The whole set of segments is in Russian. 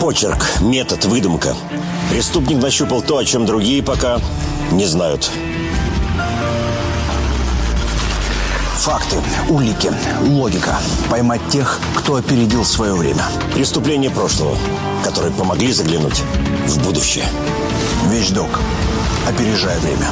Почерк, метод, выдумка. Преступник нащупал то, о чем другие пока не знают. Факты, улики, логика. Поймать тех, кто опередил свое время. Преступления прошлого, которые помогли заглянуть в будущее. Вещдок. Опережая время.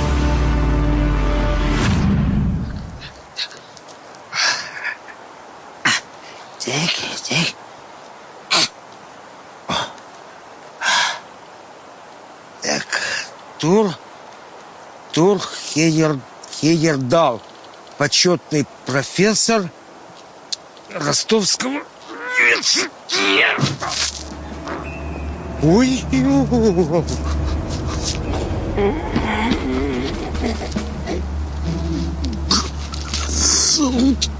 Тур, Тур Хейер, Хейердал, почетный профессор Ростовского университета. Ой, суд.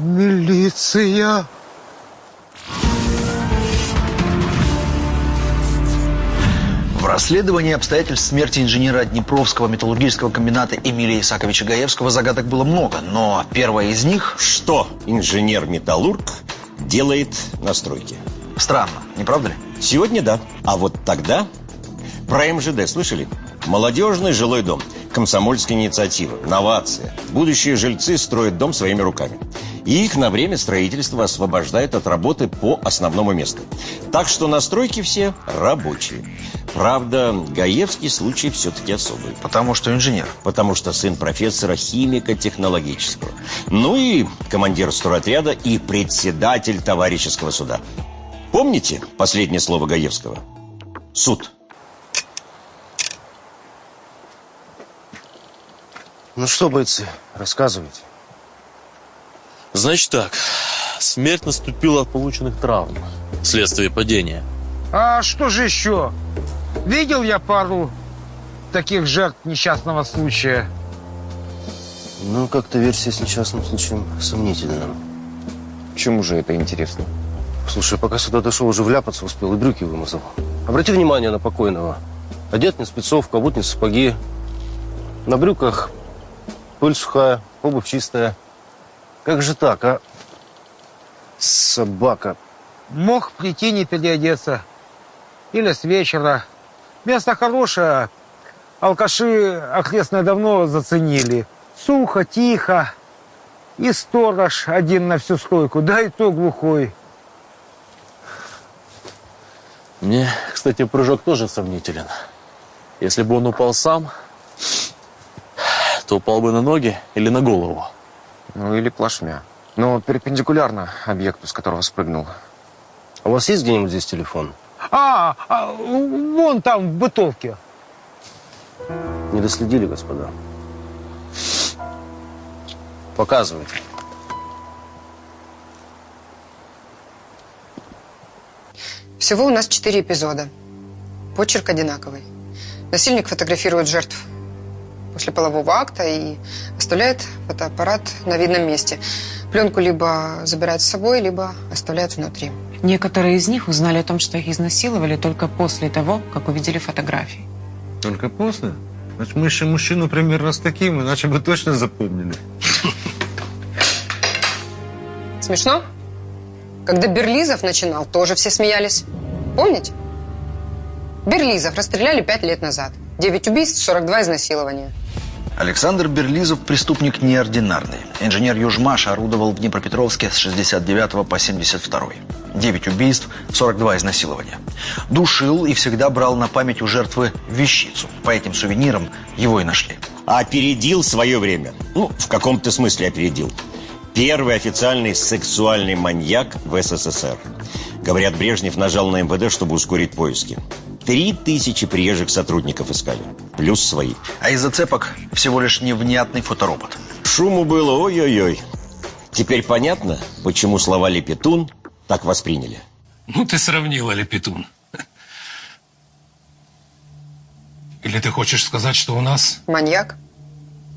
Милиция. В расследовании обстоятельств смерти инженера Днепровского металлургического комбината Эмилия Исаковича Гаевского загадок было много, но первая из них... Что инженер-металлург делает на стройке? Странно, не правда ли? Сегодня да. А вот тогда про МЖД слышали? Молодежный жилой дом. Комсомольская инициатива. Новация. Будущие жильцы строят дом своими руками. И их на время строительства освобождают от работы по основному месту. Так что на стройке все рабочие. Правда, Гаевский случай все-таки особый. Потому что инженер. Потому что сын профессора химика технологического. Ну и командир стройотряда и председатель товарищеского суда. Помните последнее слово Гаевского? Суд. Ну что, бойцы, рассказывайте. Значит так, смерть наступила от полученных травм вследствие падения. А что же еще? Видел я пару таких жертв несчастного случая. Ну, как-то версия с несчастным случаем сомнительна. Чему же это интересно? Слушай, пока сюда дошел, уже вляпаться успел и брюки вымазал. Обрати внимание на покойного. Одет не спецовка, обут не сапоги. На брюках пыль сухая, обувь чистая. Как же так, а? Собака. Мог прийти не переодеться. Или с вечера. Место хорошее. Алкаши окрестное давно заценили. Сухо, тихо. И сторож один на всю стройку, да и то глухой. Мне, кстати, прыжок тоже сомнителен. Если бы он упал сам, то упал бы на ноги или на голову. Ну, или плашмя. Но перпендикулярно объекту, с которого спрыгнул. А у вас есть где-нибудь здесь телефон? А, а, вон там, в бытовке. Не доследили, господа? Показывайте. Всего у нас четыре эпизода. Почерк одинаковый. Насильник фотографирует жертв после полового акта и оставляет фотоаппарат на видном месте. Пленку либо забирает с собой, либо оставляет внутри. Некоторые из них узнали о том, что их изнасиловали только после того, как увидели фотографии. Только после? Значит, мы еще мужчину примерно с таким, иначе бы точно запомнили. Смешно? Когда Берлизов начинал, тоже все смеялись. Помните? Берлизов расстреляли пять лет назад. Девять убийств, 42 изнасилования. Александр Берлизов – преступник неординарный. Инженер Южмаш орудовал в Днепропетровске с 69 по 72. 9 убийств, 42 изнасилования. Душил и всегда брал на память у жертвы вещицу. По этим сувенирам его и нашли. Опередил свое время. Ну, в каком-то смысле опередил. Первый официальный сексуальный маньяк в СССР. Говорят, Брежнев нажал на МВД, чтобы ускорить поиски. Три тысячи приезжих сотрудников искали. Плюс свои. А из зацепок всего лишь невнятный фоторобот. Шуму было ой-ой-ой. Теперь понятно, почему слова «Лепетун» так восприняли. Ну, ты сравнила, Лепетун. Или ты хочешь сказать, что у нас... Маньяк?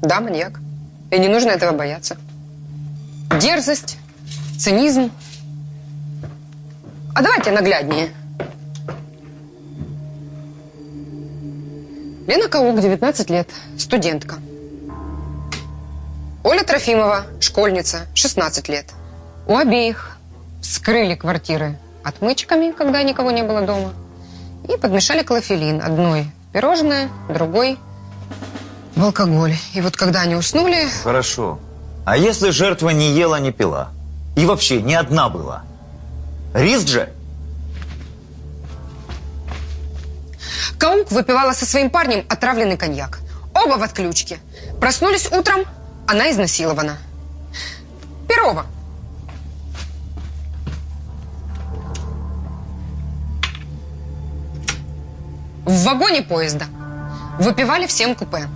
Да, маньяк. И не нужно этого бояться. Дерзость, цинизм. А давайте нагляднее. Лена Каук, 19 лет, студентка. Оля Трофимова, школьница, 16 лет. У обеих вскрыли квартиры отмычками, когда никого не было дома, и подмешали клофелин. Одной в пирожное, другой в алкоголь. И вот когда они уснули, Хорошо. А если жертва не ела, не пила? И вообще не одна была? Риск же? Каук выпивала со своим парнем отравленный коньяк. Оба в отключке. Проснулись утром, она изнасилована. Перова. В вагоне поезда. Выпивали всем купе.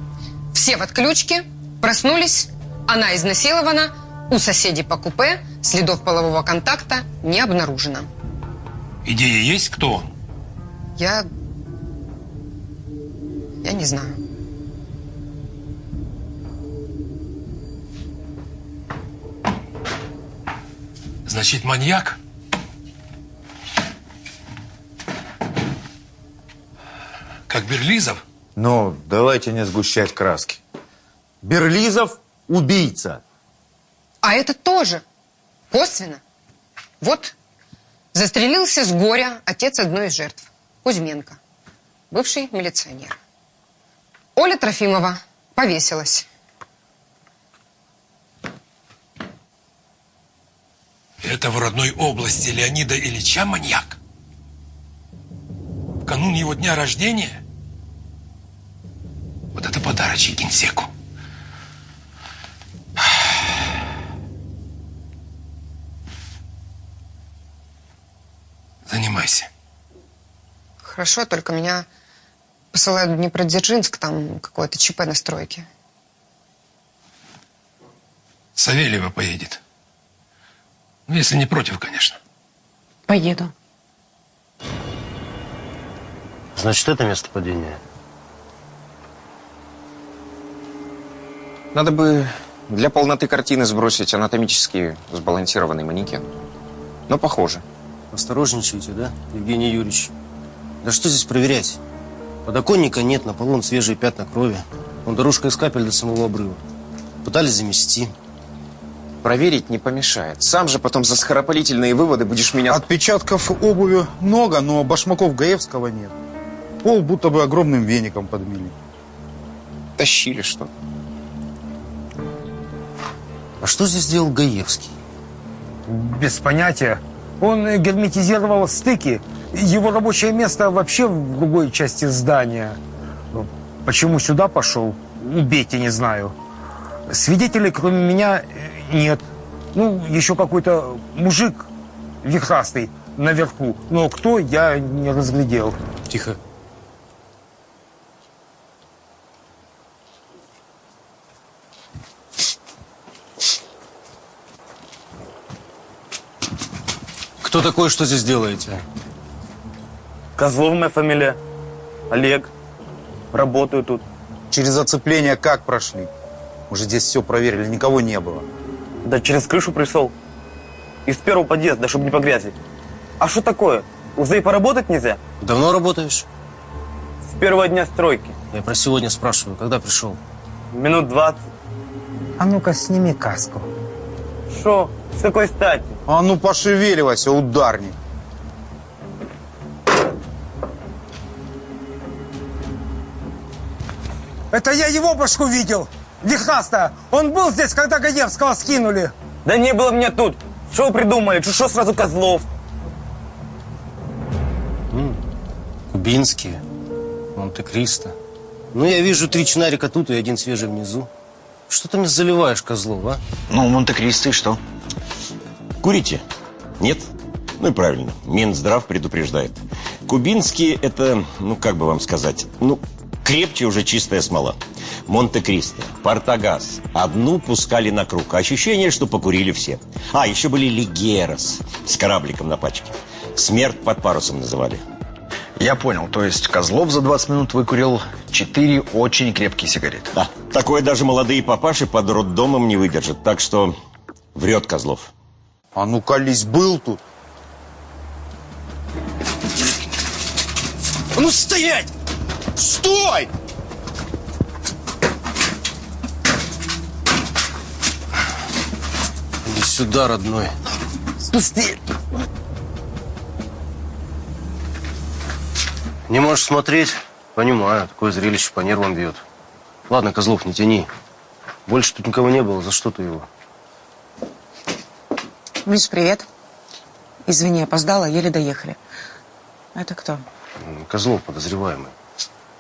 Все в отключке, проснулись, она изнасилована, у соседей по купе следов полового контакта не обнаружено. Идея есть, кто? Я... Я не знаю. Значит, маньяк? Как Берлизов? Ну, давайте не сгущать краски. Берлизов – убийца. А это тоже косвенно. Вот застрелился с горя отец одной из жертв, Кузьменко, бывший милиционер. Оля Трофимова повесилась. Это в родной области Леонида Ильича маньяк? В канун его дня рождения? Вот это подарочек генсеку. Занимайся. Хорошо, только меня посылают в Днепродзержинск, там какое-то ЧП на стройке. Савельева поедет. Ну, если не против, конечно. Поеду. Значит, это место падения. Надо бы для полноты картины сбросить анатомически сбалансированный манекен. Но похоже. Осторожничаете, да, Евгений Юрьевич? Да что здесь проверять? Подоконника нет, на полу свежие пятна крови. Он дорожка из капель до самого обрыва. Пытались замести. Проверить не помешает. Сам же потом за скоропалительные выводы будешь меня... Отпечатков обуви много, но башмаков Гаевского нет. Пол будто бы огромным веником подмели. Тащили что А что здесь делал Гаевский? Без понятия. Он герметизировал стыки. Его рабочее место вообще в другой части здания. Почему сюда пошел? Убейте, не знаю. Свидетелей, кроме меня, нет. Ну, еще какой-то мужик вихрастый наверху. Но кто, я не разглядел. Тихо. Кто такой, что здесь делаете? Козлов моя фамилия. Олег. Работаю тут. Через оцепление как прошли? Мы же здесь все проверили, никого не было. Да через крышу пришел. Из первого подъезда, чтобы не погрязить. А что такое? Уже и поработать нельзя? Давно работаешь? С первого дня стройки. Я про сегодня спрашиваю, когда пришел? Минут двадцать. А ну-ка, сними каску. Что? С какой стати? А ну пошевеливайся, ударник. Это я его башку видел. Вихраста. Он был здесь, когда Гаевского скинули. Да не было меня тут. Что вы придумали? Что, сразу Козлов? М, Кубинские, Монте-Кристо. Ну, я вижу три чинарика тут и один свежий внизу. Что ты мне заливаешь, Козлов, а? Ну, Монте-Кристо и что? Курите? Нет? Ну и правильно. Минздрав предупреждает. Кубинские – это, ну как бы вам сказать, ну крепче уже чистая смола. Монте-Кристо, Портагас. Одну пускали на круг. Ощущение, что покурили все. А, еще были Лигерос с корабликом на пачке. Смерть под парусом называли. Я понял, то есть Козлов за 20 минут выкурил 4 очень крепкие сигареты. Да, такое даже молодые папаши под роддомом не выдержат. Так что врет Козлов. А ну, колись, был тут. А ну, стоять! Стой! сюда, родной. Спусти! Не можешь смотреть? Понимаю, такое зрелище по нервам бьет. Ладно, Козлов, не тяни. Больше тут никого не было, за что ты его? Миш, привет. Извини, опоздала, еле доехали. Это кто? Козлов подозреваемый.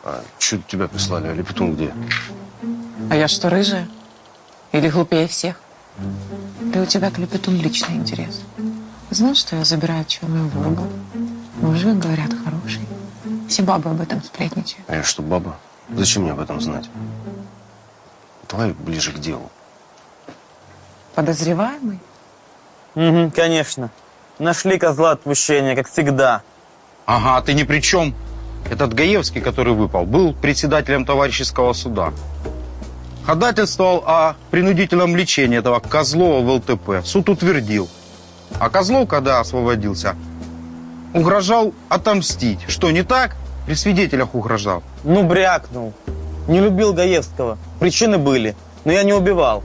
А что тебя прислали? А Лепетун где? А я что, рыжая? Или глупее всех? Или у тебя к Лепетун личный интерес? Знал, что я забираю черную Волгу? Мужик, говорят, хороший. Все бабы об этом сплетничают. А я что, баба? Зачем мне об этом знать? Давай ближе к делу. Подозреваемый? Угу, конечно. Нашли козла отпущения, как всегда. Ага, ты ни при чем. Этот Гаевский, который выпал, был председателем товарищеского суда. Ходательствовал о принудительном лечении этого Козлова в ЛТП. Суд утвердил. А Козлов, когда освободился, угрожал отомстить. Что, не так? При свидетелях угрожал. Ну, брякнул. Не любил Гаевского. Причины были, но я не убивал.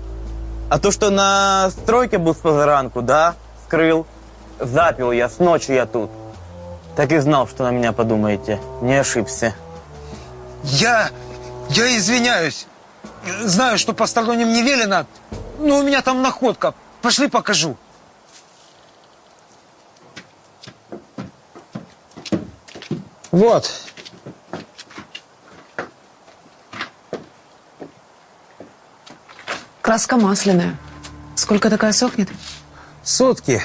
А то, что на стройке был с позаранку, да, скрыл. Запил я, с ночи я тут. Так и знал, что на меня подумаете. Не ошибся. Я... я извиняюсь. Знаю, что посторонним не велено, но у меня там находка. Пошли покажу. Вот. Краска масляная. Сколько такая сохнет? Сутки.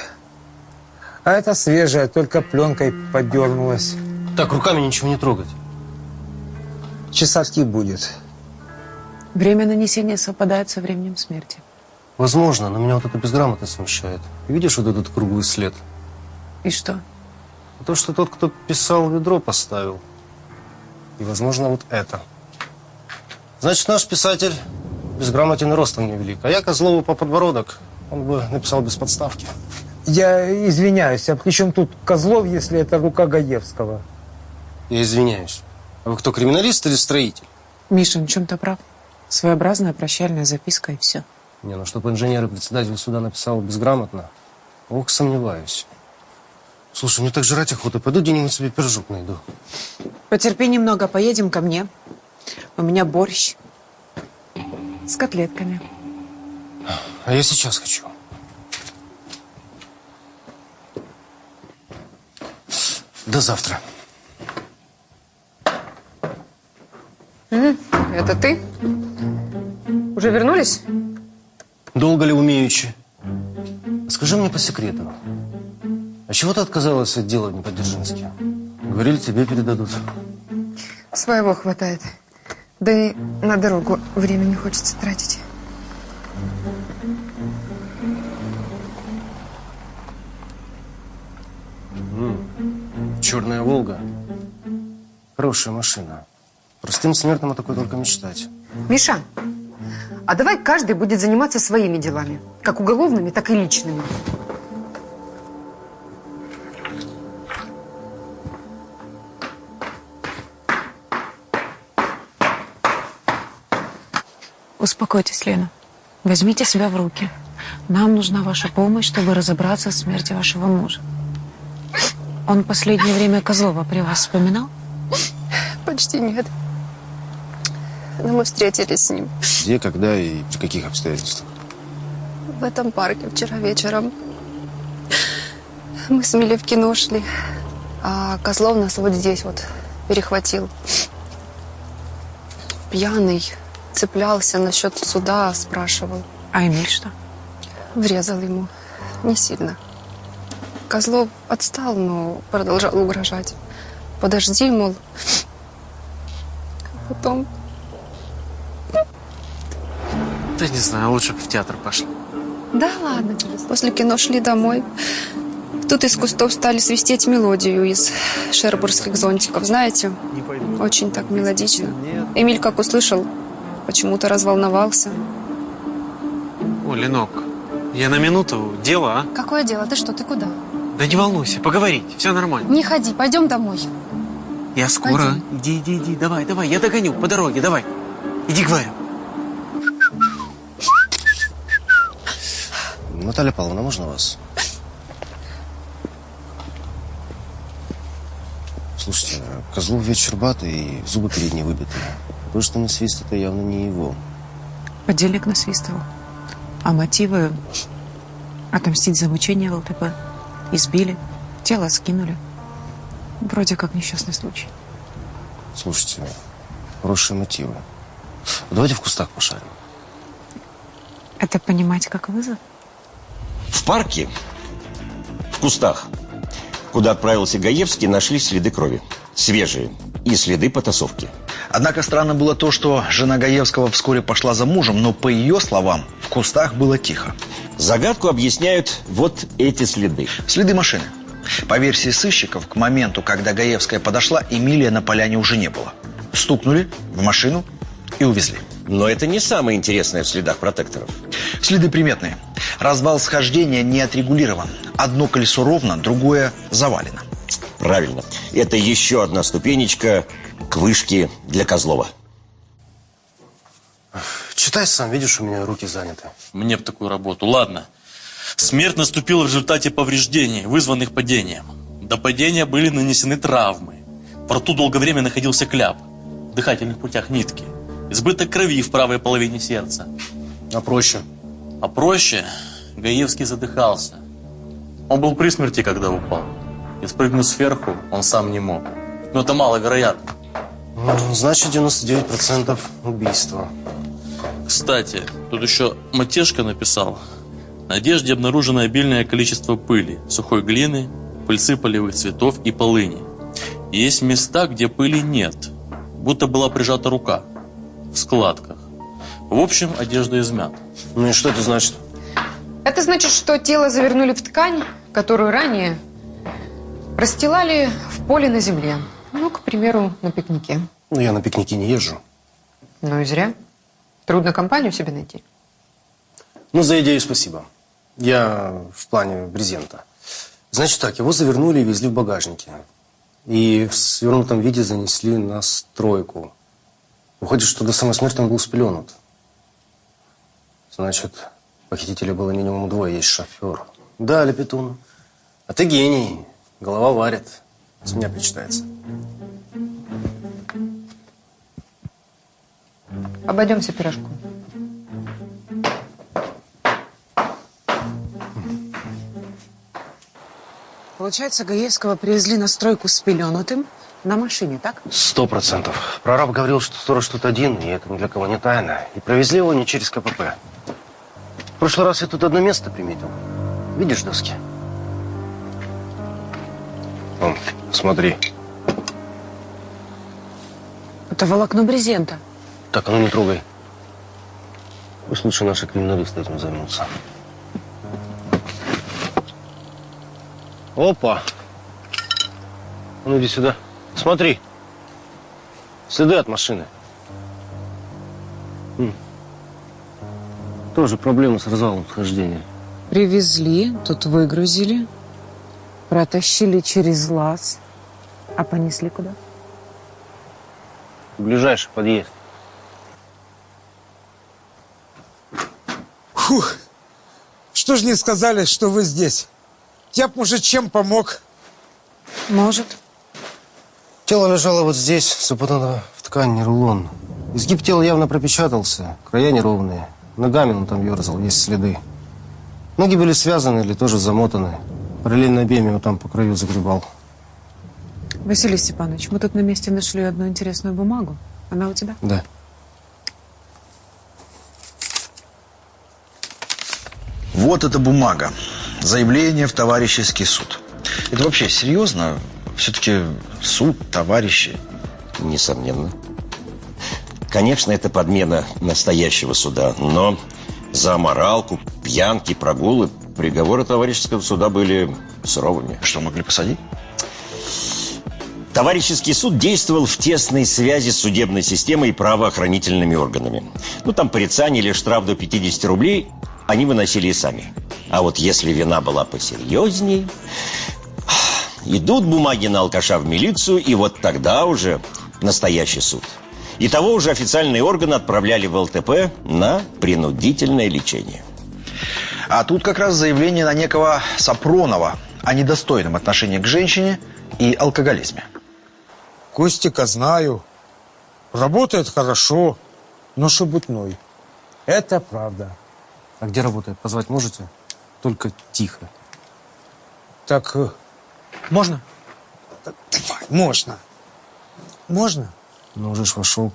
А это свежая, только пленкой подернулась. Так, руками ничего не трогать. Чесотки будет. Время нанесения совпадает со временем смерти. Возможно, но меня вот это безграмотность смущает. Видишь вот этот круглый след? И что? То, что тот, кто писал, ведро поставил. И, возможно, вот это. Значит, наш писатель безграмотен и ростом невелик. А я Козлову по подбородок. Он бы написал без подставки. Я извиняюсь, а при чем тут Козлов, если это рука Гаевского? Я извиняюсь. А вы кто, криминалист или строитель? Миша, в чем-то прав. Своеобразная прощальная записка и все. Не, ну чтобы инженер и председатель суда написал безграмотно, ох, сомневаюсь. Слушай, мне так жрать охота. Пойду где-нибудь себе пирожок найду. Потерпи немного, поедем ко мне. У меня борщ с котлетками. А я сейчас хочу. До завтра. Это ты? Уже вернулись? Долго ли умеючи? Скажи мне по секрету. А чего ты отказалась от дела в Неподдержинске? Говорили, тебе передадут. Своего хватает. Да и на дорогу время не хочется тратить. Черная Волга. Хорошая машина. Простым смертным о такой только мечтать. Миша, а давай каждый будет заниматься своими делами. Как уголовными, так и личными. Успокойтесь, Лена. Возьмите себя в руки. Нам нужна ваша помощь, чтобы разобраться в смерти вашего мужа. Он последнее время Козлова при вас вспоминал? Почти нет. Но мы встретились с ним Где, когда и при каких обстоятельствах? в этом парке вчера вечером. Мы с Милей в кино шли, а Козлов нас вот здесь вот перехватил. Пьяный, цеплялся насчет суда, спрашивал. А Эмиль что? Врезал ему. Не сильно. Козлов отстал, но продолжал угрожать. Подожди, мол. Потом Да не знаю, лучше бы в театр пошли. Да ладно. После кино шли домой. Тут из кустов стали свистеть мелодию из шербургских зонтиков. Знаете? Очень так мелодично. Эмиль, как услышал, почему-то разволновался. О, Ленок, я на минуту. Дело, а? Какое дело? Ты что, ты куда? Да не волнуйся, поговорить, все нормально. Не ходи, пойдем домой. Я скоро. Иди, иди, иди, давай, давай, я догоню по дороге, давай. Иди, говорю. Наталья Павловна, можно вас? Слушайте, Козлов весь щербатый и зубы передние выбитые. Пышный свист это явно не его. Подельник насвистывал. А мотивы отомстить за мучение в ЛТП. Избили, тело скинули. Вроде как несчастный случай. Слушайте, хорошие мотивы. Давайте в кустах пошарим. Это понимать как вызов? В парке, в кустах, куда отправился Гаевский, нашли следы крови. Свежие. И следы потасовки. Однако странно было то, что жена Гаевского вскоре пошла за мужем, но по ее словам, в кустах было тихо. Загадку объясняют вот эти следы. Следы машины. По версии сыщиков, к моменту, когда Гаевская подошла, Эмилия на поляне уже не было. Стукнули в машину и увезли. Но это не самое интересное в следах протекторов. Следы приметные. Развал схождения не отрегулирован. Одно колесо ровно, другое завалено. Правильно. Это еще одна ступенечка к вышке для Козлова. Читай сам, видишь, у меня руки заняты. Мне б такую работу. Ладно. Смерть наступила в результате повреждений, вызванных падением. До падения были нанесены травмы. В рту долгое время находился кляп. В дыхательных путях нитки. Избыток крови в правой половине сердца. А проще? А проще? Гаевский задыхался. Он был при смерти, когда упал. И спрыгнуть сверху он сам не мог. Но это маловероятно. Ну, значит, 99% убийства. Кстати, тут еще Матешка написал. На одежде обнаружено обильное количество пыли, сухой глины, пыльцы полевых цветов и полыни. Есть места, где пыли нет, будто была прижата рука, в складках. В общем, одежда измята. Ну и что это значит? Это значит, что тело завернули в ткань, которую ранее расстилали в поле на земле. Ну, к примеру, на пикнике. Ну, я на пикники не езжу. Ну и зря. Трудно компанию себе найти. Ну, за идею спасибо. Я в плане брезента. Значит так, его завернули и везли в багажнике. И в свернутом виде занесли на стройку. Выходит, что до самой смерти он был спеленут. Значит, похитителя было минимум двое, есть шофер. Да, Лепетун, а ты гений. Голова варит. С меня причитается. Обойдемся пирожком. Получается, Гаевского привезли на стройку с пеленутым на машине, так? Сто процентов. Прораб говорил, что сторож тут один, и это ни для кого не тайна. И провезли его не через КПП. В прошлый раз я тут одно место приметил. Видишь доски? Вон, смотри. Это волокно брезента. Так, а ну не трогай. Пусть лучше наши криминалисты этим займутся. Опа! А Ну иди сюда. Смотри. Следы от машины. М. Тоже проблема с развалом схождения. Привезли, тут выгрузили, протащили через лаз, а понесли куда? Ближайший подъезд. Фух, что ж не сказали, что вы здесь? Я б, может, чем помог? Может. Тело лежало вот здесь, запутано в ткань, не рулон. Изгиб тела явно пропечатался, края неровные. Ногами он там ерзал, есть следы. Ноги были связаны или тоже замотаны. Параллельно обеими вот там по краю загребал. Василий Степанович, мы тут на месте нашли одну интересную бумагу. Она у тебя? Да. Вот эта бумага. Заявление в товарищеский суд. Это вообще серьезно? Все-таки суд, товарищи. Несомненно. Конечно, это подмена настоящего суда, но за моралку, пьянки, прогулы приговоры товарищеского суда были суровыми. Что, могли посадить? Товарищеский суд действовал в тесной связи с судебной системой и правоохранительными органами. Ну, там порицание или штраф до 50 рублей они выносили и сами. А вот если вина была посерьезней, идут бумаги на алкаша в милицию, и вот тогда уже настоящий суд. И того уже официальные органы отправляли в ЛТП на принудительное лечение. А тут как раз заявление на некого Сапронова о недостойном отношении к женщине и алкоголизме. Костика знаю. Работает хорошо, но шебутной. Это правда. А где работает? Позвать можете? Только тихо. Так, э, можно? Давай, можно. Можно? Ну, уже ж вошел.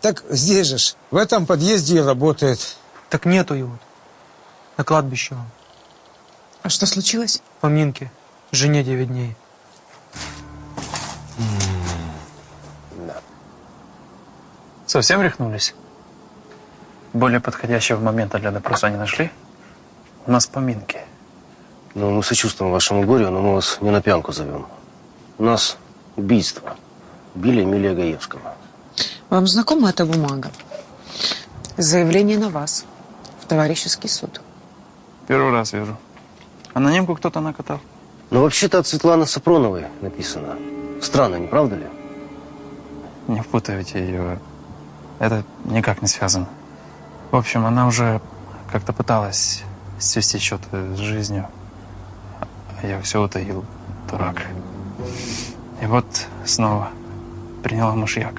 Так здесь же, ж, в этом подъезде и работает. Так нету его. На кладбище он. А что случилось? Поминки. Жене 9 дней. Совсем рехнулись? Более подходящего момента для допроса не нашли? У нас поминки. Ну, мы сочувствуем вашему горю, но мы вас не на пьянку зовем. У нас убийство. Убили Эмилия Гаевского. Вам знакома эта бумага? Заявление на вас в товарищеский суд. Первый раз вижу. Анонимку кто-то накатал. Но вообще-то от Светланы Сапроновой написано. Странно, не правда ли? Не впутывайте ее. Это никак не связано. В общем, она уже как-то пыталась свести счеты с жизнью. А я все утаил, дурак. И вот снова приняла мышьяк.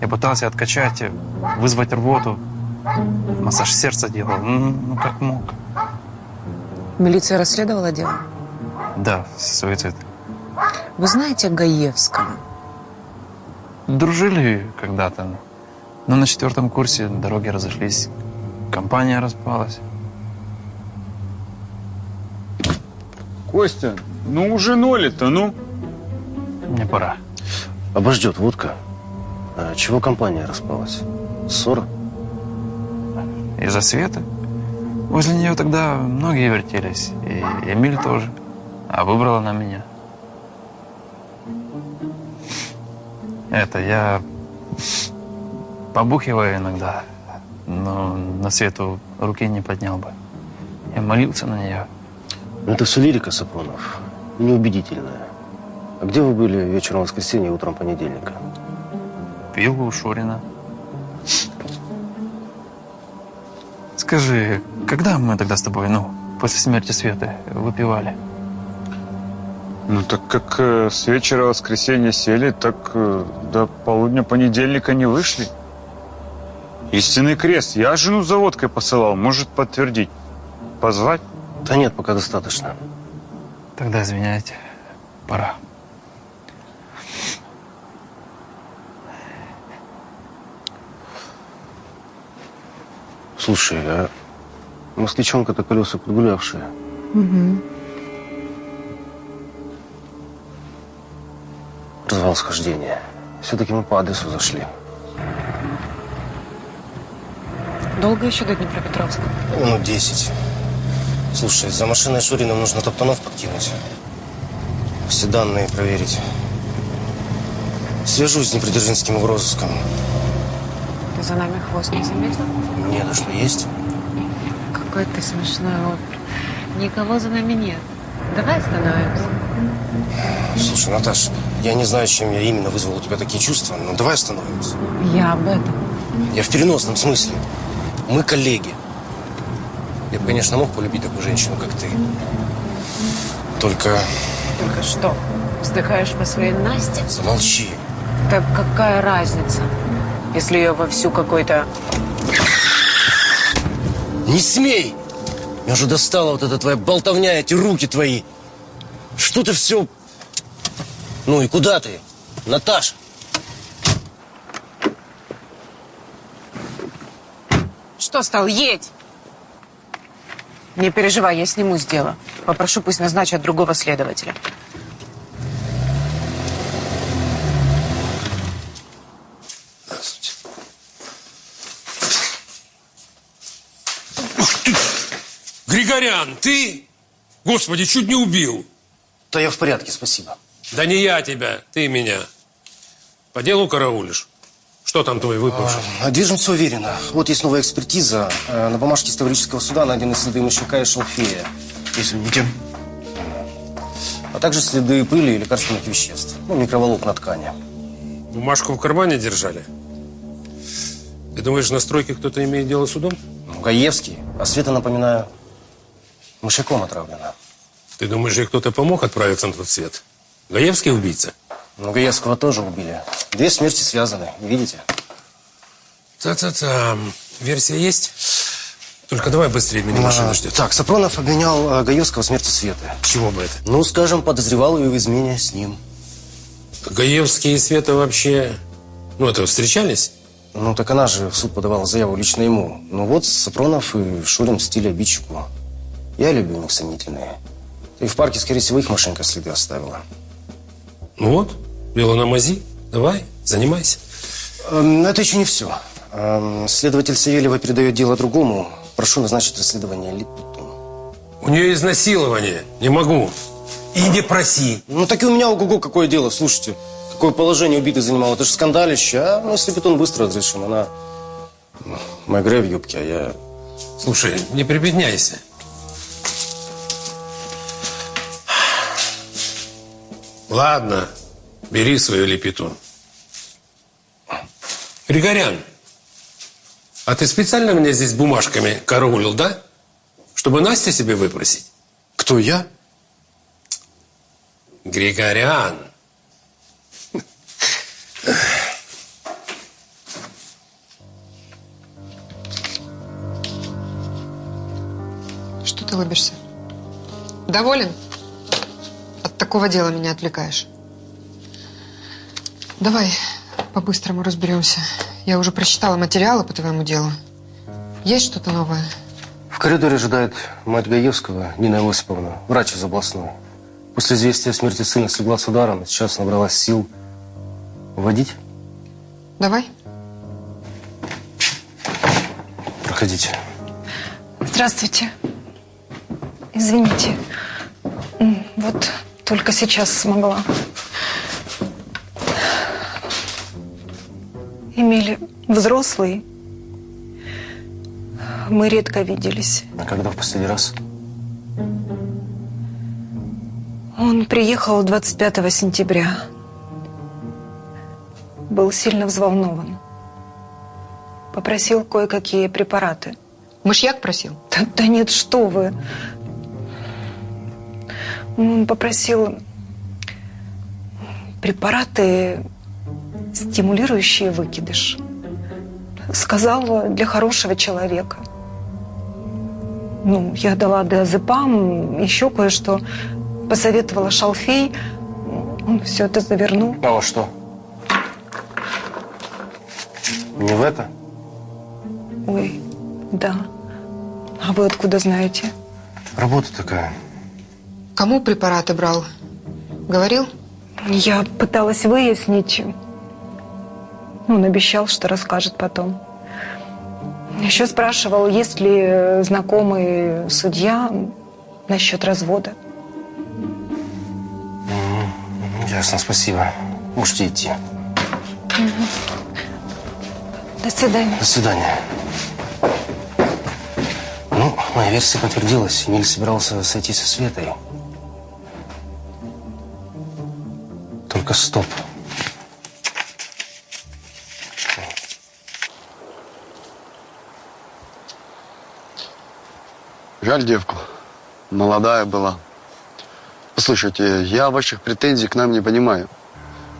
Я пытался откачать, вызвать рвоту. Массаж сердца делал. Ну, ну как мог. Милиция расследовала дело? Да, суицид. Вы знаете Гаевского? Дружили когда-то. Но на четвертом курсе дороги разошлись. Компания распалась. Костя, ну уже ноли-то, ну. Мне пора. Обождет водка. А чего компания распалась? Ссора? Из-за света? Возле нее тогда многие вертелись. И Эмиль тоже. А выбрала она меня. Это я побухиваю иногда, но на свету руки не поднял бы. Я молился на нее. Ну, это все лирика, Сапронов. Неубедительная. А где вы были вечером воскресенья и утром понедельника? Пил у Шурина. Скажи, когда мы тогда с тобой, ну, после смерти Светы, выпивали? Ну, так как э, с вечера воскресенья сели, так э, до полудня понедельника не вышли. Истинный крест. Я жену за водкой посылал, может подтвердить. Позвать? Да нет, пока достаточно. Тогда извиняйте, пора. Слушай, а москвичонка-то колеса подгулявшая. Угу. Развал схождения. Все-таки мы по адресу зашли. Долго еще до Днепропетровска? Минут десять. Слушай, за машиной Шурина нужно топтанов подкинуть. Все данные проверить. Свяжусь с Днепродзержинским угрозыском. Ты за нами хвост не заметил? А что есть? Какой ты смешной опер. Никого за нами нет. Давай остановимся. Слушай, Наташ, я не знаю, чем я именно вызвал у тебя такие чувства, но давай остановимся. Я об этом. Я в переносном смысле. Мы коллеги. Я бы, конечно, мог полюбить такую женщину, как ты. Только Только что? Вздыхаешь по своей Насте? замолчи. Так какая разница, если ее вовсю какой-то... Не смей! Меня уже достала вот эта твоя болтовня, эти руки твои. Что ты все... Ну и куда ты, Наташа? Что стал? Едь! Не переживай, я сниму с дела. Попрошу, пусть назначат другого следователя. Григорян, ты? Господи, чуть не убил. Да я в порядке, спасибо. Да не я тебя, ты меня. По делу караулишь? Что там твой выпавший? А, Движемся уверенно. Вот есть новая экспертиза. Э, На бумажке из Таврического суда найдены следы мышьяка и шалфея. Извините. А также следы пыли и лекарственных веществ. Ну, микроволокна ткани. Бумажку в кармане держали? Ты думаешь, на стройке кто-то имеет дело с судом? Ну, Гаевский. А Света, напоминаю, мышьяком отравлена. Ты думаешь, ей кто-то помог отправиться на тот свет? Гаевский убийца? Ну, Гаевского тоже убили. Две смерти связаны, видите? Та-та-та. Версия есть? Только давай быстрее, меня машина ждет. Так, Сапронов обвинял э, Гаевского в смерти Светы. Чего бы это? Ну, скажем, подозревал ее в измене с ним. Гаевский и Света вообще... Ну, это встречались? Ну, так она же в суд подавала заяву лично ему. Ну вот, Сапронов и Шурин мстили обидчику. Я люблю них сомнительные. И в парке, скорее всего, их машинка следы оставила. Ну вот, дело на мази. Давай, занимайся. Эм, это еще не все. Эм, следователь Савельева передает дело другому. Прошу назначить расследование Липуту. У нее изнасилование. Не могу. И не проси. Ну, так и у меня ого-го какое дело, слушайте. Какое положение убитый занимал. Это же скандалище, а? Ну, если Липутон быстро разрешим, она... Мегре в юбке, а я... Слушай, не прибедняйся. Ладно, бери свою лепетун. Григорян, а ты специально меня здесь бумажками караулил, да? Чтобы Настю себе выпросить? Кто, я? Григорян. Что ты лыбишься? Доволен? От такого дела меня отвлекаешь. Давай по-быстрому разберемся. Я уже прочитала материалы по твоему делу. Есть что-то новое? В коридоре ожидает мать Гаевского, Нина Иосиповна, врач из областной. После известия о смерти сына слегла с ударом, и сейчас набралась сил. Вводить? Давай. Проходите. Здравствуйте. Извините. Вот только сейчас смогла. Эмиль взрослый. Мы редко виделись. А когда в последний раз? Он приехал 25 сентября. Был сильно взволнован. Попросил кое-какие препараты. Мышьяк просил? Да, да нет, что вы. Он попросил препараты, стимулирующие выкидыш. Сказал, для хорошего человека. Ну, я дала диазепам, еще кое-что. Посоветовала шалфей. Он все это завернул. А во что? Не в это? Ой, да. А вы откуда знаете? Работа такая. Кому препараты брал? Говорил? Я пыталась выяснить. Он обещал, что расскажет потом. Еще спрашивал, есть ли знакомый судья насчет развода. Ясно, спасибо. Можете идти. До свидания. До свидания. Ну, моя версия подтвердилась. Ниль собирался сойти со Светой. Только стоп. Жаль девку. Молодая была. Послушайте, я ваших претензий к нам не понимаю.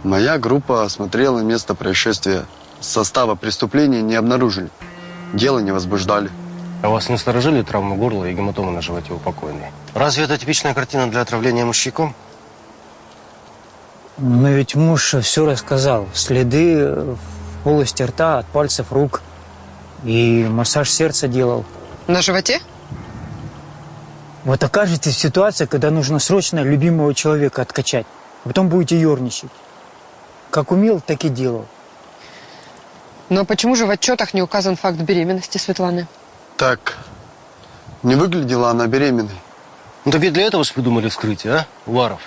Моя группа осмотрела место происшествия. Состава преступления не обнаружили. Дело не возбуждали. А вас не насторожили травмы горла и гематомы на животе у покойной? Разве это типичная картина для отравления мужчиком? Но ведь муж все рассказал. Следы в полости рта, от пальцев рук. И массаж сердца делал. На животе? Вот окажетесь в ситуации, когда нужно срочно любимого человека откачать. А потом будете ерничать. Как умел, так и делал. Но почему же в отчетах не указан факт беременности Светланы? Так, не выглядела она беременной. Ну так ведь для этого же придумали вскрытие, а, Уваров?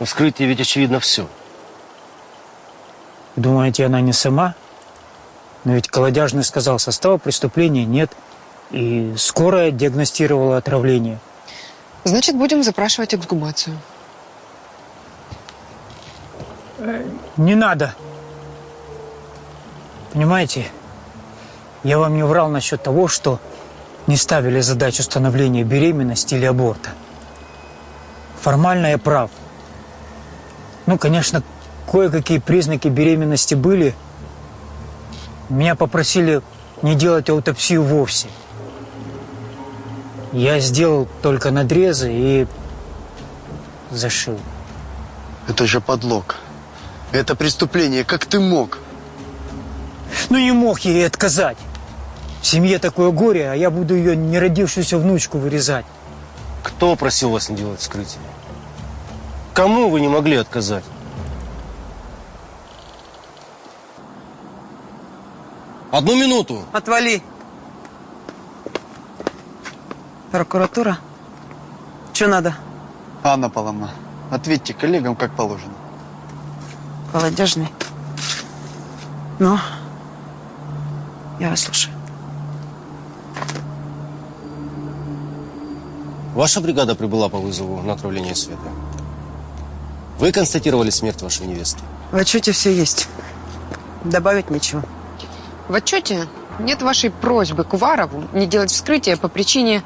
Вскрытии ведь очевидно все. Думаете, она не сама? Но ведь Колодяжный сказал, состава преступления нет. И скорая диагностировала отравление. Значит, будем запрашивать эксгумацию. Не надо. Понимаете, я вам не врал насчет того, что не ставили задачу становления беременности или аборта. Формально я прав. Ну, конечно, кое-какие признаки беременности были. Меня попросили не делать аутопсию вовсе. Я сделал только надрезы и зашил. Это же подлог. Это преступление. Как ты мог? Ну не мог я ей отказать. В семье такое горе, а я буду ее неродившуюся внучку вырезать. Кто просил вас не делать вскрытие? Кому вы не могли отказать? Одну минуту. Отвали. Прокуратура? Что надо? Анна Павловна, ответьте коллегам, как положено. Молодежный. Ну, я вас слушаю. Ваша бригада прибыла по вызову на отправление света. Вы констатировали смерть вашей невесты. В отчете все есть. Добавить нечего. В отчете нет вашей просьбы к Уварову не делать вскрытие по причине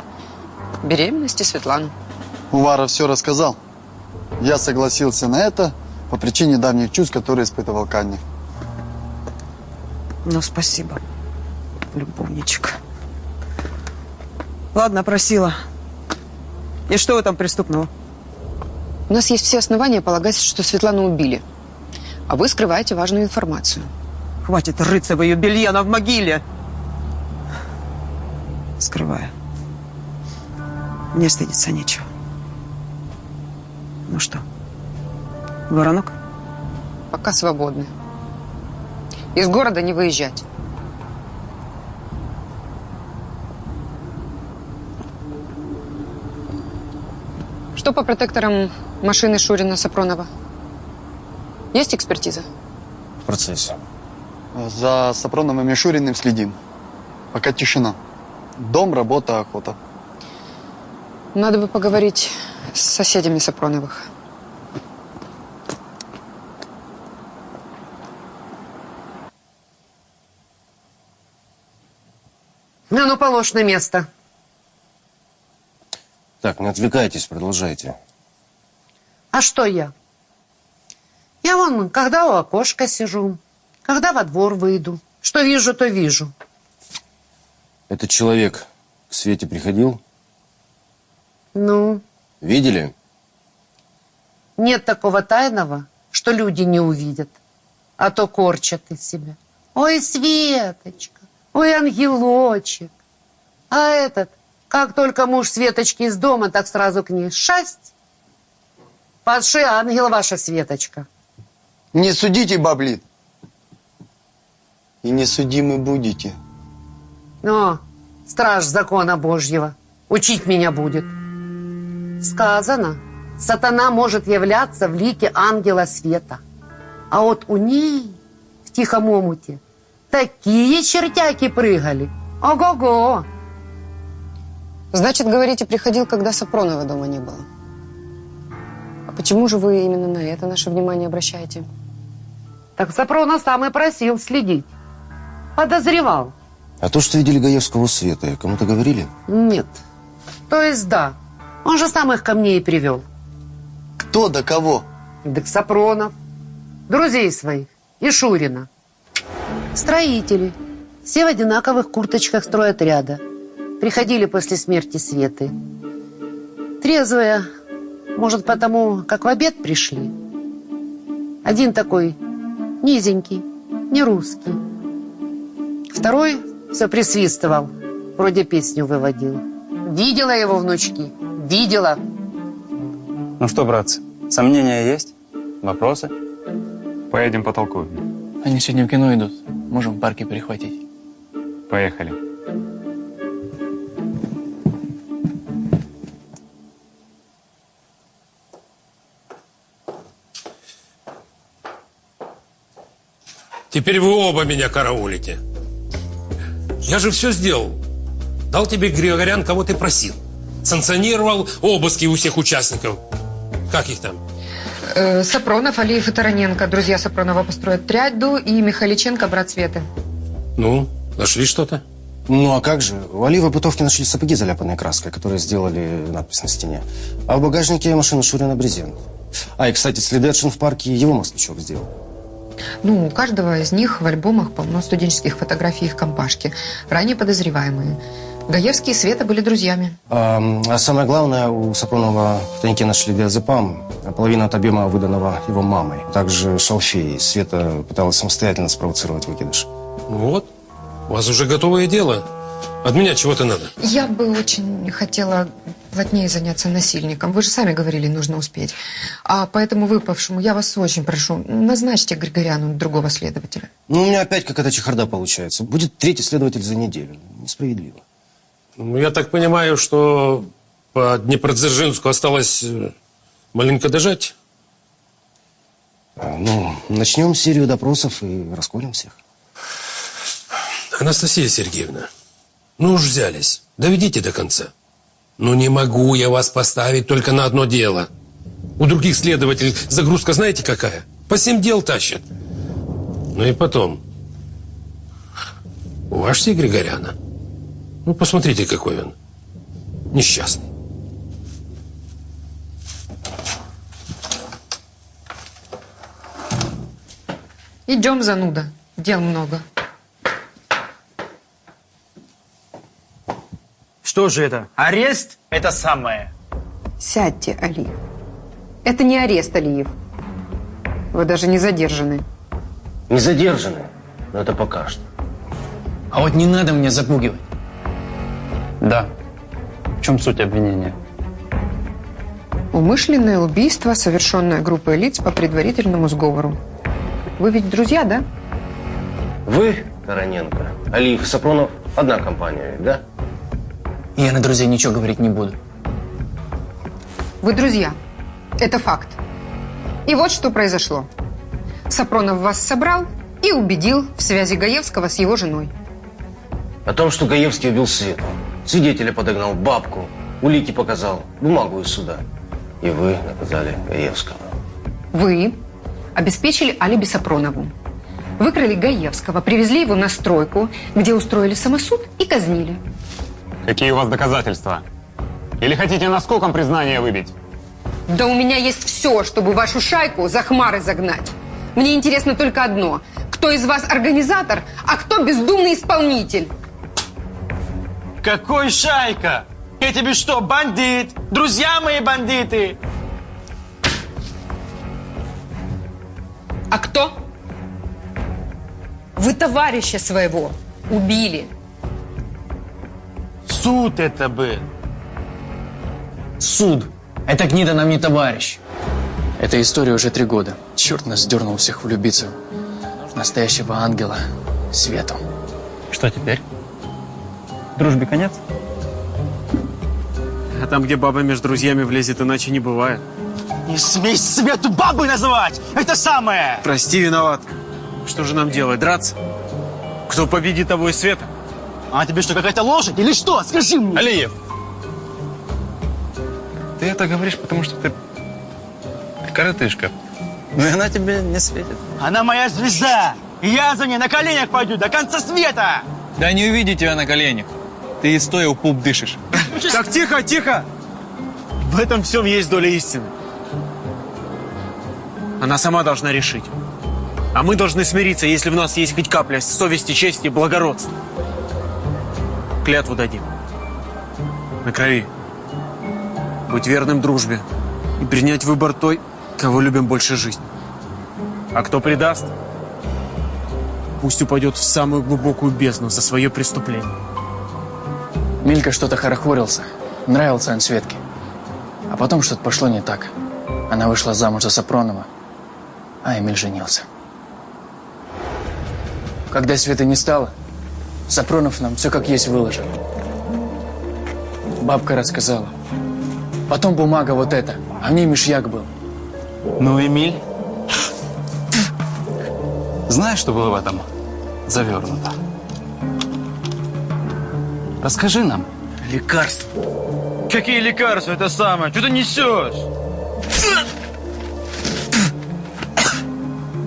беременности Светланы. Уваров все рассказал. Я согласился на это по причине давних чувств, которые испытывал Канни. Ну, спасибо, любовничек. Ладно, просила. И что вы там преступного? У нас есть все основания полагать, что Светлану убили. А вы скрываете важную информацию. Хватит рыться в ее белье, она в могиле. Скрываю. Мне стыдиться нечего. Ну что, воронок? Пока свободны. Из города не выезжать. Что по протекторам машины Шурина-Сапронова? Есть экспертиза? В процессе. За Сапроновым и Шуриным следим. Пока тишина. Дом, работа, охота. Надо бы поговорить с соседями Сапроновых. Ну, ну, положь на место. Так, не отвлекайтесь, продолжайте. А что я? Я вон, когда у окошка сижу, когда во двор выйду. Что вижу, то вижу. Этот человек к Свете приходил? Ну, Видели? нет такого тайного, что люди не увидят, а то корчат из себя. Ой, Светочка, ой, ангелочек. А этот, как только муж Светочки из дома, так сразу к ней шасть. Падший ангел ваша Светочка. Не судите, баблит. И не судимы будете. Но страж закона Божьего учить меня будет. Сказано, сатана может являться в лике ангела света. А вот у ней в тихом омуте такие чертяки прыгали. Ого-го! Значит, говорите, приходил, когда Сапронова дома не было. Почему же вы именно на это наше внимание обращаете? Так Сапронов сам и просил следить. Подозревал. А то, что видели Гаевского Света, кому-то говорили? Нет. То есть да. Он же сам их ко мне и привел. Кто да кого? Так Сапронов. Друзей своих. И Шурина. Строители. Все в одинаковых курточках стройотряда. Приходили после смерти Светы. Трезвые. Может, потому, как в обед пришли. Один такой низенький, не русский. Второй все присвистывал, вроде песню выводил. Видела его внучки, видела. Ну что, братцы, сомнения есть? Вопросы? Поедем потолкуем. Они сегодня в кино идут. Можем в парке перехватить. Поехали. Теперь вы оба меня караулите. Я же все сделал. Дал тебе Григорян, кого ты просил. Санкционировал обыски у всех участников. Как их там? Э, Сапронов, Алиев и Тараненко. Друзья Сапронова построят тряду и Михаличенко, брат Светы. Ну, нашли что-то? Ну а как же? У Али в бытовке нашли сапоги, заляпанные краской, которые сделали надпись на стене. А в багажнике машина Шурина брезент. А, и, кстати, следы от шин в парке его москвичок сделал. Ну, у каждого из них в альбомах полно студенческих фотографий их компашки. Ранее подозреваемые. Гаевский и Света были друзьями. А, а самое главное, у Сапронова в тайнике нашли диазепам, а половина от объема выданного его мамой. Также шалфей. Света пыталась самостоятельно спровоцировать выкидыш. Вот, у вас уже готовое дело. От меня чего-то надо. Я бы очень хотела плотнее заняться насильником. Вы же сами говорили, нужно успеть. А по этому выпавшему я вас очень прошу, назначьте Григоряну другого следователя. Ну, у меня опять какая-то чехарда получается. Будет третий следователь за неделю. Несправедливо. Ну, я так понимаю, что по Днепродзержинску осталось э, маленько дожать? А, Ну, начнем серию допросов и расколем всех. Анастасия Сергеевна, ну уж взялись. Доведите до конца. Ну не могу я вас поставить только на одно дело. У других следователей загрузка знаете какая? По семь дел тащат. Ну и потом. Уважьте Григоряна. Ну, посмотрите, какой он. Несчастный. Идем, зануда. Дел много. Что же это? Арест? Это самое. Сядьте, Алиев. Это не арест, Алиев. Вы даже не задержаны. Не задержаны, но это пока что. А вот не надо меня запугивать. Да. В чем суть обвинения? Умышленное убийство, совершенное группой лиц по предварительному сговору. Вы ведь друзья, да? Вы, Тараненко, Алиев и Сапронов, одна компания, ведь, да? Я на друзей ничего говорить не буду. Вы друзья. Это факт. И вот что произошло. Сапронов вас собрал и убедил в связи Гаевского с его женой. О том, что Гаевский убил Свету. Свидетеля подогнал, бабку, улики показал, бумагу из суда. И вы наказали Гаевского. Вы обеспечили алиби Сапронову. Выкрали Гаевского, привезли его на стройку, где устроили самосуд и казнили. Какие у вас доказательства? Или хотите наскоком признание выбить? Да у меня есть все, чтобы вашу шайку за хмары загнать. Мне интересно только одно. Кто из вас организатор, а кто бездумный исполнитель? Какой шайка? Я тебе что, бандит? Друзья мои бандиты? А кто? Вы товарища своего убили. Суд это был. Суд. Это гнида нам не товарищ. Эта история уже три года. Черт нас дернул всех влюбиться в настоящего ангела Свету. Что теперь? Дружбе конец? А там, где баба между друзьями влезет, иначе не бывает. Не смей Свету бабой называть! Это самое! Прости, виноват. Что же нам делать, драться? Кто победит того и Света? А тебе что, какая-то лошадь или что? Скажи мне! Алиев! Ты это говоришь, потому что ты коротышка. И она тебе не светит. Она моя звезда! И я за ней на коленях пойду до конца света! Да не увидеть тебя на коленях. Ты и стоя у пуп дышишь. Так, тихо, тихо! В этом всем есть доля истины. Она сама должна решить. А мы должны смириться, если в нас есть хоть капля совести, чести и благородства. Клятву дадим. На крови. Быть верным дружбе. И принять выбор той, кого любим больше жизни. А кто предаст, пусть упадет в самую глубокую бездну за свое преступление. Милька что-то хорохорился. Нравился он Светке. А потом что-то пошло не так. Она вышла замуж за Сапронова, а Эмиль женился. Когда Светы не стало, Сапронов нам все как есть выложил. Бабка рассказала. Потом бумага вот эта, а в ней мышьяк был. Ну, Эмиль, знаешь, что было в этом завернуто? Расскажи нам. Лекарства. Какие лекарства? Это самое. Что ты несешь?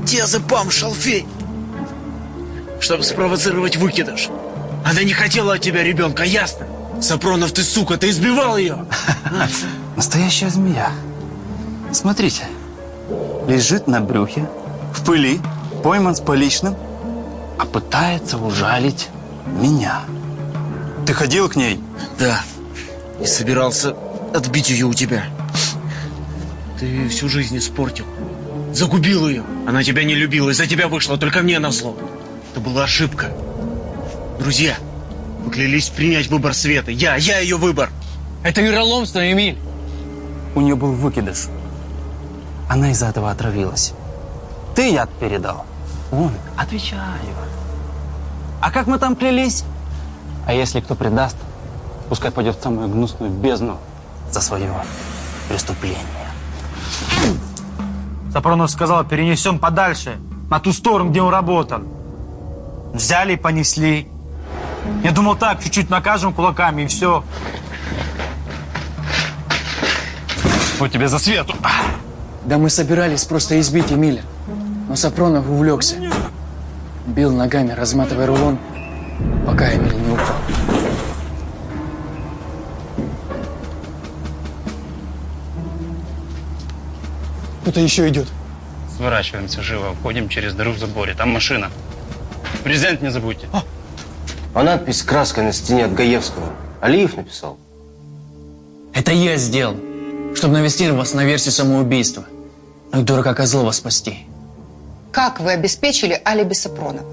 Диазепам, шалфей. Чтобы спровоцировать выкидыш. Она не хотела от тебя ребенка, ясно? Сапронов, ты сука, ты избивал ее. Настоящая змея. Смотрите. Лежит на брюхе, в пыли, пойман с поличным, а пытается ужалить меня. Ты ходил к ней? Да. И собирался отбить ее у тебя. Ты всю жизнь испортил. Загубил ее. Она тебя не любила, из-за тебя вышла, только мне назло. Это была ошибка. Друзья, поклялись принять выбор Светы. Я, я ее выбор. Это вероломство, Эмиль. У нее был выкидыш. Она из-за этого отравилась. Ты яд передал. Он, отвечаю. А как мы там клялись? А если кто предаст, пускай пойдет в самую гнусную бездну за свое преступление. Сапронов сказал, перенесем подальше, на ту сторону, где он работал. Взяли и понесли. Я думал так, чуть-чуть накажем кулаками и все. Вот тебе за свету. Да мы собирались просто избить Эмиля. Но Сапронов увлекся. Бил ногами, разматывая рулон, пока Эмиль не упал. Кто-то еще идет. Сворачиваемся живо, уходим через дыру в заборе. Там машина. Презент не забудьте. А надпись краской на стене от Гаевского. Алиев написал. Это я сделал, чтобы навести вас на версию самоубийства. Ну и дурака Козлова спасти. Как вы обеспечили алиби Сапронова?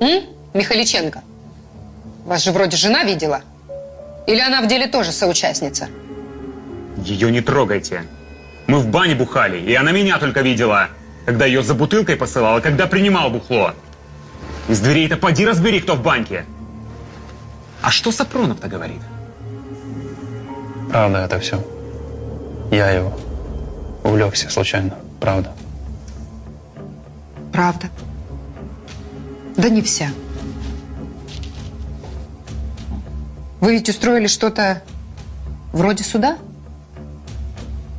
М? Михаличенко? Вас же вроде жена видела? Или она в деле тоже соучастница? Ее не трогайте. Мы в бане бухали, и она меня только видела, когда ее за бутылкой посылала, когда принимал бухло. Из дверей-то поди разбери, кто в банке. А что Сапронов-то говорит? Правда это все. Я его увлекся случайно. Правда. Правда. Да не вся. Вы ведь устроили что-то вроде суда?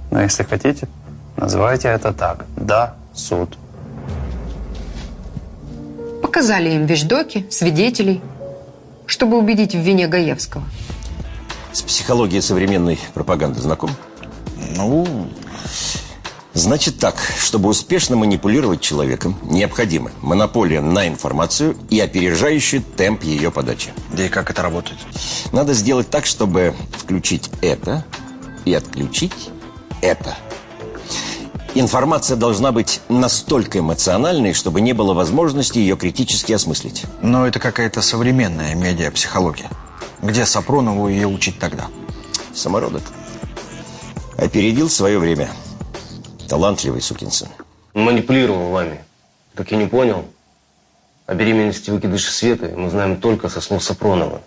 Но если хотите, называйте это так. Да, суд. Показали им вещдоки, свидетелей, чтобы убедить в вине Гаевского. С психологией современной пропаганды знаком? Ну, значит так, чтобы успешно манипулировать человеком, необходима монополия на информацию и опережающий темп ее подачи. Да и как это работает? Надо сделать так, чтобы включить это и отключить это. Информация должна быть настолько эмоциональной, чтобы не было возможности ее критически осмыслить. Но это какая-то современная медиапсихология. Где Сапронову ее учить тогда? Самородок. Опередил свое время. Талантливый сукин сын. Манипулировал вами. Так я не понял. О беременности выкидыша Светы мы знаем только со слов Сапронова.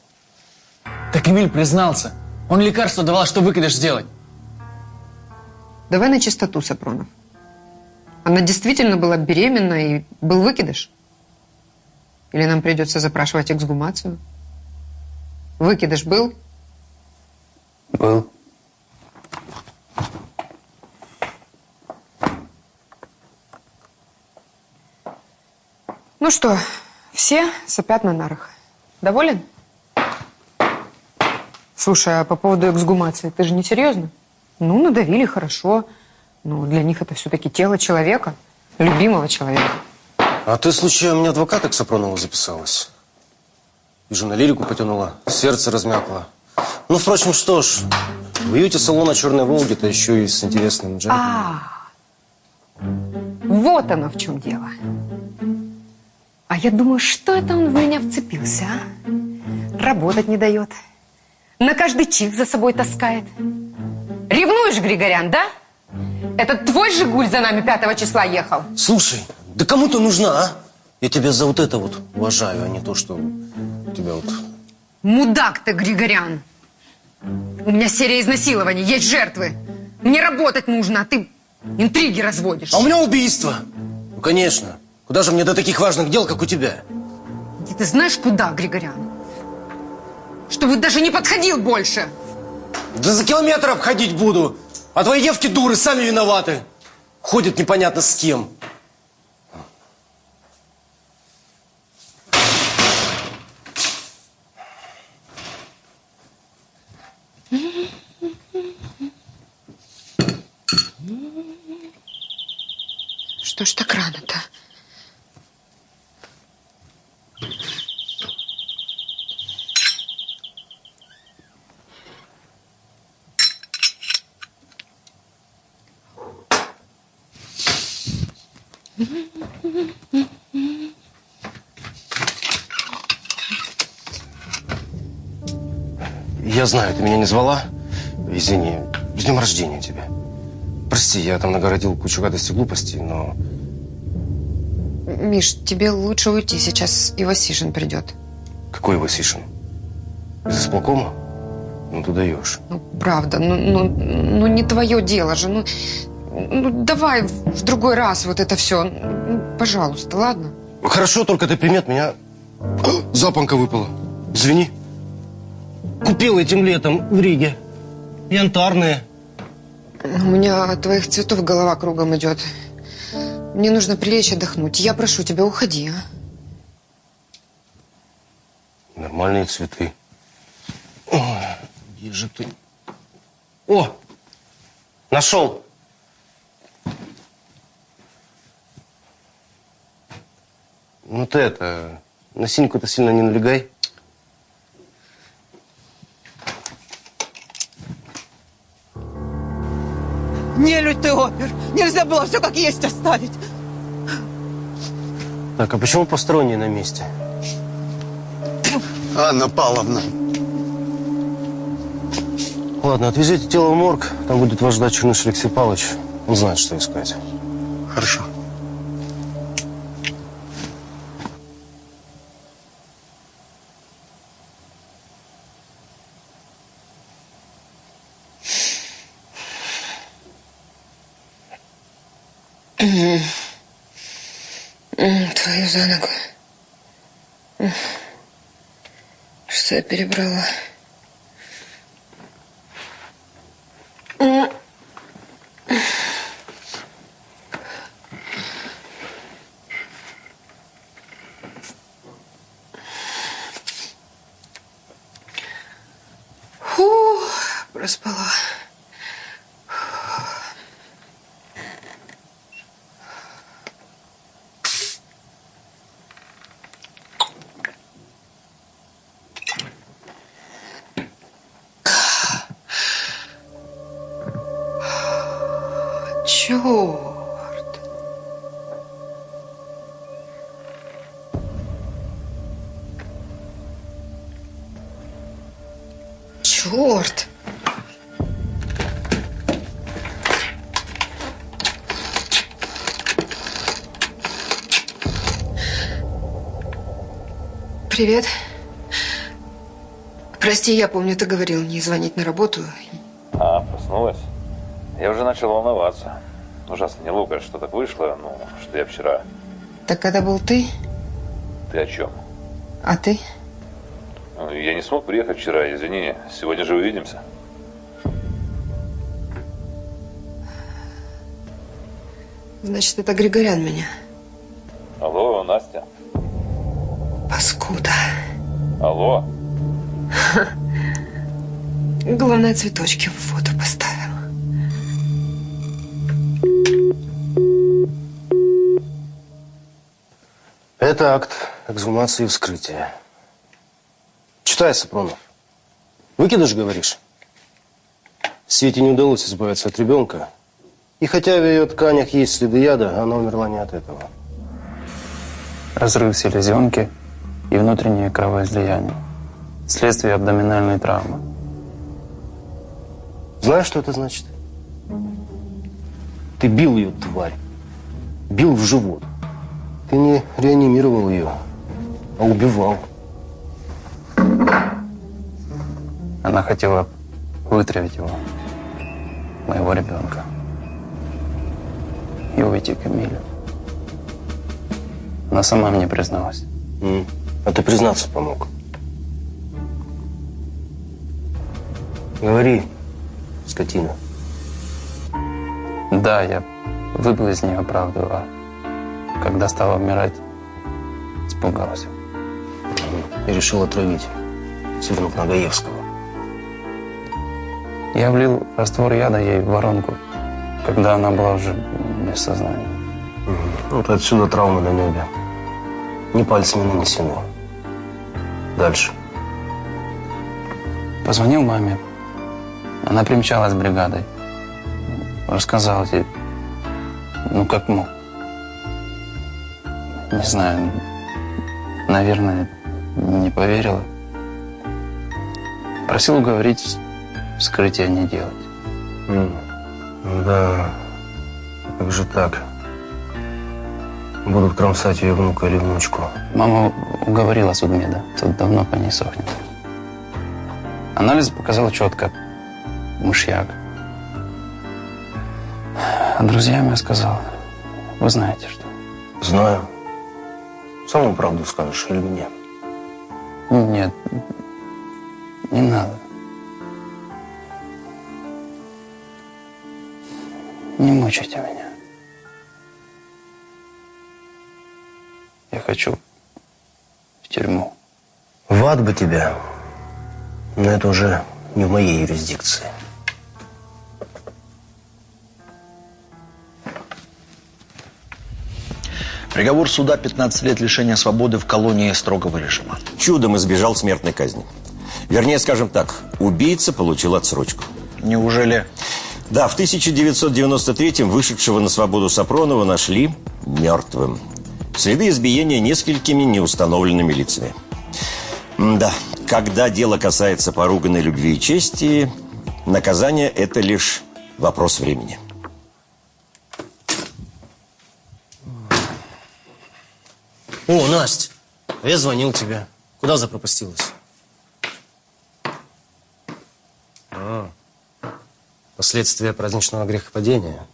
Так Эмиль признался. Он лекарство давал, что выкидыш сделать. Давай на чистоту, Сапронов. Она действительно была беременна и был выкидыш? Или нам придется запрашивать эксгумацию? Выкидыш был? Был. Ну что, все сопят на нарах. Доволен? Слушай, а по поводу эксгумации, ты же не серьезно? Ну, надавили, хорошо. Но для них это все-таки тело человека, любимого человека. А ты, случайно, у меня адвоката к Сапронову записалась? Вижу, на лирику потянула, сердце размякло. Ну, впрочем, что ж, в уюте салона «Черной Волги»-то еще и с интересным джентльменом. А, вот оно в чем дело. А я думаю, что это он в меня вцепился, а? Работать не дает. На каждый чих за собой таскает. Ревнуешь, Григорян, да? Этот твой «Жигуль» за нами 5 числа ехал? Слушай, да кому ты нужна, а? Я тебя за вот это вот уважаю, а не то, что тебя вот... Мудак ты, Григорян. У меня серия изнасилований, есть жертвы. Мне работать нужно, а ты интриги разводишь. А у меня убийство. Ну, конечно. Куда же мне до таких важных дел, как у тебя? Ты знаешь, куда, Григорян? Чтобы даже не подходил больше. Да за километр обходить буду. А твои девки дуры, сами виноваты. Ходят непонятно с кем. Что ж так рано? Я знаю, ты меня не звала. Извини, с днем рождения тебя. Прости, я там нагородил кучу гадостей и глупостей, но... Миш, тебе лучше уйти. Сейчас Ивасишин придет. Какой Васишин? Из исполкома? Ну, ты даешь. Ну, правда, ну, ну, ну не твое дело же. Ну, ну, давай в другой раз вот это все. Ну, пожалуйста, ладно? Хорошо, только ты примет меня... Запонка выпала. Извини. Купил этим летом в Риге. Янтарные. У меня от твоих цветов голова кругом идет. Мне нужно прилечь отдохнуть. Я прошу тебя, уходи, а? Нормальные цветы. Ой, где же ты? О! Нашел! Ну ты это, на синьку-то сильно не налегай. Не людь ты, опер! Нельзя было все как есть оставить! Так, а почему посторонние на месте? Анна Павловна. Ладно, отвезите тело в морг. Там будет вас ждать Черныш Алексей Павлович. Он знает, что искать. Хорошо. Твою за ногу. Что я перебрала? Фу, проспала. Черт. Черт. Привет. Прости, я помню, ты говорил не звонить на работу. А, проснулась? Я уже начал волноваться. Ужасно неловко, что так вышло, ну, что я вчера... Так это был ты? Ты о чем? А ты? Ну, Я не смог приехать вчера, извини. Сегодня же увидимся. Значит, это Григорян меня. Алло, Настя. Паскуда. Алло. Главное, цветочки в фото поставил. Это акт эксгумации и вскрытия. Читай, Сапронов. Выкидыш, говоришь? Свете не удалось избавиться от ребенка. И хотя в ее тканях есть следы яда, она умерла не от этого. Разрыв селезенки и внутреннее кровоизлияние. Следствие абдоминальной травмы. Знаешь, что это значит? Ты бил ее, тварь. Бил в живот. Ты не реанимировал ее, а убивал. Она хотела вытравить его, моего ребенка, и уйти к Эмилю. Она сама мне призналась. М, А ты признаться помог. Говори, скотина. Да, я выбил из нее правду, а когда стала умирать, испугался. И решил отравить свернув на Гаевского. Я влил раствор яда ей в воронку, когда она была уже без сознания. Вот отсюда травмы на небе. Не пальцами нанесены. Дальше. Позвонил маме. Она примчалась с бригадой. Рассказал ей, ну как мог. Не знаю, наверное, не поверила. Просил уговорить вскрытие не делать. М, Да, как же так? Будут кромсать ее внука или внучку. Мама уговорила судмеда. Тут давно по ней сохнет. Анализ показал четко. Мышьяк. А друзьям я сказал, вы знаете что. Знаю. Саму правду скажешь или мне? Нет, не надо. Не мучайте меня. Я хочу в тюрьму. В ад бы тебя. Но это уже не в моей юрисдикции. Приговор суда 15 лет лишения свободы в колонии строгого режима. Чудом избежал смертной казни. Вернее, скажем так, убийца получил отсрочку. Неужели? Да, в 1993-м вышедшего на свободу Сапронова нашли мертвым. Следы избиения несколькими неустановленными лицами. Да, когда дело касается поруганной любви и чести, наказание – это лишь вопрос времени. О, Настя, а я звонил тебе. Куда запропастилась? А, последствия праздничного грехопадения.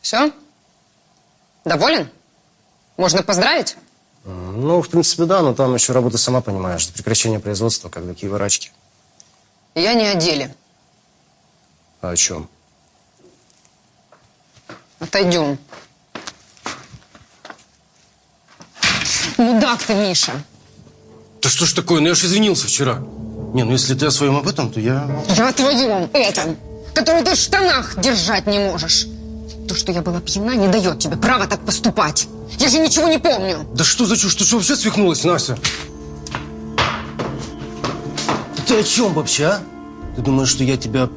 Все? Доволен? Можно поздравить? Ну, в принципе, да, но там еще работа, сама понимаешь, до прекращения производства, как такие ворачки. Я не о деле. А о чем? Отойдем. Мудак ты, Миша. Да что ж такое? Ну я ж извинился вчера. Не, ну если ты о своем об этом, то я... Я о твоем этом, который ты в штанах держать не можешь. То, что я была пьяна, не дает тебе права так поступать. Я же ничего не помню. Да что за чушь? Ты что, вообще свихнулась, Настя? Да ты о чем вообще, а? Ты думаешь, что я тебя,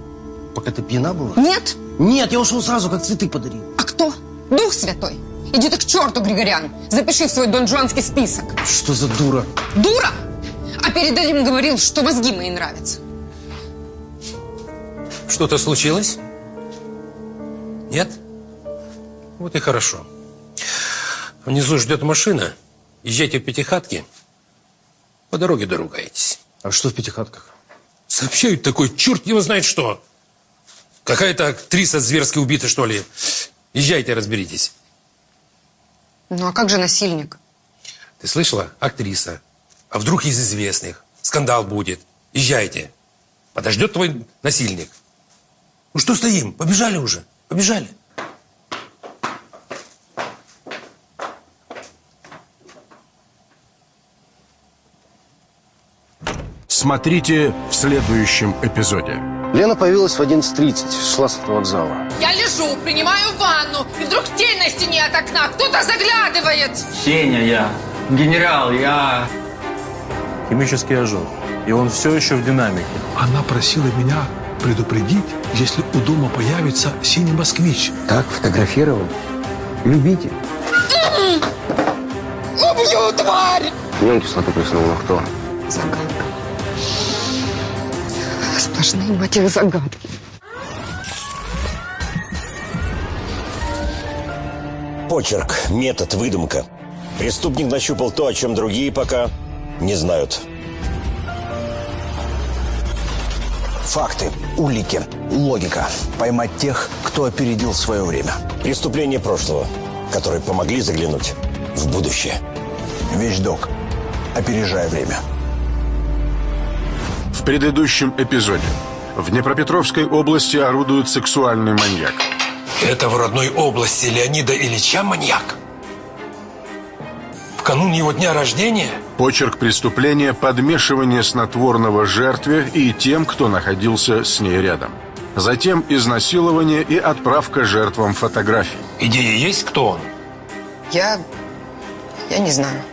пока ты пьяна была? Нет. Нет, я ушел сразу, как цветы подарил. А кто? Дух Святой. Иди ты к черту, Григорян. Запиши в свой донжуанский список. Что за дура? Дура? А перед этим говорил, что мозги мои нравятся. Что-то случилось? Нет? Вот и хорошо. Внизу ждет машина. Езжайте в пятихатки. По дороге доругаетесь. А что в пятихатках? Сообщают такой, черт его знает что. Какая-то актриса зверски убита, что ли. Езжайте, разберитесь. Ну а как же насильник? Ты слышала? Актриса. А вдруг из известных? Скандал будет. Езжайте. Подождет твой насильник. Ну что стоим? Побежали уже. Побежали. Смотрите в следующем эпизоде. Лена появилась в 11.30, шла с автовокзала. Я лежу, принимаю ванну, и вдруг тень на стене от окна. Кто-то заглядывает. Сеня я. Генерал, я... Химический ожог. И он все еще в динамике. Она просила меня предупредить, если у дома появится синий москвич. Так, фотографировал. Любите. Убью, тварь! Днем кислоту плеснул, но кто? Загадка. Сплошные, мать их, загадки. Почерк, метод, выдумка. Преступник нащупал то, о чем другие пока не знают. Факты, улики, логика. Поймать тех, кто опередил свое время. Преступления прошлого, которые помогли заглянуть в будущее. Вещдок. Опережая время. В предыдущем эпизоде. В Днепропетровской области орудует сексуальный маньяк. Это в родной области Леонида Ильича маньяк? В канун его дня рождения? Почерк преступления – подмешивание снотворного жертве и тем, кто находился с ней рядом. Затем изнасилование и отправка жертвам фотографий. Идея есть, кто он? Я... я не знаю.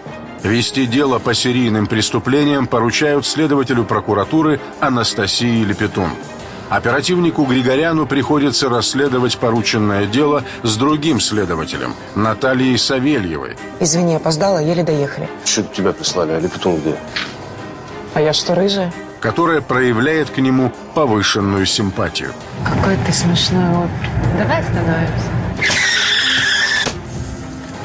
Вести дело по серийным преступлениям поручают следователю прокуратуры Анастасии Лепетун. Оперативнику Григоряну приходится расследовать порученное дело с другим следователем, Натальей Савельевой. Извини, опоздала, еле доехали. Что тебя прислали, а Лепетун где? А я что, рыжая? которая проявляет к нему повышенную симпатию. Какой ты смешной, вот. Давай остановимся.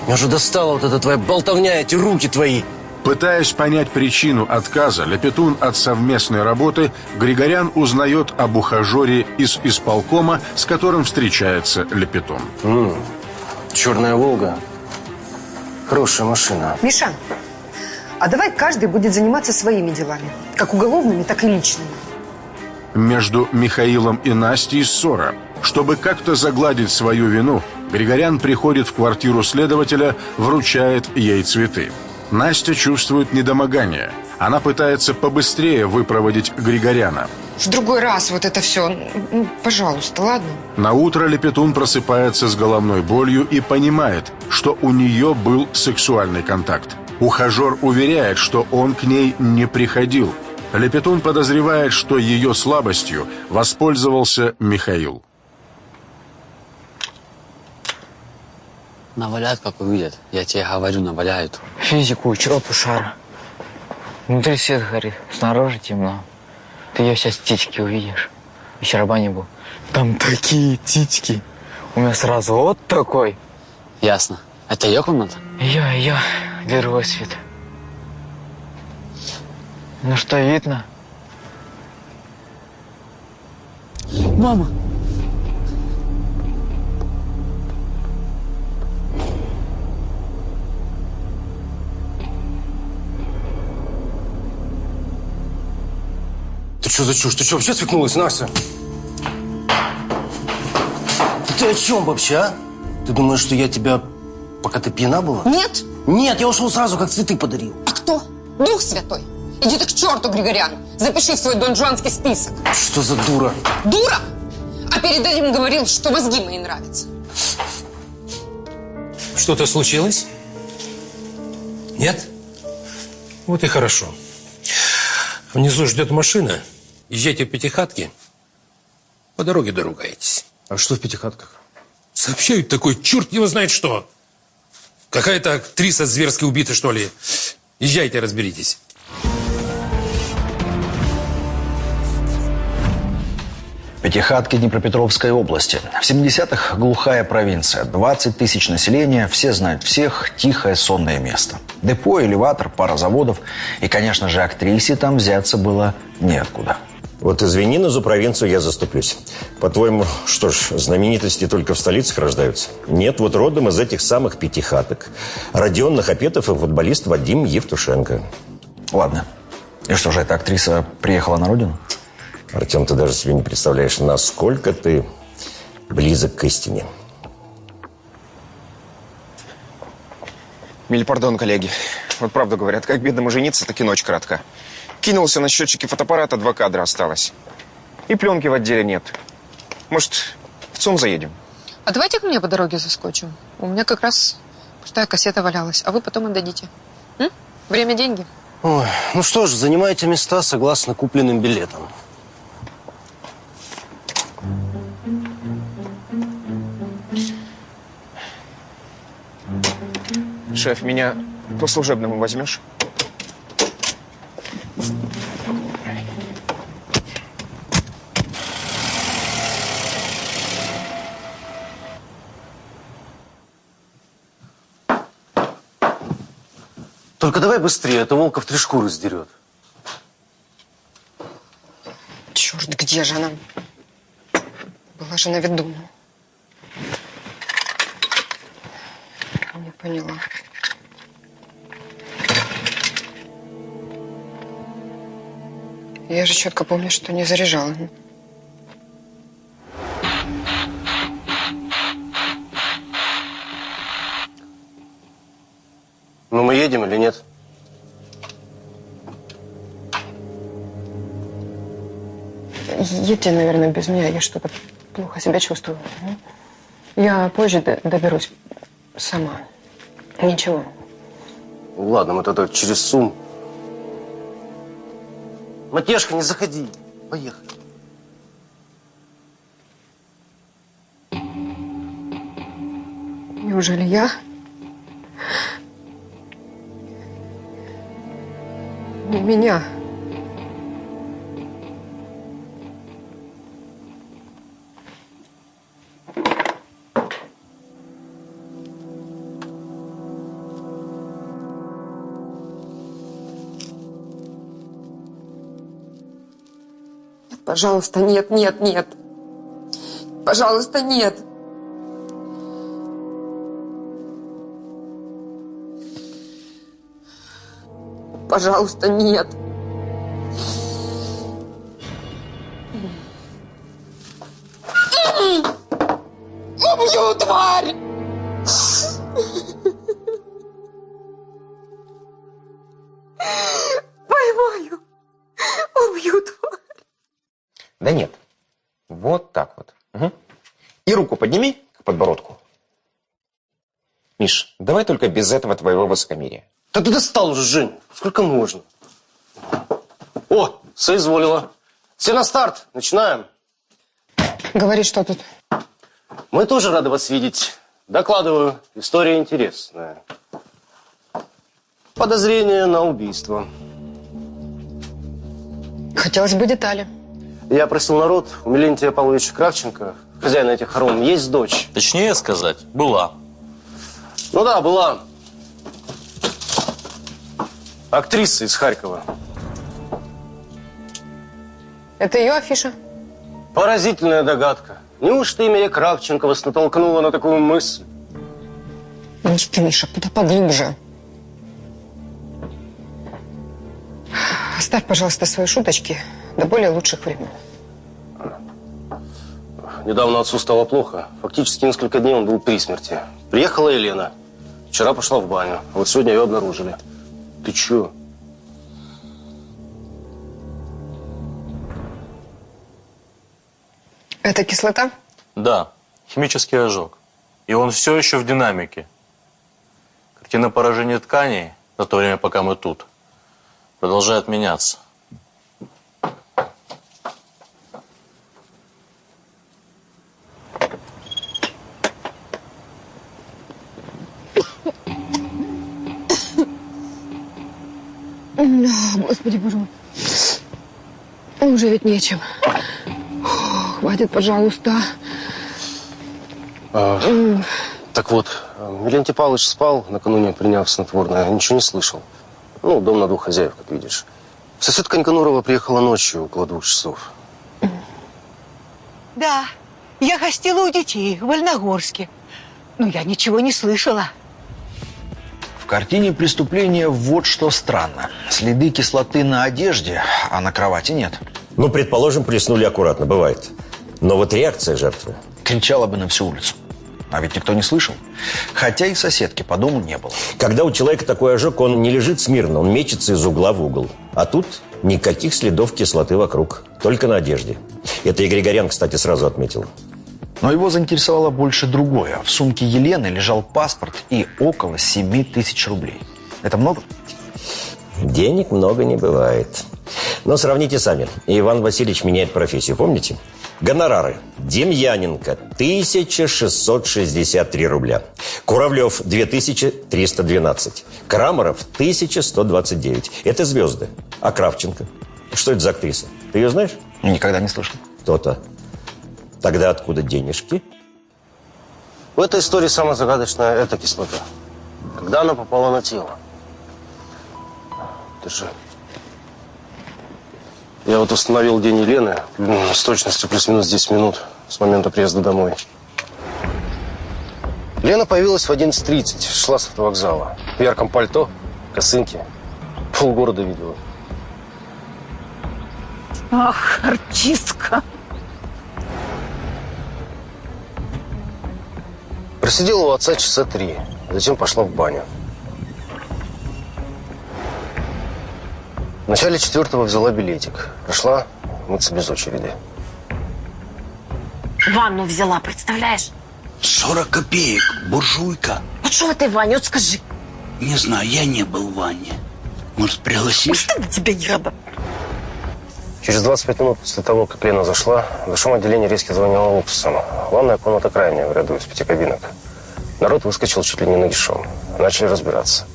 Меня уже достала вот эта твоя болтовня, эти руки твои. Пытаясь понять причину отказа Лепетун от совместной работы, Григорян узнает об ухажере из исполкома, с которым встречается Лепетун. М-м, черная «Волга». Хорошая машина. Миша, а давай каждый будет заниматься своими делами. Как уголовными, так и личными. Между Михаилом и Настей ссора. Чтобы как-то загладить свою вину, Григорян приходит в квартиру следователя, вручает ей цветы. Настя чувствует недомогание. Она пытается побыстрее выпроводить Григоряна. В другой раз вот это все. Пожалуйста, ладно? На утро Лепетун просыпается с головной болью и понимает, что у нее был сексуальный контакт. Ухажер уверяет, что он к ней не приходил. Лепетун подозревает, что ее слабостью воспользовался Михаил. Наваляют, как увидят. Я тебе говорю, наваляют. Физику учил Пушара. Внутри свет горит, снаружи темно. Ты ее сейчас титьки увидишь. И Щербани был. Там такие титьки. У меня сразу вот такой. Ясно. Это ее комната? Ее, ее. Другой свет. Ну что, видно? Мама! Что за чушь? Ты что, вообще свихнулась, Настя? Ты о чем вообще, а? Ты думаешь, что я тебя, пока ты пьяна была? Нет. Нет, я ушел сразу, как цветы подарил. А кто? Дух Святой. Иди ты к черту, Григорян. Запиши в свой донжуанский список. Что за дура? Дура? А перед этим говорил, что мозги мои нравятся. Что-то случилось? Нет? Вот и хорошо. Внизу ждет машина. Езжайте в Пятихатки. По дороге доругаетесь. А что в Пятихатках? Сообщают такой, черт его знает что. Какая-то актриса зверски убита, что ли. Езжайте, разберитесь. Пятихатки Днепропетровской области. В 70-х глухая провинция. 20 тысяч населения, все знают всех, тихое сонное место. Депо, элеватор, пара заводов. И, конечно же, актрисе там взяться было неоткуда. Вот извини, но за провинцию я заступлюсь. По-твоему, что ж, знаменитости только в столицах рождаются? Нет, вот родом из этих самых пятихаток. Родион Нахапетов и футболист Вадим Евтушенко. Ладно. И что же, эта актриса приехала на родину? Артем, ты даже себе не представляешь, насколько ты близок к истине. Миль, пардон, коллеги. Вот правду говорят, как бедному жениться, так и ночь кратка. Кинулся на счетчике фотоаппарата, два кадра осталось. И пленки в отделе нет. Может, в ЦУМ заедем? А давайте к мне по дороге заскочим. У меня как раз пустая кассета валялась, а вы потом отдадите. М? Время – деньги. Ой, ну что ж, занимайте места согласно купленным билетам. Шеф, меня по служебному возьмешь? Только давай быстрее, а то Волков три шкуры сдерет. Черт, где же она? Была же на виду. Не поняла. Я же четко помню, что не заряжала. Ну, мы едем или нет? Едьте, наверное, без меня. Я что-то плохо себя чувствую. Я позже доберусь сама. Ничего. Ладно, мы тогда через Сум. Матешка, не заходи. Поехали. Неужели я? Не меня. Пожалуйста, нет, нет, нет. Пожалуйста, нет. Пожалуйста, нет. Убью, тварь! Поймаю. Убью, тварь. Да нет. Вот так вот. Мгм. И руку подними к подбородку. Миш, давай только без этого твоего высокомерия. Да ты достал уже, Жень. Сколько можно? О, соизволила. Все на старт. Начинаем. Говори, что тут? Мы тоже рады вас видеть. Докладываю. История интересная. Подозрение на убийство. Хотелось бы детали. Я просил народ, у Милентия Павловича Кравченко, хозяина этих хором, есть дочь. Точнее сказать, была. Ну да, была. Актриса из Харькова. Это ее афиша? Поразительная догадка. Неужто имя Кравченко вас натолкнуло на такую мысль? Мишка, Миша, куда поглубже. Оставь, пожалуйста, свои шуточки до более лучших времен. Недавно отцу стало плохо. Фактически несколько дней он был при смерти. Приехала Елена. Вчера пошла в баню. А вот сегодня ее обнаружили. Ты чё? Это кислота? Да, химический ожог. И он все еще в динамике. Картина поражения тканей за то время, пока мы тут, продолжает меняться. А, Господи, боже мой. Уже ведь нечем. Хватит, пожалуйста. А, так вот, Милентий Павлович спал, накануне приняв снотворное, ничего не слышал. Ну, дом на двух хозяев, как видишь. Соседка Никанорова приехала ночью, около двух часов. Да, я гостила у детей в Вольногорске. Но я ничего не слышала. В картине преступления вот что странно. Следы кислоты на одежде, а на кровати нет. Ну, предположим, плеснули аккуратно, бывает. Но вот реакция жертвы. Кричала бы на всю улицу. А ведь никто не слышал. Хотя и соседки по дому не было. Когда у человека такой ожог, он не лежит смирно, он мечется из угла в угол. А тут никаких следов кислоты вокруг, только на одежде. Это и Григорян, кстати, сразу отметил. Но его заинтересовало больше другое. В сумке Елены лежал паспорт и около 7 тысяч рублей. Это много? Денег много не бывает. Но сравните сами. Иван Васильевич меняет профессию, помните? Гонорары. Демьяненко 1663 рубля. Куравлев 2312. Крамаров 1129. Это звезды. А Кравченко? Что это за актриса? Ты ее знаешь? Никогда не слышал. То-то. Тогда откуда денежки? В этой истории самое загадочное – это кислота. Когда она попала на тело? Держи. Я вот установил день Елены м, с точностью плюс-минус 10 минут с момента приезда домой. Лена появилась в 11.30, шла с автовокзала. В ярком пальто, косынке. Полгорода видела. Ах, артистка. Просидела у отца часа три, затем пошла в баню. В начале четвертого взяла билетик. Прошла мыться без очереди. Ванну взяла, представляешь? 40 копеек, буржуйка. Вот что в этой ванне, вот скажи. Не знаю, я не был в ванне. Может, пригласишь? Что тебя не рада? Через 25 минут после того, как Лена зашла, в душевом отделении резко звонила уксусом. Ванная комната крайняя в ряду из пяти кабинок. Народ выскочил чуть ли не нагишом. Начали разбираться.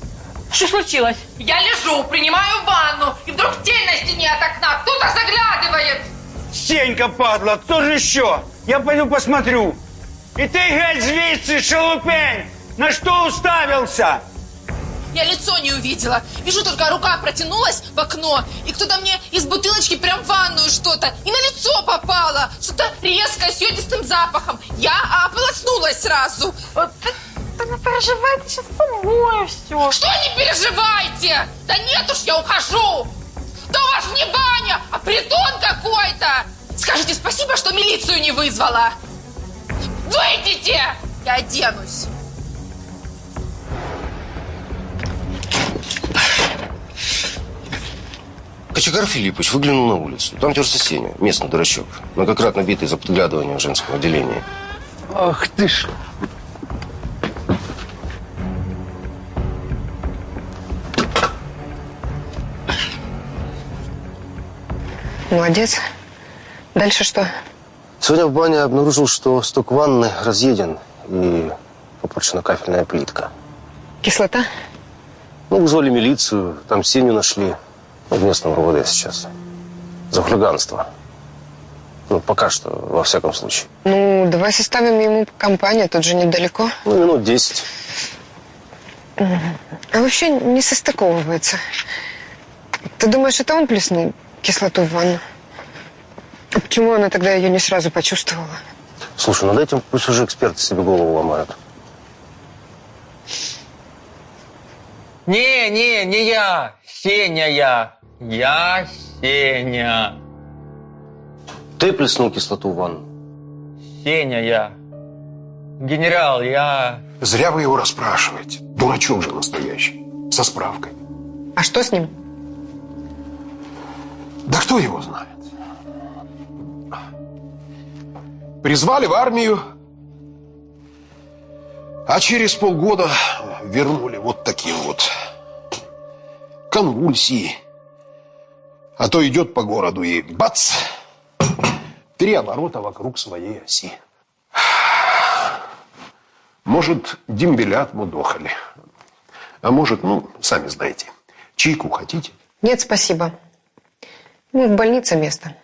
Что случилось? Я лежу, принимаю ванну, и вдруг тень на стене от окна. Кто-то заглядывает. Сенька, падла, кто же еще? Я пойду посмотрю. И ты, геть звідси, шелупень! На что уставился? Я лицо не увидела. Вижу, только рука протянулась в окно, и кто-то мне из бутылочки прям в ванную что-то. И на лицо попало. Что-то резкое, с йодистым запахом. Я ополоснулась сразу. Вот Да не переживай, ты сейчас помою все. Что не переживайте? Да нет уж, я ухожу. Да у вас не баня, а притон какой-то. Скажите спасибо, что милицию не вызвала. Выйдите! Я оденусь. Кочегар Филиппович выглянул на улицу. Там терся Сеня, местный дурачок, многократно битый за подглядывание в женском отделении. Ах ты ж. Молодец. Дальше что? Сегодня в бане обнаружил, что сток ванны разъеден и попорчена кафельная плитка. Кислота? Ну, вызвали милицию, там Сеню нашли. Ну, в местном РУВД сейчас. За хулиганство. Ну, пока что, во всяком случае. Ну, давай составим ему компанию, тут же недалеко. Ну, минут десять. А вообще не состыковывается. Ты думаешь, это он плеснул кислоту в ванну? А почему она тогда ее не сразу почувствовала? Слушай, над этим пусть уже эксперты себе голову ломают. Не, не, не я. Сеня я. Я Сеня. Ты плеснул кислоту в ванну? Сеня я. Генерал, я... Зря вы его расспрашиваете. Дурачок же настоящий. Со справкой. А что с ним? Да кто его знает? Призвали в армию, а через полгода вернули вот такие вот конвульсии. А то идет по городу и бац! Три оборота вокруг своей оси. Может, дембеля отмудохали. А может, ну, сами знаете. Чайку хотите? Нет, спасибо. Мы в больнице место,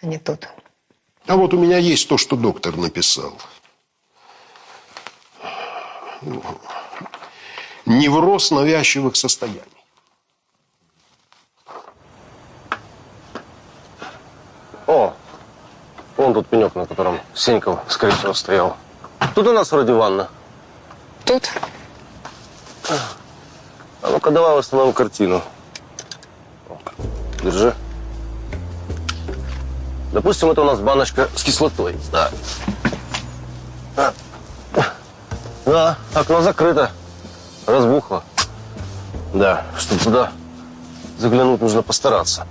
а не тут. А вот у меня есть то, что доктор написал. Невроз навязчивых состояний. О, вон тут пенек, на котором Сеньков, скорее всего, стоял. Тут у нас вроде ванна. Тут? А ну-ка давай восстановим картину. Держи. Допустим, это у нас баночка с кислотой. Да. Да, окно закрыто. Разбухло. Да, чтобы туда заглянуть, нужно постараться.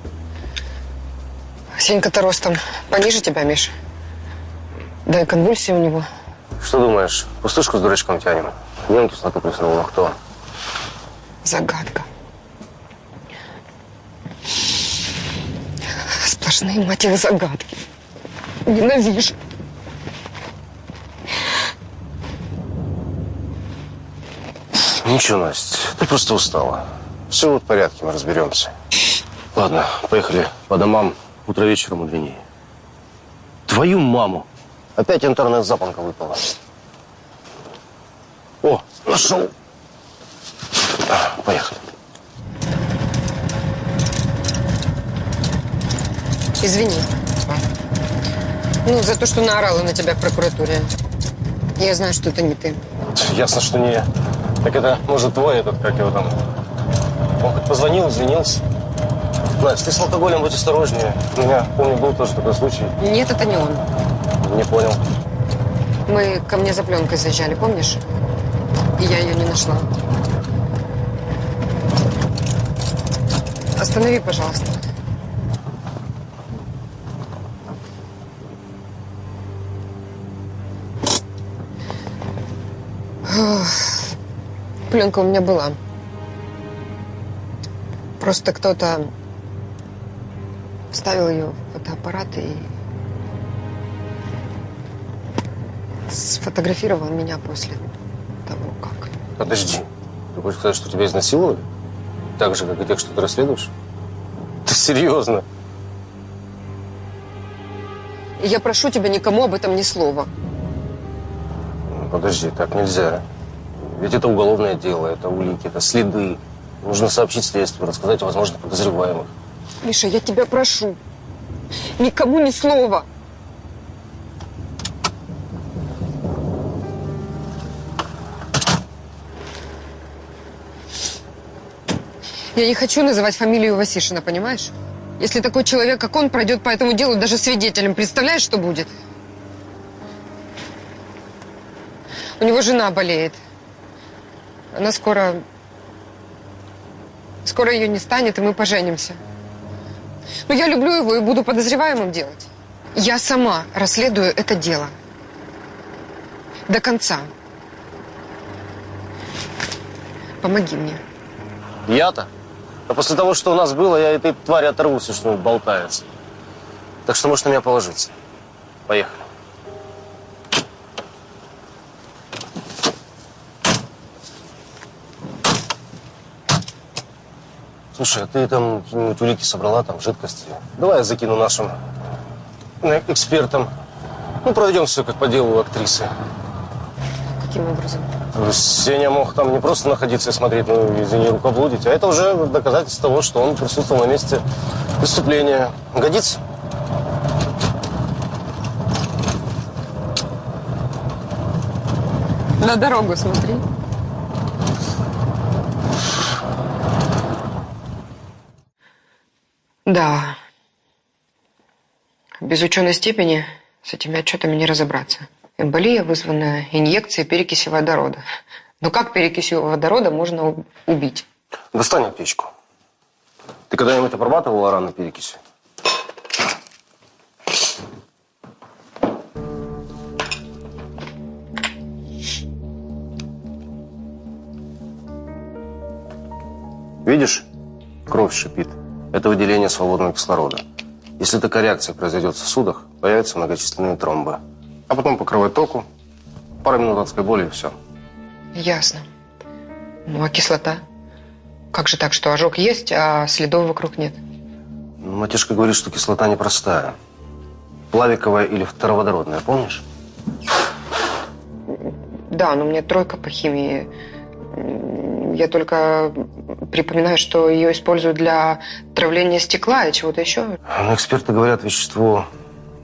Сенька-то ростом пониже тебя, Миш. Да и конвульсии у него. Что думаешь, пустышку с дурачком тянем? Днем кислоту плеснул, но кто? Загадка. Сплошные, его, загадки. Ненавижу. Ничего, Настя, ты просто устала. Все вот в порядке, мы разберемся. Ладно, поехали по домам. Утро вечером мудренее. Твою маму! Опять интернет-запонка выпала. О, нашел. Поехали. Извини. Ну, за то, что наорала на тебя в прокуратуре. Я знаю, что это не ты. Ясно, что не я. Так это, может, твой этот, как его там. Он хоть позвонил, извинился. Настя, ты с алкоголем будь осторожнее. У меня, помню, был тоже такой случай. Нет, это не он. Не понял. Мы ко мне за пленкой заезжали, помнишь? И я ее не нашла. Останови, пожалуйста. Пленка у меня была. Просто кто-то вставил ее в фотоаппарат и сфотографировал меня после того, как. Подожди. Ты хочешь сказать, что тебя изнасиловали? Так же, как и тех, что ты расследуешь? Ты серьезно? Я прошу тебя никому об этом ни слова. Подожди, так нельзя. Ведь это уголовное дело, это улики, это следы. Нужно сообщить следствию, рассказать о возможных подозреваемых. Миша, я тебя прошу. Никому ни слова. Я не хочу называть фамилию Васишина, понимаешь? Если такой человек, как он, пройдет по этому делу даже свидетелем, представляешь, что будет? У него жена болеет. Она скоро... Скоро ее не станет, и мы поженимся. Но я люблю его и буду подозреваемым делать. Я сама расследую это дело. До конца. Помоги мне. Я-то? А после того, что у нас было, я этой твари оторву все, что болтается. Так что можешь на меня положиться. Поехали. Слушай, а ты там какие-нибудь улики собрала, там, жидкости? Давай я закину нашим э, экспертам. Ну, проведем все как по делу актрисы. Каким образом? Сеня мог там не просто находиться и смотреть, но и за ней рукоблудить. А это уже доказательство того, что он присутствовал на месте преступления. Годится? На дорогу смотри. Да. Без ученой степени с этими отчетами не разобраться. Эмболия, вызванная инъекцией перекиси водорода. Но как перекисью водорода можно убить? Достань аптечку. Ты когда-нибудь обрабатывала раны перекисью? Видишь? Кровь шипит. Это выделение свободного кислорода. Если такая реакция произойдет в сосудах, появятся многочисленные тромбы. А потом по кровотоку, пара минут адской боли и все. Ясно. Ну а кислота? Как же так, что ожог есть, а следов вокруг нет? Ну, Матишка говорит, что кислота непростая. Плавиковая или второводородная, помнишь? Да, но мне тройка по химии. Я только припоминаю, что ее используют для травления стекла и чего-то еще. Но эксперты говорят, вещество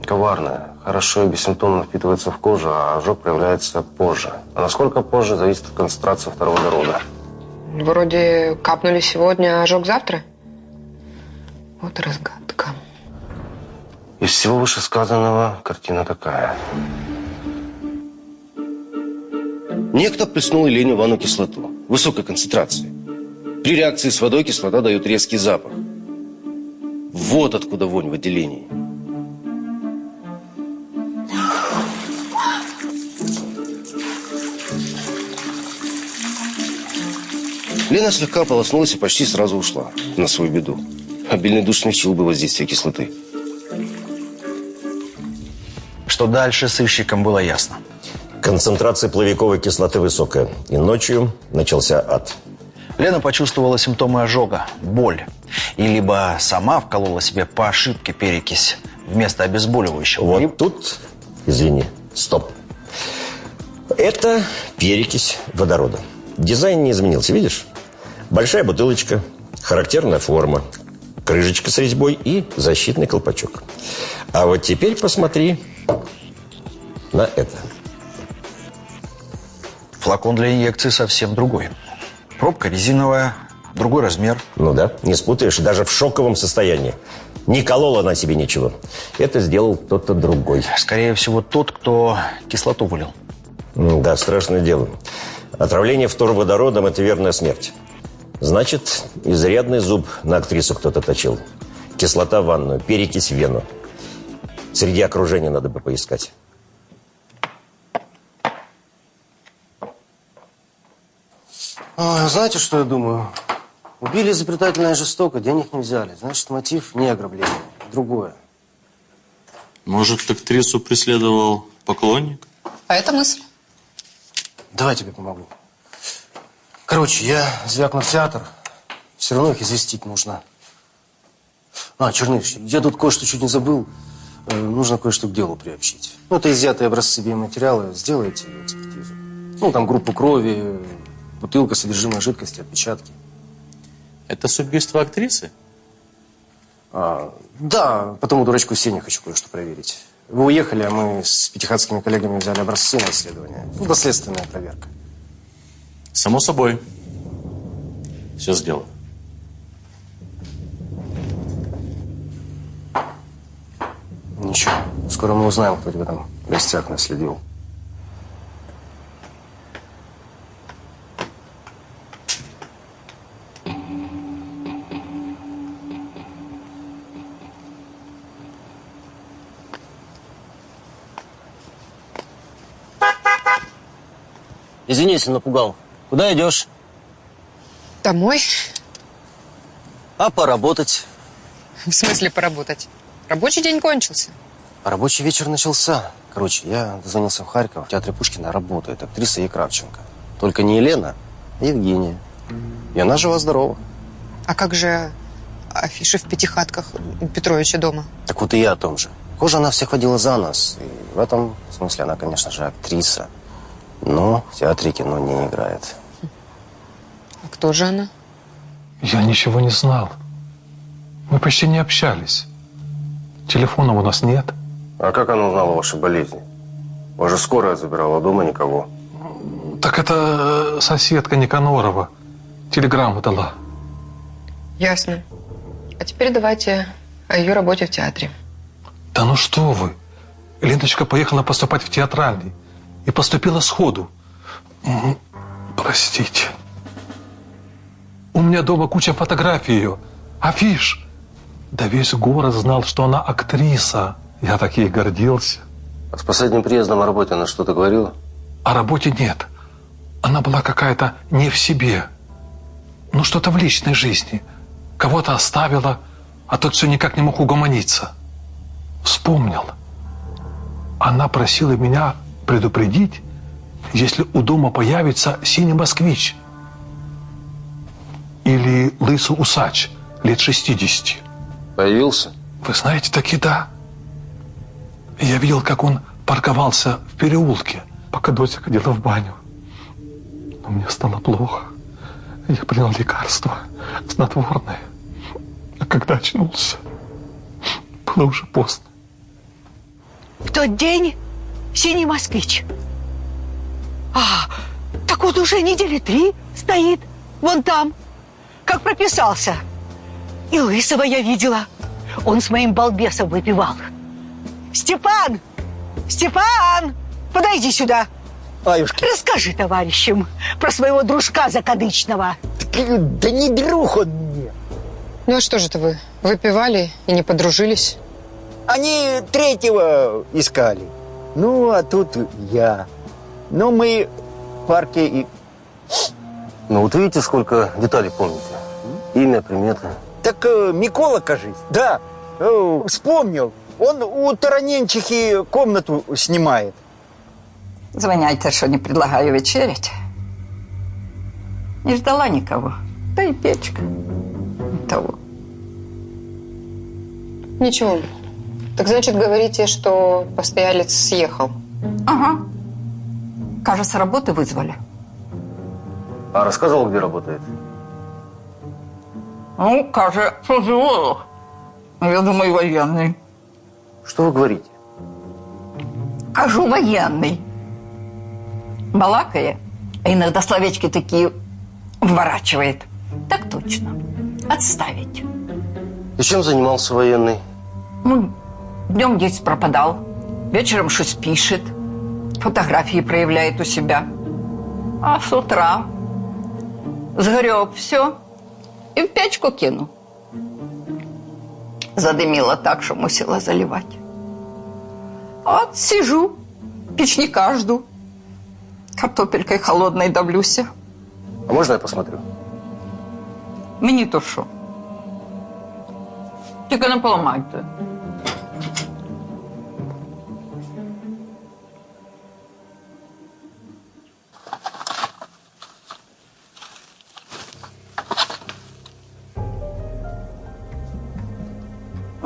коварное. Хорошо и бессимптомно впитывается в кожу, а ожог проявляется позже. А насколько позже, зависит от концентрации второводорода. Вроде капнули сегодня, а ожог завтра. Вот разгадка. Из всего вышесказанного картина такая. Некто плеснул Елене ванну кислоту высокой концентрации. При реакции с водой кислота дает резкий запах. Вот откуда вонь в отделении. Лена слегка полоснулась и почти сразу ушла на свою беду. Обильный душ смягчил бы воздействие кислоты. Что дальше сыщикам было ясно. Концентрация плавиковой кислоты высокая. И ночью начался ад. Лена почувствовала симптомы ожога, боль. И либо сама вколола себе по ошибке перекись вместо обезболивающего. Вот тут, извини, стоп. Это перекись водорода. Дизайн не изменился, видишь? Большая бутылочка, характерная форма, крышечка с резьбой и защитный колпачок. А вот теперь посмотри на это. Флакон для инъекции совсем другой. Пробка резиновая, другой размер. Ну да, не спутаешь, даже в шоковом состоянии. Не колола на себе ничего. Это сделал кто-то другой. Скорее всего, тот, кто кислоту вылил. Да, страшное дело. Отравление вторводородом – это верная смерть. Значит, изрядный зуб на актрису кто-то точил. Кислота в ванную, перекись в вену. Среди окружения надо бы поискать. Ой, знаете, что я думаю? Убили изобретательно и жестоко, денег не взяли. Значит, мотив не ограбление, другое. Может, актрису преследовал поклонник? А это мысль. Давай тебе помогу. Короче, я звякну в театр. Все равно их известить нужно. А, Черныш, я тут кое-что чуть не забыл. Э, нужно кое-что к делу приобщить. Ну, это изъятые образцы биоматериала. Сделайте экспертизу. Ну, там группу крови, бутылка, содержимое жидкости, отпечатки. Это с убийства актрисы? А, да, потом у дурачку Сеня хочу кое-что проверить. Вы уехали, а мы с пятихатскими коллегами взяли образцы на исследование. Ну, доследственная проверка. Само собой. Все сделаю. Ничего, скоро мы узнаем, кто тебя там в гостях наследил. Извини, если напугал. Куда идешь? Домой? А поработать? В смысле поработать? Рабочий день кончился. А рабочий вечер начался. Короче, я дозвонился в Харьков. В театре Пушкина работает актриса Екравченко. Только не Елена, а Евгения. И она жива-здорова. А как же афиши в пятихатках у Петровича дома? Так вот и я о том же. Похоже, она всех водила за нас. И в этом смысле она, конечно же, актриса. Но в театре кино не играет. А кто же она? Я ничего не знал. Мы почти не общались. Телефона у нас нет. А как она узнала ваши болезни? Вас же скорая забирала, дома никого. Так это э, соседка Никанорова. Телеграмму дала. Ясно. А теперь давайте о ее работе в театре. Да ну что вы. Леночка поехала поступать в театральный. И поступила сходу. Простите. У меня дома куча фотографий ее. Афиш. Да весь город знал, что она актриса. Я так ей гордился. А с последним приездом о работе она что-то говорила? О работе нет. Она была какая-то не в себе. Ну, что-то в личной жизни. Кого-то оставила, а тот все никак не мог угомониться. Вспомнил. Она просила меня предупредить, если у дома появится синий москвич или лысый усач лет 60. Появился? Вы знаете, таки да. Я видел, как он парковался в переулке, пока Дося ходила в баню. Но мне стало плохо. Я принял лекарство, снотворное. А когда очнулся, было уже поздно. В тот день синий москвич. А, так вот уже недели три стоит. Вон там. Как прописался. И Лысого я видела. Он с моим балбесом выпивал. Степан! Степан! Подойди сюда. Аюшки. Расскажи товарищам про своего дружка закадычного. Да не друг он мне. Ну а что же это вы? Выпивали и не подружились? Они третьего искали. Ну, а тут я. Ну, мы в парке и... Ну вот видите, сколько деталей помните? Имя, приметы. Так э, Микола, кажись. Да, э, вспомнил. Он у Тараненчихи комнату снимает. Звоняйте, что не предлагаю вечерить. Не ждала никого. Да и печка. Того. Ничего. Так значит, говорите, что постоялец съехал? Ага. Кажется, работы вызвали. А рассказывал, где работает? Ну, кажется, зоолог. Я думаю, военный. Что вы говорите? Кажу, военный. Балакає, а иногда словечки такие вворачивает. Так точно. Отставить. И чем занимался военный? Ну, днем десь пропадал, вечером щось пишет, фотографии проявляет у себя. А с утра сгреб все и в печку кинул. Задымило так, что мусила заливать. Вот сижу, печника жду, картопелькой холодной давлюся. А можно я посмотрю? Мені то що? Тільки не поламайте.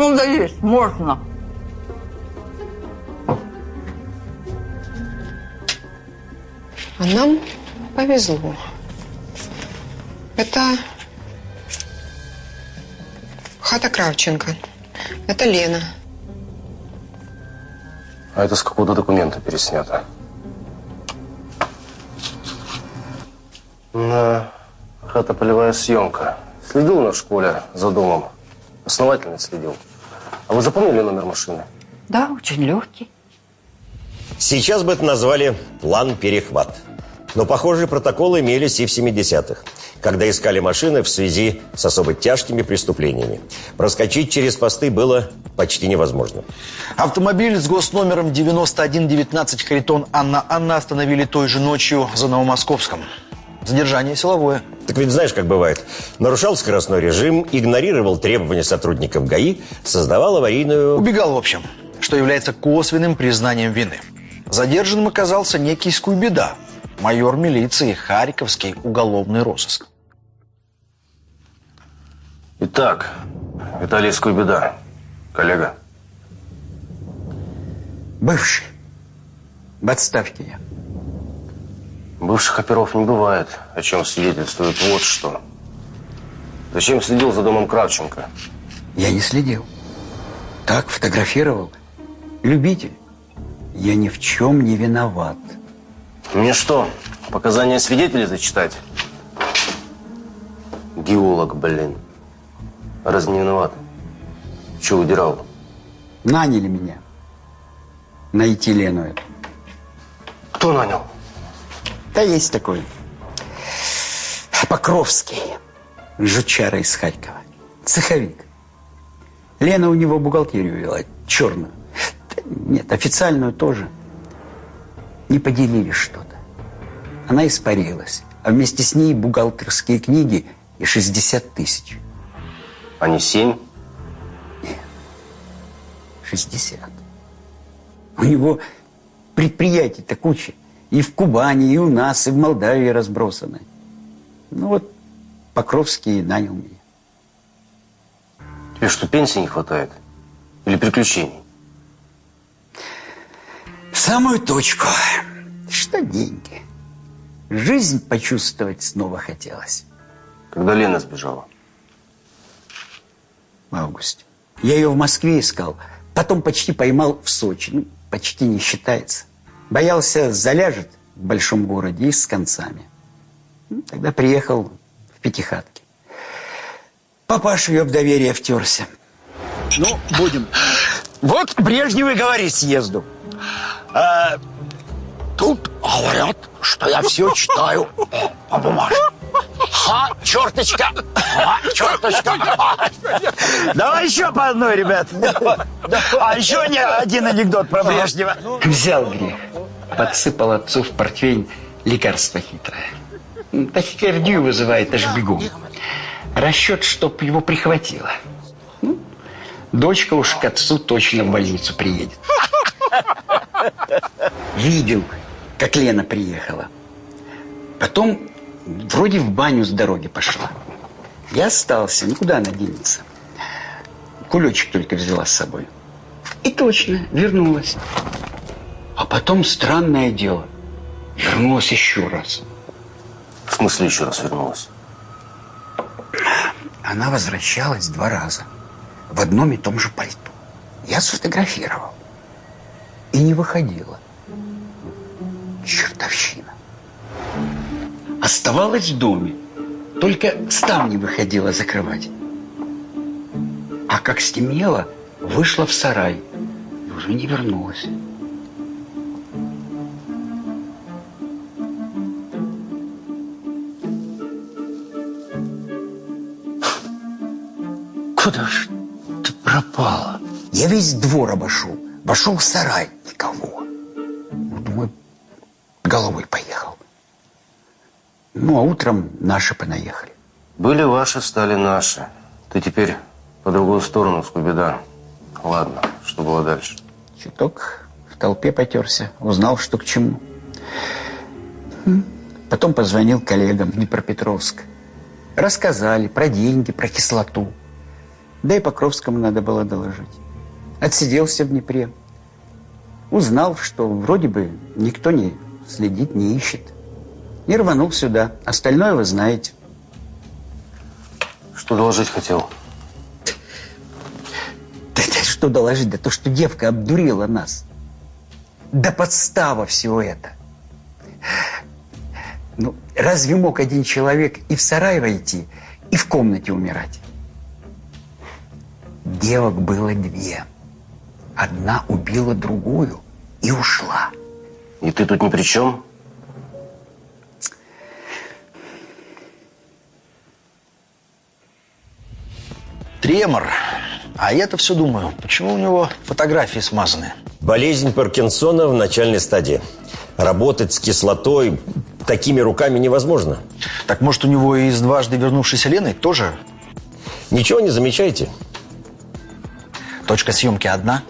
Ну, да есть, можно. А нам повезло. Это хата Кравченко. Это Лена. А это с какого-то документа переснято. На хата полевая съемка. Следил на школе за домом. Основательно следил. А вы запомнили номер машины? Да, очень легкий. Сейчас бы это назвали «план перехват». Но похожие протоколы имелись и в 70-х, когда искали машины в связи с особо тяжкими преступлениями. Проскочить через посты было почти невозможно. Автомобиль с госномером 9119 Харитон Анна Анна остановили той же ночью за Новомосковском. Задержание силовое. Так ведь знаешь, как бывает. Нарушал скоростной режим, игнорировал требования сотрудников ГАИ, создавал аварийную... Убегал, в общем, что является косвенным признанием вины. Задержанным оказался некий Скуйбеда, майор милиции, Харьковский уголовный розыск. Итак, Виталий Скуйбеда, коллега. Бывший. В отставке я. Бывших оперов не бывает, о чем свидетельствует вот что. Зачем следил за домом Кравченко? Я не следил. Так фотографировал. Любитель. Я ни в чем не виноват. Мне что, показания свидетелей зачитать? Геолог, блин. Раз не виноват. Чего удирал? Наняли меня. Найти Лену эту. Кто нанял? Да есть такой. Покровский. Жучара из Харькова. Цеховик. Лена у него бухгалтерию вела. Черную. Нет, официальную тоже. Не поделили что-то. Она испарилась. А вместе с ней бухгалтерские книги и 60 тысяч. А не семь? 60. У него предприятий-то куча. И в Кубани, и у нас, и в Молдавии разбросаны. Ну вот Покровский нанял меня. Тебе что, пенсии не хватает? Или приключений? В самую точку. Что деньги? Жизнь почувствовать снова хотелось. Когда Лена сбежала? В августе. Я ее в Москве искал. Потом почти поймал в Сочи. Ну, почти не считается. Боялся, заляжет в большом городе и с концами. Ну, тогда приехал в Пятихатки. Папаша ее в доверие втерся. Ну, будем. Вот Брежнев и говорит съезду. А, тут говорят, что я все читаю по бумажке. Ха, черточка, ха, черточка. Давай еще по одной, ребят. А еще не один анекдот про Брежнева. Взял грех. Подсыпал отцу в портфель лекарство хитрое. Тахикардию вызывает аж бегом. Расчет, чтоб его прихватило. Ну, дочка уж к отцу точно в больницу приедет. Видел, как Лена приехала. Потом вроде в баню с дороги пошла. Я остался, никуда она денется. Кулечек только взяла с собой. И точно, вернулась. А потом странное дело. Вернулась еще раз. В смысле еще раз вернулась? Она возвращалась два раза. В одном и том же пальто. Я сфотографировал. И не выходила. Чертовщина. Оставалась в доме. Только став не выходила закрывать. А как стемнело, вышла в сарай. И уже не вернулась. Куда ж ты пропала? Я весь двор обошел. Вошел в сарай. Никого. Ну, думаю, головой поехал. Ну, а утром наши понаехали. Были ваши, стали наши. Ты теперь по другую сторону, Скубида. Ладно, что было дальше? Чуток в толпе потерся, узнал, что к чему. Потом позвонил коллегам в Днепропетровск. Рассказали про деньги, про кислоту. Да и Покровскому надо было доложить. Отсиделся в Днепре. Узнал, что вроде бы никто не следит, не ищет. И рванул сюда. Остальное вы знаете. Что доложить хотел? Да, да что доложить? Да то, что девка обдурила нас. Да подстава всего это. Ну, разве мог один человек и в сарай войти, и в комнате умирать? Девок было две. Одна убила другую и ушла. И ты тут ни при чем? Тремор. А я-то все думаю, почему у него фотографии смазаны? Болезнь Паркинсона в начальной стадии. Работать с кислотой такими руками невозможно. Так может у него и с дважды вернувшейся Леной тоже? Ничего не замечаете? Точка съемки одна,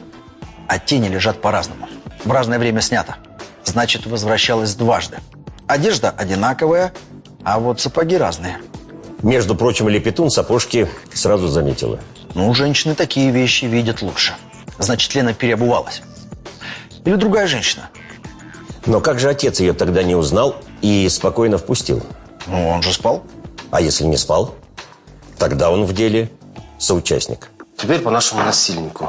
а тени лежат по-разному. В разное время снято. Значит, возвращалась дважды. Одежда одинаковая, а вот сапоги разные. Между прочим, Лепетун сапожки сразу заметила. Ну, женщины такие вещи видят лучше. Значит, Лена переобувалась. Или другая женщина. Но как же отец ее тогда не узнал и спокойно впустил? Ну, он же спал. А если не спал? Тогда он в деле соучастник. Теперь по нашему насильнику.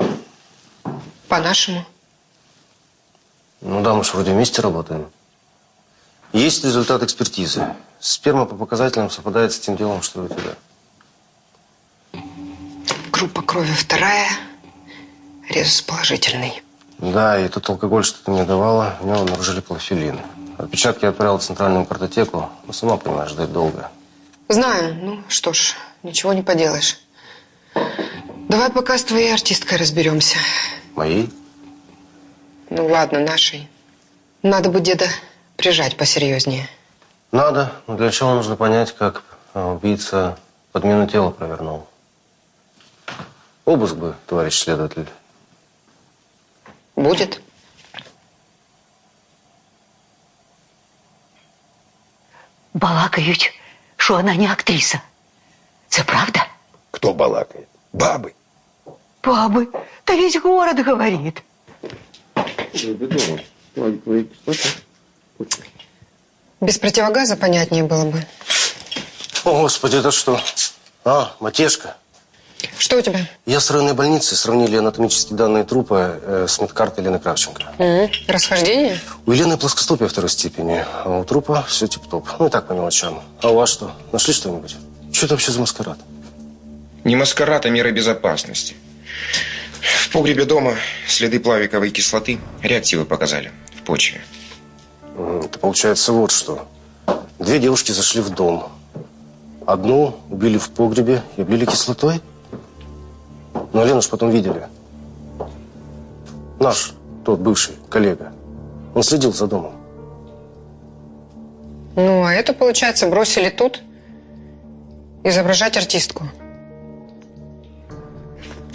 По-нашему. Ну да, мы же вроде вместе работаем. Есть результат экспертизы. Сперма по показателям совпадает с тем делом, что у тебя. Группа крови вторая, резус положительный. Да, и тот алкоголь, что ты мне давала, в нем обнаружили клофелин. Отпечатки я отправил в центральную картотеку. Ну, сама понимаешь, ждать долго. Знаю. Ну, что ж, ничего не поделаешь. Давай пока с твоей артисткой разберемся. Моей? Ну ладно, нашей. Надо бы деда прижать посерьезнее. Надо, но для чего нужно понять, как а, убийца подмену тела провернул. Обыск бы, товарищ следователь. Будет? Балакають, що вона не актриса. Це правда? Кто балакает? Бабы. Бабы, да весь город говорит. Без противогаза понятнее было бы. О, Господи, это что? А, матешка. Что у тебя? Я с районной больницы сравнили анатомические данные трупа э, с медкартой Елены Кравченко. М, Расхождение? У Елены плоскостопие второй степени, а у трупа все тип-топ. Ну и так по мелочам. А у вас что? Нашли что-нибудь? Что это вообще за маскарад? Не маскарад, а меры безопасности. В погребе дома следы плавиковой кислоты реактивы показали в почве. Это получается вот что. Две девушки зашли в дом. Одну убили в погребе и облили кислотой. Но Лену ж потом видели. Наш, тот бывший коллега. Он следил за домом. Ну, а эту, получается, бросили тут изображать артистку.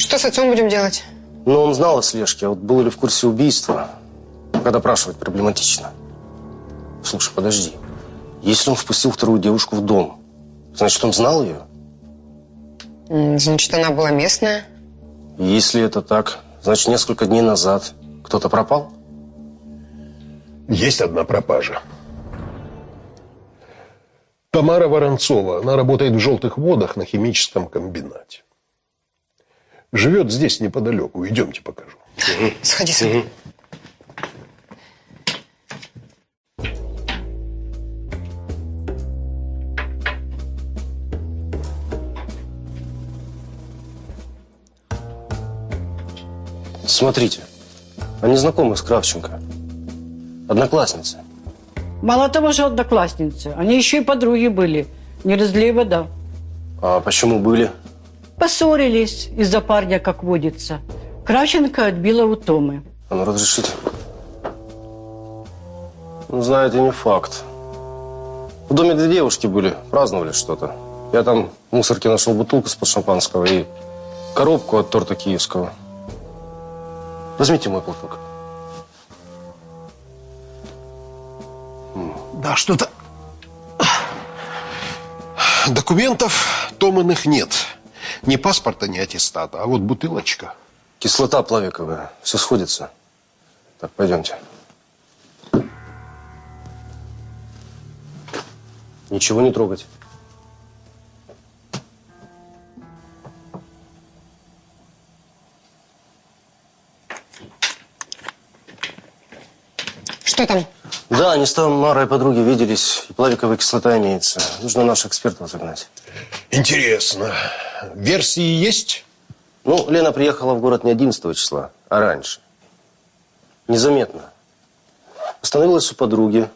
Что с отцом будем делать? Но он знал о слежке, а вот был ли в курсе убийства, пока допрашивать проблематично. Слушай, подожди. Если он впустил вторую девушку в дом, значит, он знал ее? Значит, она была местная. Если это так, значит, несколько дней назад кто-то пропал? Есть одна пропажа. Тамара Воронцова, она работает в «Желтых водах» на химическом комбинате. Живет здесь неподалеку. Идемте покажу. Сходи со мной. Смотрите, они знакомы с Кравченко. Одноклассницы. Мало того, что одноклассницы, они еще и подруги были. Не разлей вода. А почему были? Поссорились из-за парня, как водится. Кравченко отбила у Томы. А ну, разрешите. Ну, знаю, это не факт. В доме две девушки были, праздновали что-то. Я там в мусорке нашел бутылку с-под шампанского и коробку от торта киевского. Возьмите мой платок. Да, что-то... Документов Томаных нет. Ни паспорта, ни аттестата, а вот бутылочка. Кислота плавиковая. Все сходится. Так, пойдемте. Ничего не трогать. Что там? Да, они с Тамарой подруги виделись. И плавиковая кислота имеется. Нужно наших экспертов загнать. Интересно. Версии есть? Ну, Лена приехала в город не 11 числа, а раньше. Незаметно. Остановилась у подруги,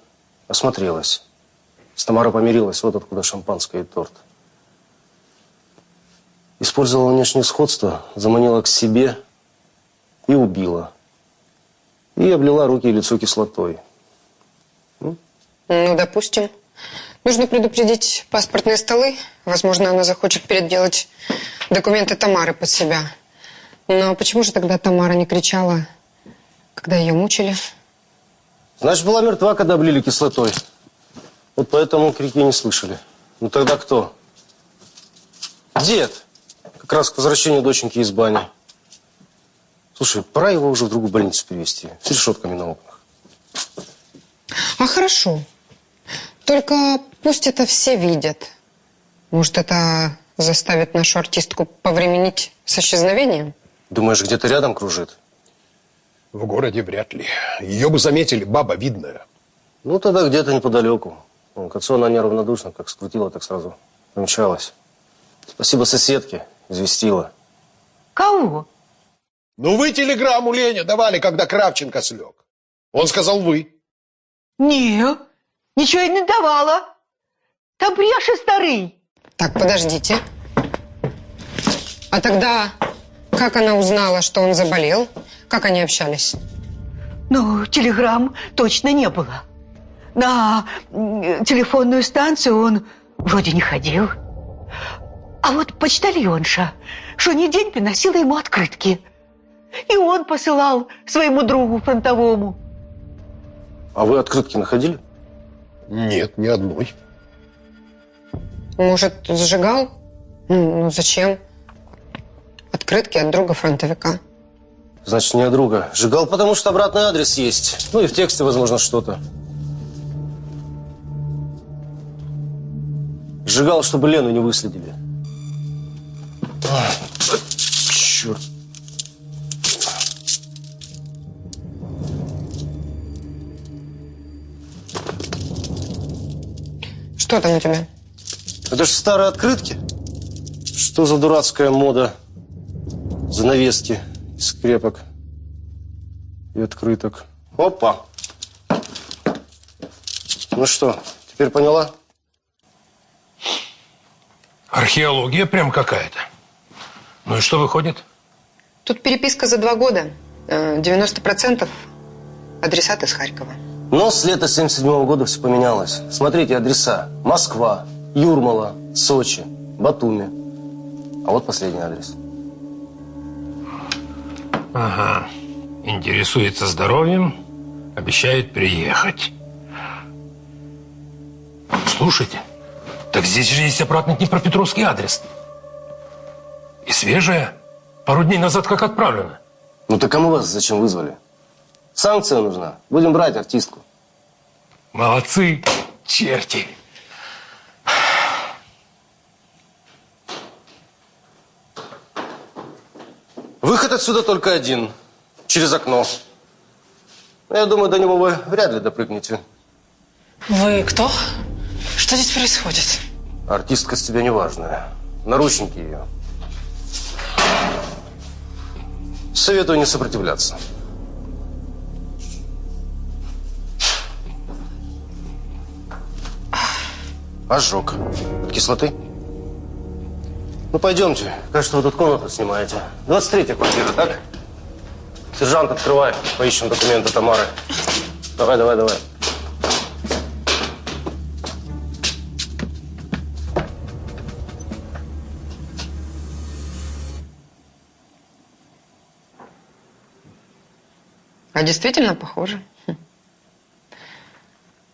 осмотрелась. С Тамарой помирилась, вот откуда шампанское и торт. Использовала внешнее сходство, заманила к себе и убила. И облила руки и лицо кислотой. Ну, допустим. Нужно предупредить паспортные столы. Возможно, она захочет переделать документы Тамары под себя. Но почему же тогда Тамара не кричала, когда ее мучили? Значит, была мертва, когда облили кислотой. Вот поэтому крики не слышали. Ну тогда кто? Дед. Как раз к возвращению доченьки из бани. Слушай, пора его уже в другую больницу перевести. С решетками на окнах. А хорошо. Только пусть это все видят. Может, это заставит нашу артистку повременить с исчезновением? Думаешь, где-то рядом кружит? В городе вряд ли. Ее бы заметили, баба видная. Ну, тогда где-то неподалеку. К отцу она неравнодушна, как скрутила, так сразу помчалась. Спасибо соседке, известила. Кого? Ну вы телеграмму Лене давали, когда Кравченко слег. Он сказал вы. Не, ничего я не давала. Там бреши старый. Так, подождите. А тогда как она узнала, что он заболел? Как они общались? Ну, телеграмм точно не было. На телефонную станцию он вроде не ходил. А вот почтальонша, что ни день приносила ему открытки. И он посылал своему другу фронтовому. А вы открытки находили? Нет, ни одной. Может, сжигал? Ну, ну, зачем? Открытки от друга фронтовика. Значит, не от друга. Сжигал, потому что обратный адрес есть. Ну и в тексте, возможно, что-то. Сжигал, чтобы Лену не выследили. Черт. Что там у тебя? Это же старые открытки. Что за дурацкая мода? Занавески из скрепок и открыток. Опа! Ну что, теперь поняла? Археология прям какая-то. Ну и что выходит? Тут переписка за два года. Э, 90% адресат из Харькова. Но с лета 77 года все поменялось. Смотрите, адреса. Москва, Юрмала, Сочи, Батуми. А вот последний адрес. Ага. Интересуется здоровьем, обещает приехать. Слушайте, так здесь же есть обратный Днепропетровский адрес. И свежая. Пару дней назад как отправлено. Ну так мы вас зачем вызвали? Санкция нужна. Будем брать артистку. Молодцы, черти. Выход отсюда только один. Через окно. Но Я думаю, до него вы вряд ли допрыгнете. Вы кто? Что здесь происходит? Артистка с тебя неважная. Наручники ее. Советую не сопротивляться. Ожог. От кислоты? Ну, пойдемте. Кажется, вы тут комнату снимаете. 23-я квартира, так? Сержант, открывай. Поищем документы Тамары. Давай, давай, давай. А действительно похоже. Хм.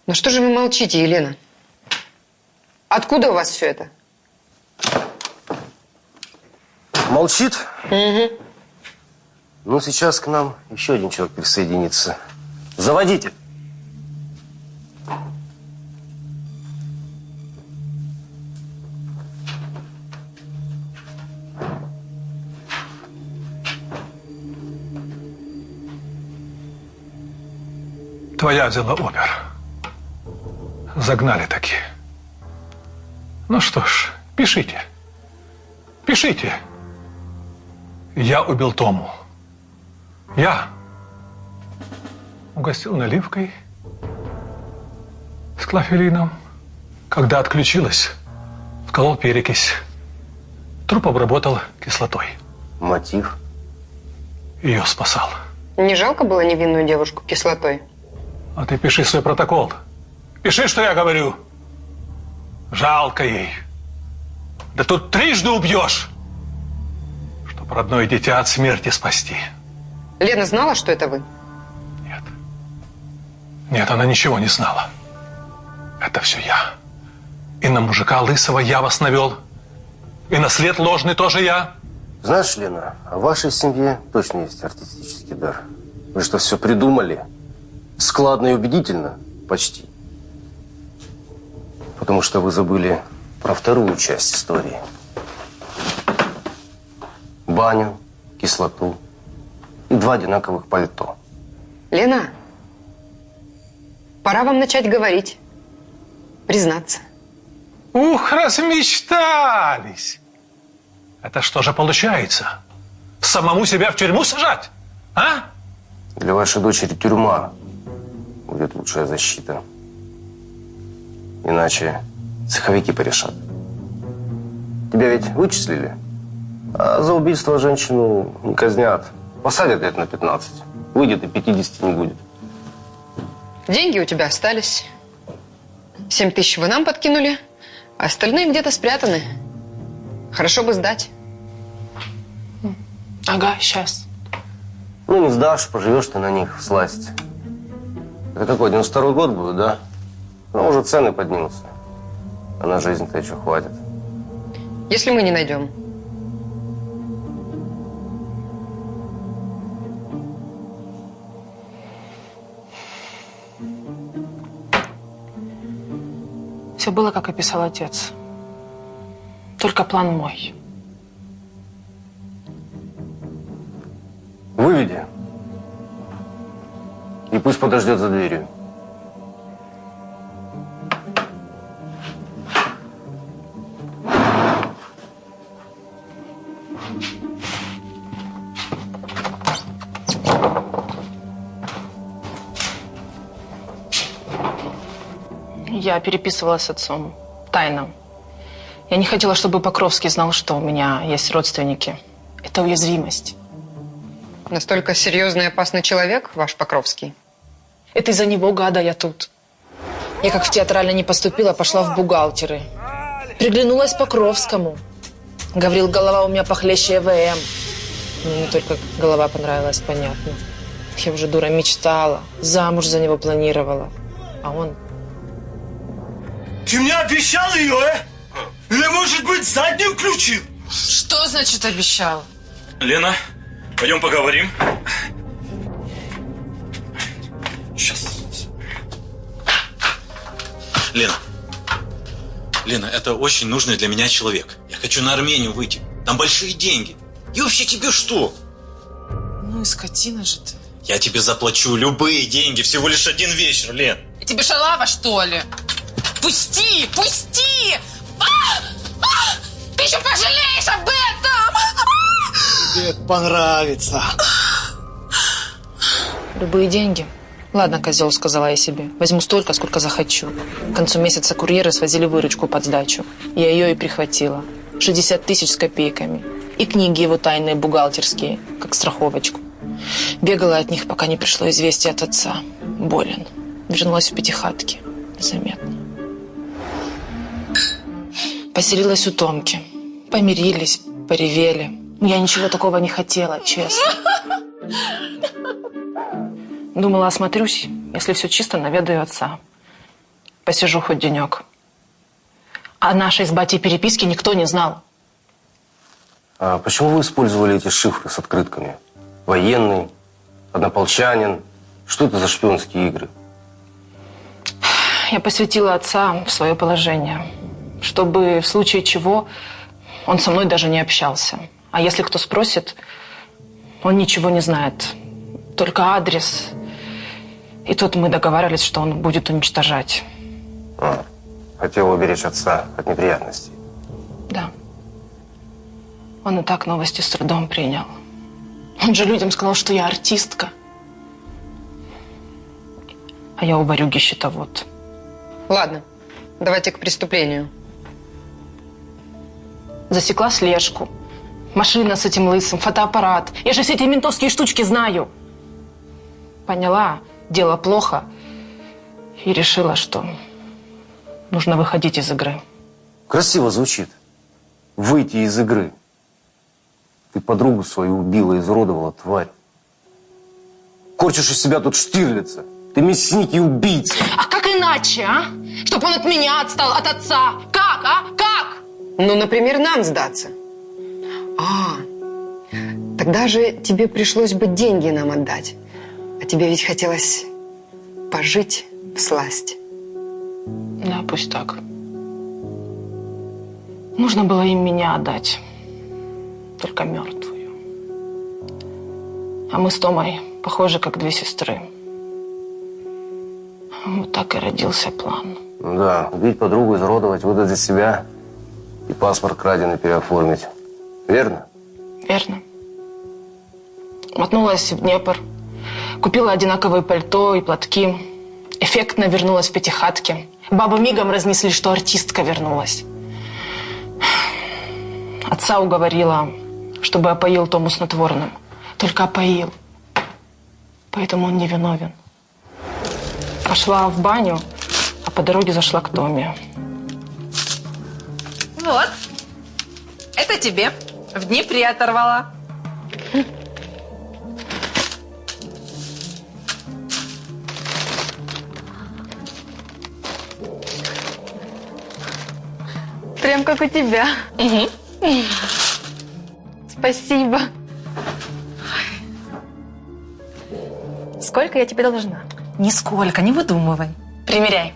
Ну что же вы молчите, Елена? Откуда у вас все это? Молчит? Угу. Ну, сейчас к нам еще один человек присоединится. Заводите. Твоя взяла опер. Загнали таки. Ну что ж, пишите. Пишите. Я убил Тому. Я угостил наливкой с клофелином. Когда отключилась, вколол перекись. Труп обработал кислотой. Мотив? Ее спасал. Не жалко было невинную девушку кислотой? А ты пиши свой протокол. Пиши, что я говорю. Жалко ей. Да тут трижды убьешь, чтоб родное дитя от смерти спасти. Лена знала, что это вы? Нет, она ничего не знала. Это все я. И на мужика лысого я вас навел. И на след ложный тоже я. Знаешь, Лена, а в вашей семье точно есть артистический дар. Вы что, все придумали? Складно и убедительно? Почти. Потому что вы забыли про вторую часть истории. Баню, кислоту и два одинаковых пальто. Лена, пора вам начать говорить. Признаться. Ух, размечтались. Это что же получается? Самому себя в тюрьму сажать? А? Для вашей дочери тюрьма будет лучшая защита. Иначе цеховики порешат. Тебя ведь вычислили? А за убийство женщину не казнят. Посадят лет на 15. Выйдет и 50 не будет. Деньги у тебя остались. Семь тысяч вы нам подкинули, а остальные где-то спрятаны. Хорошо бы сдать. Ага, сейчас. Ну, не сдашь, поживешь ты на них в сласть. Это какой, 92 год будет, да? Ну, уже цены поднимутся. А на жизнь-то еще хватит. Если мы не найдем. Все было, как описал отец. Только план мой. Выведи. И пусть подождет за дверью. Я переписывалась с отцом. Тайно. Я не хотела, чтобы Покровский знал, что у меня есть родственники. Это уязвимость. Настолько серьезный и опасный человек, ваш Покровский? Это из-за него, гада, я тут. Я как в театрально не поступила, пошла в бухгалтеры. Приглянулась Покровскому. Говорил, голова у меня похлеще ВМ. Мне не только голова понравилась, понятно. Я уже дура мечтала, замуж за него планировала. А он Ты мне обещал ее, э? Или, может быть, заднюю включил? Что значит обещал? Лена, пойдем поговорим. Сейчас. Лена. Лена, это очень нужный для меня человек. Я хочу на Армению выйти. Там большие деньги. И вообще тебе что? Ну и скотина же ты. Я тебе заплачу любые деньги, всего лишь один вечер, Лен. Я тебе шалава, что ли? Пусти! Пусти! А! А! Ты еще пожалеешь об этом! Тебе это понравится. Любые деньги. Ладно, козел, сказала я себе. Возьму столько, сколько захочу. К концу месяца курьеры свозили выручку под сдачу. Я ее и прихватила. 60 тысяч с копейками. И книги его тайные бухгалтерские, как страховочку. Бегала от них, пока не пришло известие от отца. Болен. Вернулась в пятихатки. Незаметно. Поселилась у Томки. Помирились, поревели. Я ничего такого не хотела, честно. Думала, осмотрюсь. Если все чисто, наведаю отца. Посижу хоть денек. О нашей с батей переписке никто не знал. А почему вы использовали эти шифры с открытками? Военный, однополчанин. Что это за шпионские игры? Я посвятила отца в свое положение, чтобы в случае чего он со мной даже не общался. А если кто спросит, он ничего не знает. Только адрес. И тут мы договаривались, что он будет уничтожать. А, хотел уберечь отца от неприятностей. Да. Он и так новости с трудом принял. Он же людям сказал, что я артистка. А я у Варюги счетовод. Ладно, давайте к преступлению. Засекла слежку. Машина с этим лысым, фотоаппарат. Я же все эти ментовские штучки знаю. Поняла, дело плохо. И решила, что нужно выходить из игры. Красиво звучит. Выйти из игры. Ты подругу свою убила, изуродовала, тварь. Корчишь из себя тут Штирлица. Ты мясник и убийца. А как иначе, а? Чтоб он от меня отстал, от отца. Как, а? Как? Ну, например, нам сдаться. А, тогда же тебе пришлось бы деньги нам отдать. А тебе ведь хотелось пожить в сласть. Да, пусть так. Нужно было им меня отдать. Только мертвую. А мы с Томой похожи, как две сестры. Вот так и родился план. Да, убить подругу, изуродовать, выдать за себя и паспорт краденый переоформить. Верно? Верно. Мотнулась в Днепр. Купила одинаковые пальто и платки. Эффектно вернулась в пятихатке. Бабы мигом разнесли, что артистка вернулась. Отца уговорила, чтобы опоил Тому снотворным. Только опоил. Поэтому он не виновен. Пошла в баню, а по дороге зашла к Томе. Вот. Это тебе. В Днепре оторвала. Прям как у тебя. Спасибо. Сколько я тебе должна? Нисколько, не выдумывай. Примеряй.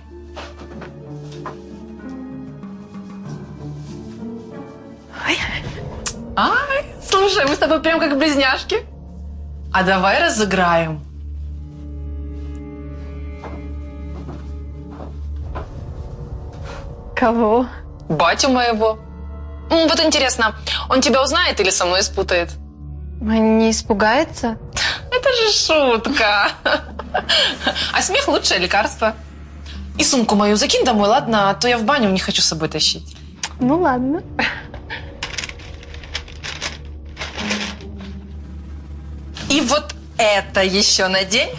Ай, слушай, мы с тобой прям как близняшки. А давай разыграем. Кого? Батю моего. Вот интересно, он тебя узнает или со мной спутает? Не испугается? Это же шутка. А смех лучшее лекарство. И сумку мою закинь домой, ладно? А то я в баню не хочу с собой тащить. Ну ладно. И вот это еще надень.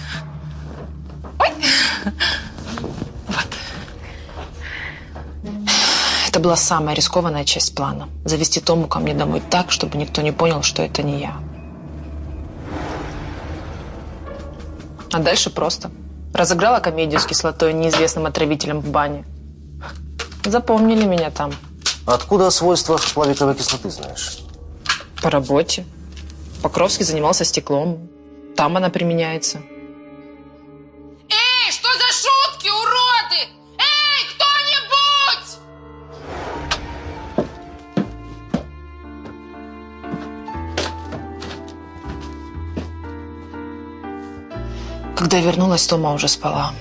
Это была самая рискованная часть плана. Завести Тому ко мне домой так, чтобы никто не понял, что это не я. А дальше просто. Разыграла комедию с кислотой неизвестным отравителем в бане. Запомнили меня там. Откуда свойства плавиковой кислоты знаешь? По работе. Покровский занимался стеклом. Там она применяется. Эй, что за шутки, уроды? Эй, кто-нибудь! Когда я вернулась, Тома уже спала.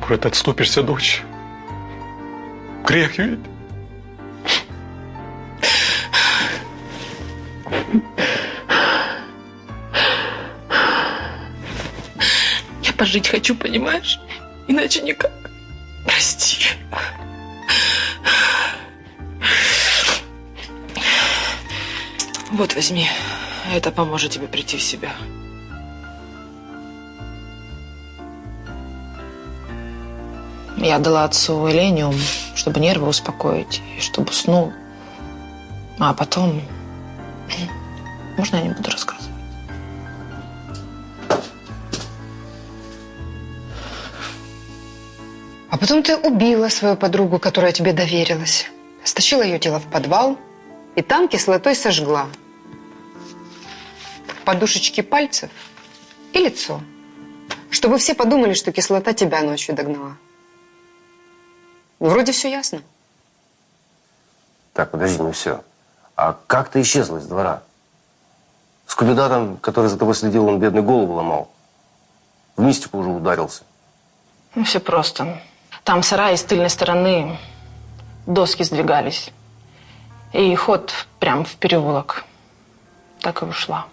Может, отступишься, дочь? Грех ведь. Я пожить хочу, понимаешь? Иначе никак. Прости. Вот возьми. Это поможет тебе прийти в себя. Я дала отцу элениум, чтобы нервы успокоить, и чтобы уснул. А потом... Можно я не буду рассказывать? А потом ты убила свою подругу, которая тебе доверилась. Стащила ее тело в подвал и там кислотой сожгла. Подушечки пальцев и лицо. Чтобы все подумали, что кислота тебя ночью догнала. Вроде все ясно. Так, подожди, ну все. А как ты исчезла из двора? С кандидатом, который за тобой следил, он бедный голову ломал. В мистику уже ударился. Ну, все просто. Там сарай с тыльной стороны доски сдвигались. И ход прям в переулок. Так и ушла.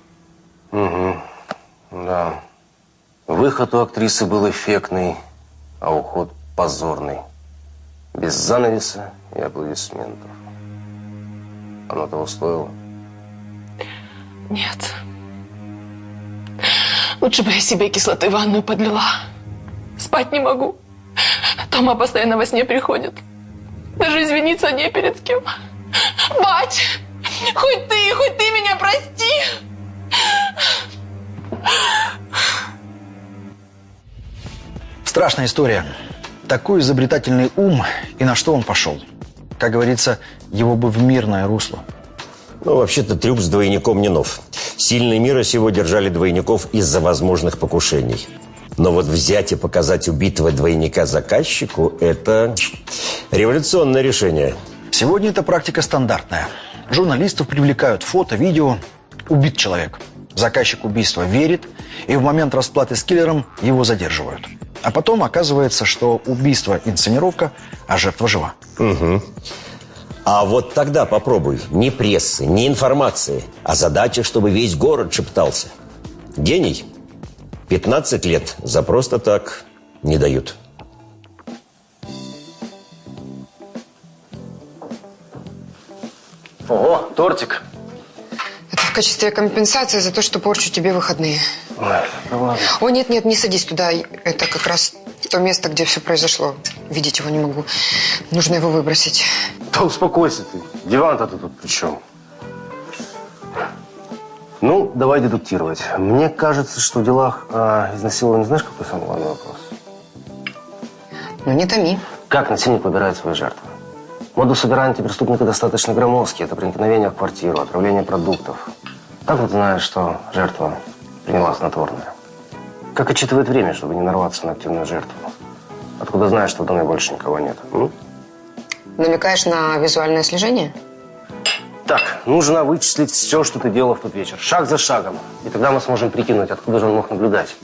Угу. Да. Выход у актрисы был эффектный, а уход позорный. Без занавеса и аплодисментов. Оно того стоило? Нет. Лучше бы я себе кислоты в ванную подлила. Спать не могу. Тома постоянно во сне приходит. Даже извиниться не перед кем. Бать, хоть ты, хоть ты меня прости. Страшная история. Такой изобретательный ум, и на что он пошел? Как говорится, его бы в мирное русло. Ну, вообще-то трюк с двойником не нов. Сильные мира сего держали двойников из-за возможных покушений. Но вот взять и показать убитого двойника заказчику – это революционное решение. Сегодня эта практика стандартная. Журналистов привлекают фото, видео. Убит человек. Заказчик убийства верит, и в момент расплаты с киллером его задерживают. А потом оказывается, что убийство – инсценировка, а жертва жива. Угу. А вот тогда попробуй. Ни прессы, ни информации. А задача, чтобы весь город шептался. Гений. 15 лет за просто так не дают. Ого, тортик. Это в качестве компенсации за то, что порчу тебе выходные. Ой, ну ладно. О, нет, нет, не садись туда. Это как раз то место, где все произошло. Видеть его не могу. Нужно его выбросить. Да успокойся ты. Диван-то ты тут при чем? Ну, давай дедуктировать. Мне кажется, что в делах а, изнасилования знаешь, какой самый главный вопрос? Ну, не томи. Как насильник выбирает свои жертвы? Модус операнди преступника достаточно громоздкий. Это проникновение в квартиру, отправление продуктов. Так вот знаешь, что жертва приняла снотворное. Как отчитывает время, чтобы не нарваться на активную жертву? Откуда знаешь, что в доме больше никого нет? М? Намекаешь на визуальное слежение? Так, нужно вычислить все, что ты делал в тот вечер. Шаг за шагом. И тогда мы сможем прикинуть, откуда же он мог наблюдать.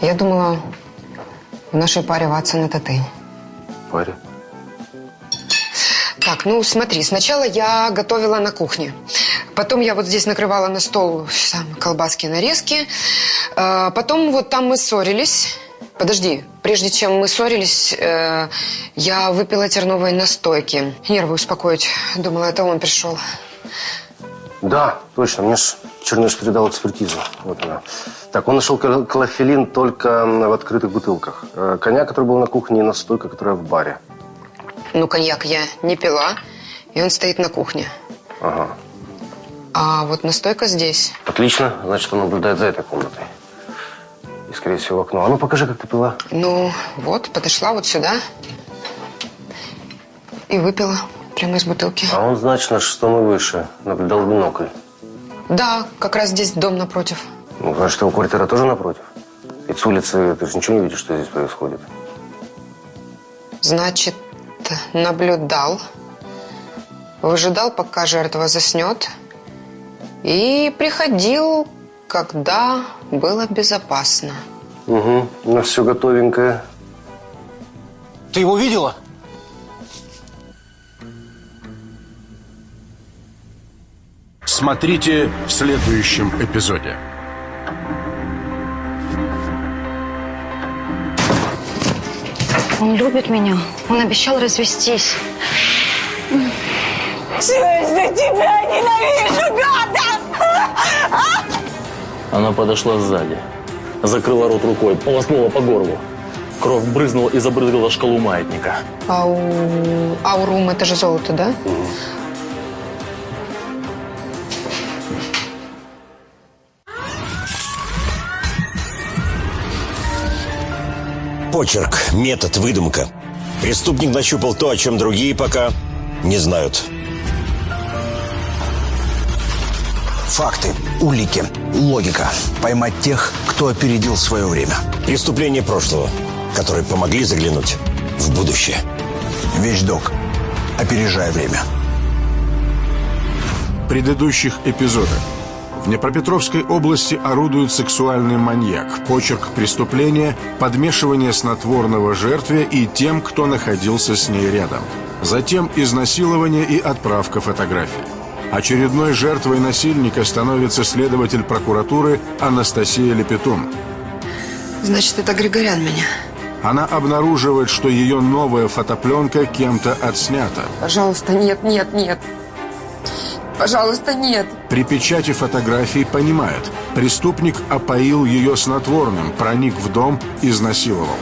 Я думала, в нашей паре Ватсон это ты. Паре? Так, ну смотри, сначала я готовила на кухне. Потом я вот здесь накрывала на стол там, колбаски, нарезки. Э, Потом вот там мы ссорились. Подожди, прежде чем мы ссорились, э, я выпила терновой настойки. Нервы успокоить. Думала, это он пришел. Да, точно. Мне ж Черныш передал экспертизу. Вот она. Так, он нашел клофелин только в открытых бутылках. Э, Коньяк, который был на кухне, и настойка, которая в баре. Ну, коньяк я не пила, и он стоит на кухне. Ага. А вот настойка здесь. Отлично. Значит, он наблюдает за этой комнатой. И, скорее всего, в окно. А ну, покажи, как ты пила. Ну, вот, подошла вот сюда и выпила прямо из бутылки. А он, значит, на шестом и выше. Наблюдал бинокль. Да, как раз здесь дом напротив. Ну, значит, его квартира тоже напротив. Ведь с улицы ты же ничего не видишь, что здесь происходит. Значит, наблюдал, выжидал, пока жертва заснет, и приходил, когда было безопасно. Угу. Ну, все готовенькое. Ты его видела? Смотрите в следующем эпизоде. Он любит меня. Он обещал развестись. Через тебя ненавижу, гада! Она подошла сзади, закрыла рот рукой, полоснула по горлу. Кровь брызнула и забрызгала шкалу маятника. Ау... Аурум, это же золото, да? Почерк, метод, выдумка. Преступник нащупал то, о чем другие пока не знают. Факты, улики, логика. Поймать тех, кто опередил свое время. Преступления прошлого, которые помогли заглянуть в будущее. Вещдок. Опережая время. В предыдущих эпизодах. В Днепропетровской области орудует сексуальный маньяк. Почерк преступления – подмешивание снотворного жертве и тем, кто находился с ней рядом. Затем изнасилование и отправка фотографий. Очередной жертвой насильника становится следователь прокуратуры Анастасия Лепетун. Значит, это Григорян меня. Она обнаруживает, что ее новая фотопленка кем-то отснята. Пожалуйста, нет, нет, нет. Пожалуйста, нет. При печати фотографий понимает, преступник опоил ее снотворным, проник в дом, изнасиловал.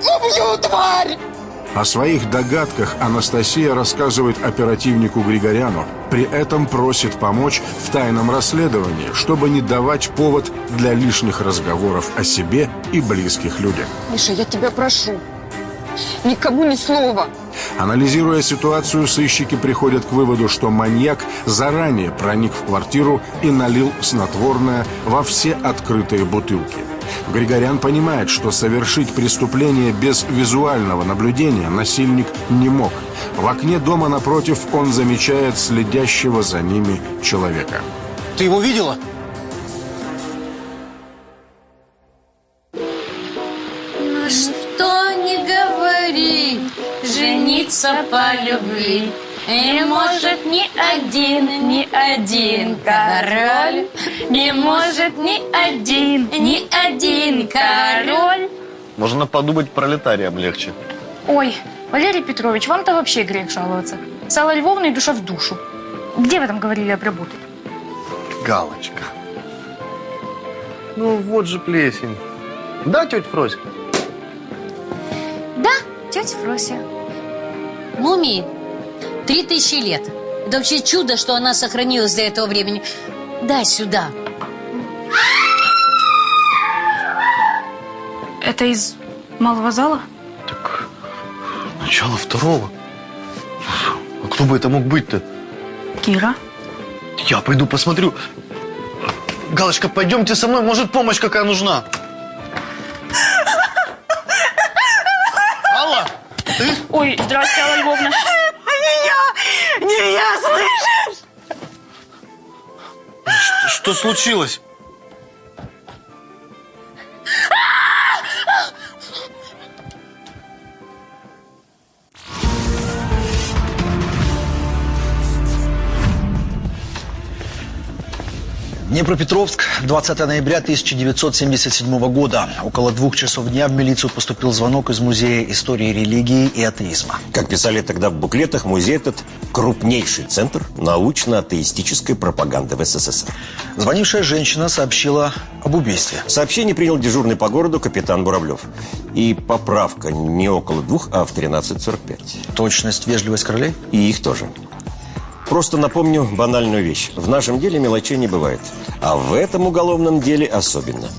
Убью, тварь! О своих догадках Анастасия рассказывает оперативнику Григоряну, при этом просит помочь в тайном расследовании, чтобы не давать повод для лишних разговоров о себе и близких людях. Миша, я тебя прошу. Никому ни слова. Анализируя ситуацию, сыщики приходят к выводу, что маньяк заранее проник в квартиру и налил снотворное во все открытые бутылки. Григорян понимает, что совершить преступление без визуального наблюдения насильник не мог. В окне дома напротив он замечает следящего за ними человека. Ты его видела? Жениться по любви. И может ни один, ни один король, не может ни один, ни один король. Можно подумать, пролетариям легче. Ой, Валерий Петрович, вам-то вообще грех жаловаться. С Аллой Львовной душа в душу. Где вы там говорили обработать? Галочка. Ну вот же плесень. Да, тетя Фрося? Да, тетя Фрося. Мумии три тысячи лет. Это вообще чудо, что она сохранилась до этого времени. Дай сюда. Это из малого зала? Начало второго. А кто бы это мог быть-то? Кира? Я пойду посмотрю. Галочка, пойдемте со мной, может помощь какая нужна. Ой, здрасте, Алла Львовна. Не я! Не я, слышишь? Что, что случилось? Днепропетровск, 20 ноября 1977 года. Около двух часов дня в милицию поступил звонок из Музея истории религии и атеизма. Как писали тогда в буклетах, музей этот – крупнейший центр научно-атеистической пропаганды в СССР. Звонившая женщина сообщила об убийстве. Сообщение принял дежурный по городу капитан Буравлев. И поправка не около двух, а в 13.45. Точность, вежливость королей? И их тоже. Просто напомню банальную вещь. В нашем деле мелочей не бывает. А в этом уголовном деле особенно.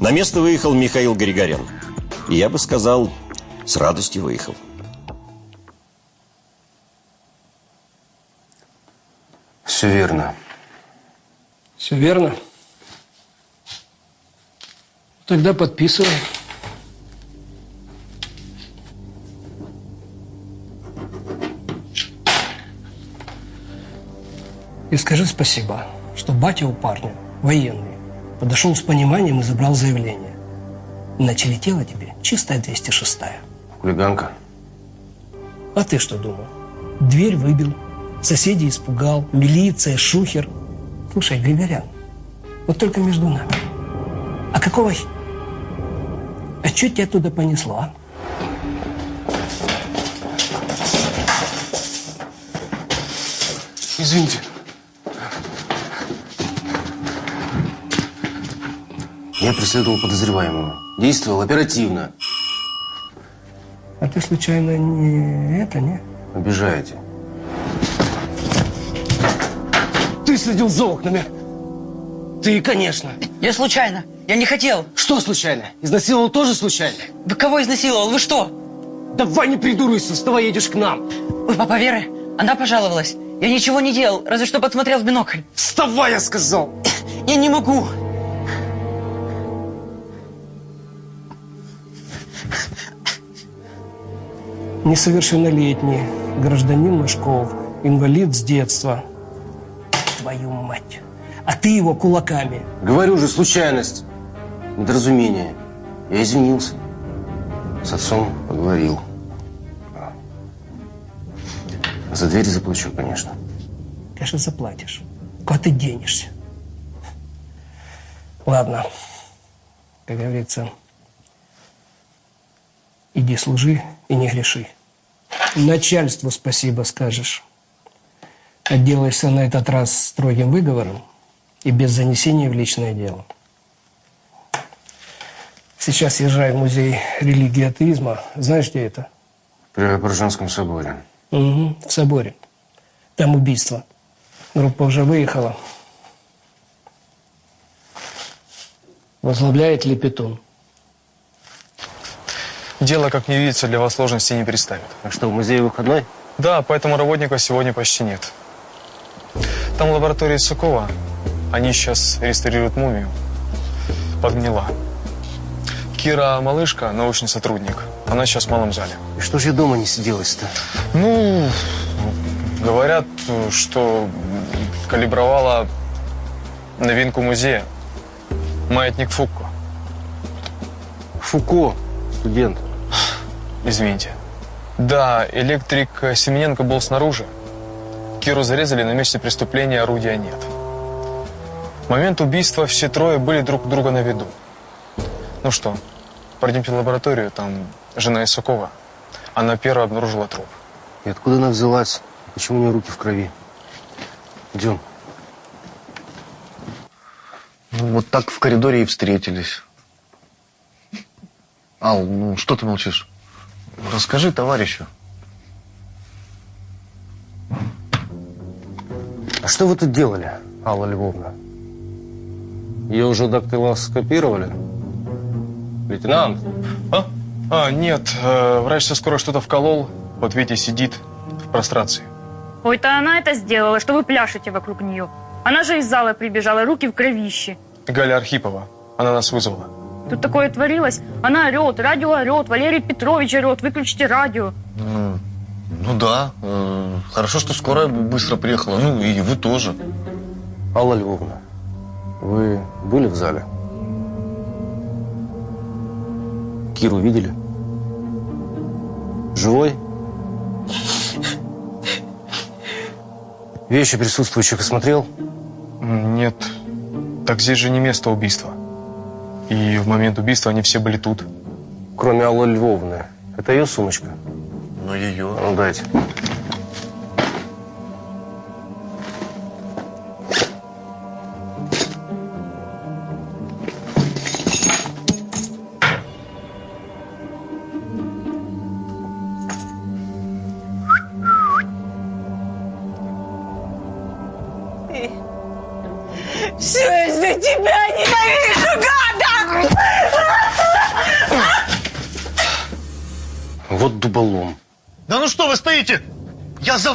На место выехал Михаил Григорян. И я бы сказал, с радостью выехал. Все верно. Все верно. Тогда подписывай. И скажи спасибо, что батя у парня, военный, подошел с пониманием и забрал заявление. Иначе летела тебе чистая 206-я. Хулиганка. А ты что думал? Дверь выбил, соседей испугал, милиция, шухер. Слушай, Григорян, вот только между нами. А какого... А что тебя туда понесло, а? Извините. Я преследовал подозреваемого. Действовал оперативно. А ты случайно не это, не? Обижаете. Ты следил за окнами. Ты, конечно. Я случайно. Я не хотел. Что случайно? Изнасиловал тоже случайно? Вы кого изнасиловал? Вы что? Давай не придуривайся, вставай, едешь к нам. Вы папа Веры? Она пожаловалась. Я ничего не делал, разве что подсмотрел в бинокль. Вставай, я сказал. Я не могу. Несовершеннолетний гражданин Мышков, инвалид с детства. Твою мать. А ты его кулаками. Говорю же, случайность. Недоразумение. Я извинился. С отцом поговорил. За дверь заплачу, конечно. Конечно, заплатишь. Куда ты денешься? Ладно. Как говорится, иди служи и не греши. Начальству спасибо скажешь. Отделаешься на этот раз строгим выговором и без занесения в личное дело. Сейчас езжай в музей религии и атеизма. Знаешь, где это? При Преображенском соборе. Угу, в соборе. Там убийство. Группа уже выехала. Возглавляет Лепетун. Дело, как мне видится, для вас сложностей не представит. А что, в музее выходной? Да, поэтому работников сегодня почти нет. Там лаборатория Сукова. Они сейчас реставрируют мумию. Подгнила. Кира Малышка, научный сотрудник. Она сейчас в малом зале. И что же я дома не сиделась-то? Ну, говорят, что калибровала новинку музея. Маятник Фуко. Фуко, студент. Извините. Да, электрик Семененко был снаружи. Киру зарезали, на месте преступления орудия нет. В момент убийства все трое были друг у друга на виду. Ну что, пойдемте в лабораторию, там жена Исакова. Она первая обнаружила труп. И откуда она взялась? Почему у нее руки в крови? Идем. Ну, вот так в коридоре и встретились. Ал, ну что ты молчишь? Расскажи товарищу. А что вы тут делали, Алла Львовна? Ее уже дактилоскопировали? Лейтенант? А? А, нет, э, врач со скоро что-то вколол. Вот Витя сидит в прострации. Ой-то она это сделала, что вы пляшете вокруг нее. Она же из зала прибежала, руки в кровище. Галя Архипова. Она нас вызвала. Тут такое творилось. Она орет, радио орет, Валерий Петрович орет, выключите радио. Ну, ну да. э, хорошо, что скорая быстро приехала. Ну и вы тоже. Алла Львовна, вы были в зале? Киру видели? Живой? Вещи присутствующих осмотрел? Нет. Так здесь же не место убийства. И в момент убийства они все были тут. Кроме Аллы Львовны. Это ее сумочка? Ну, ее. Ну, дайте.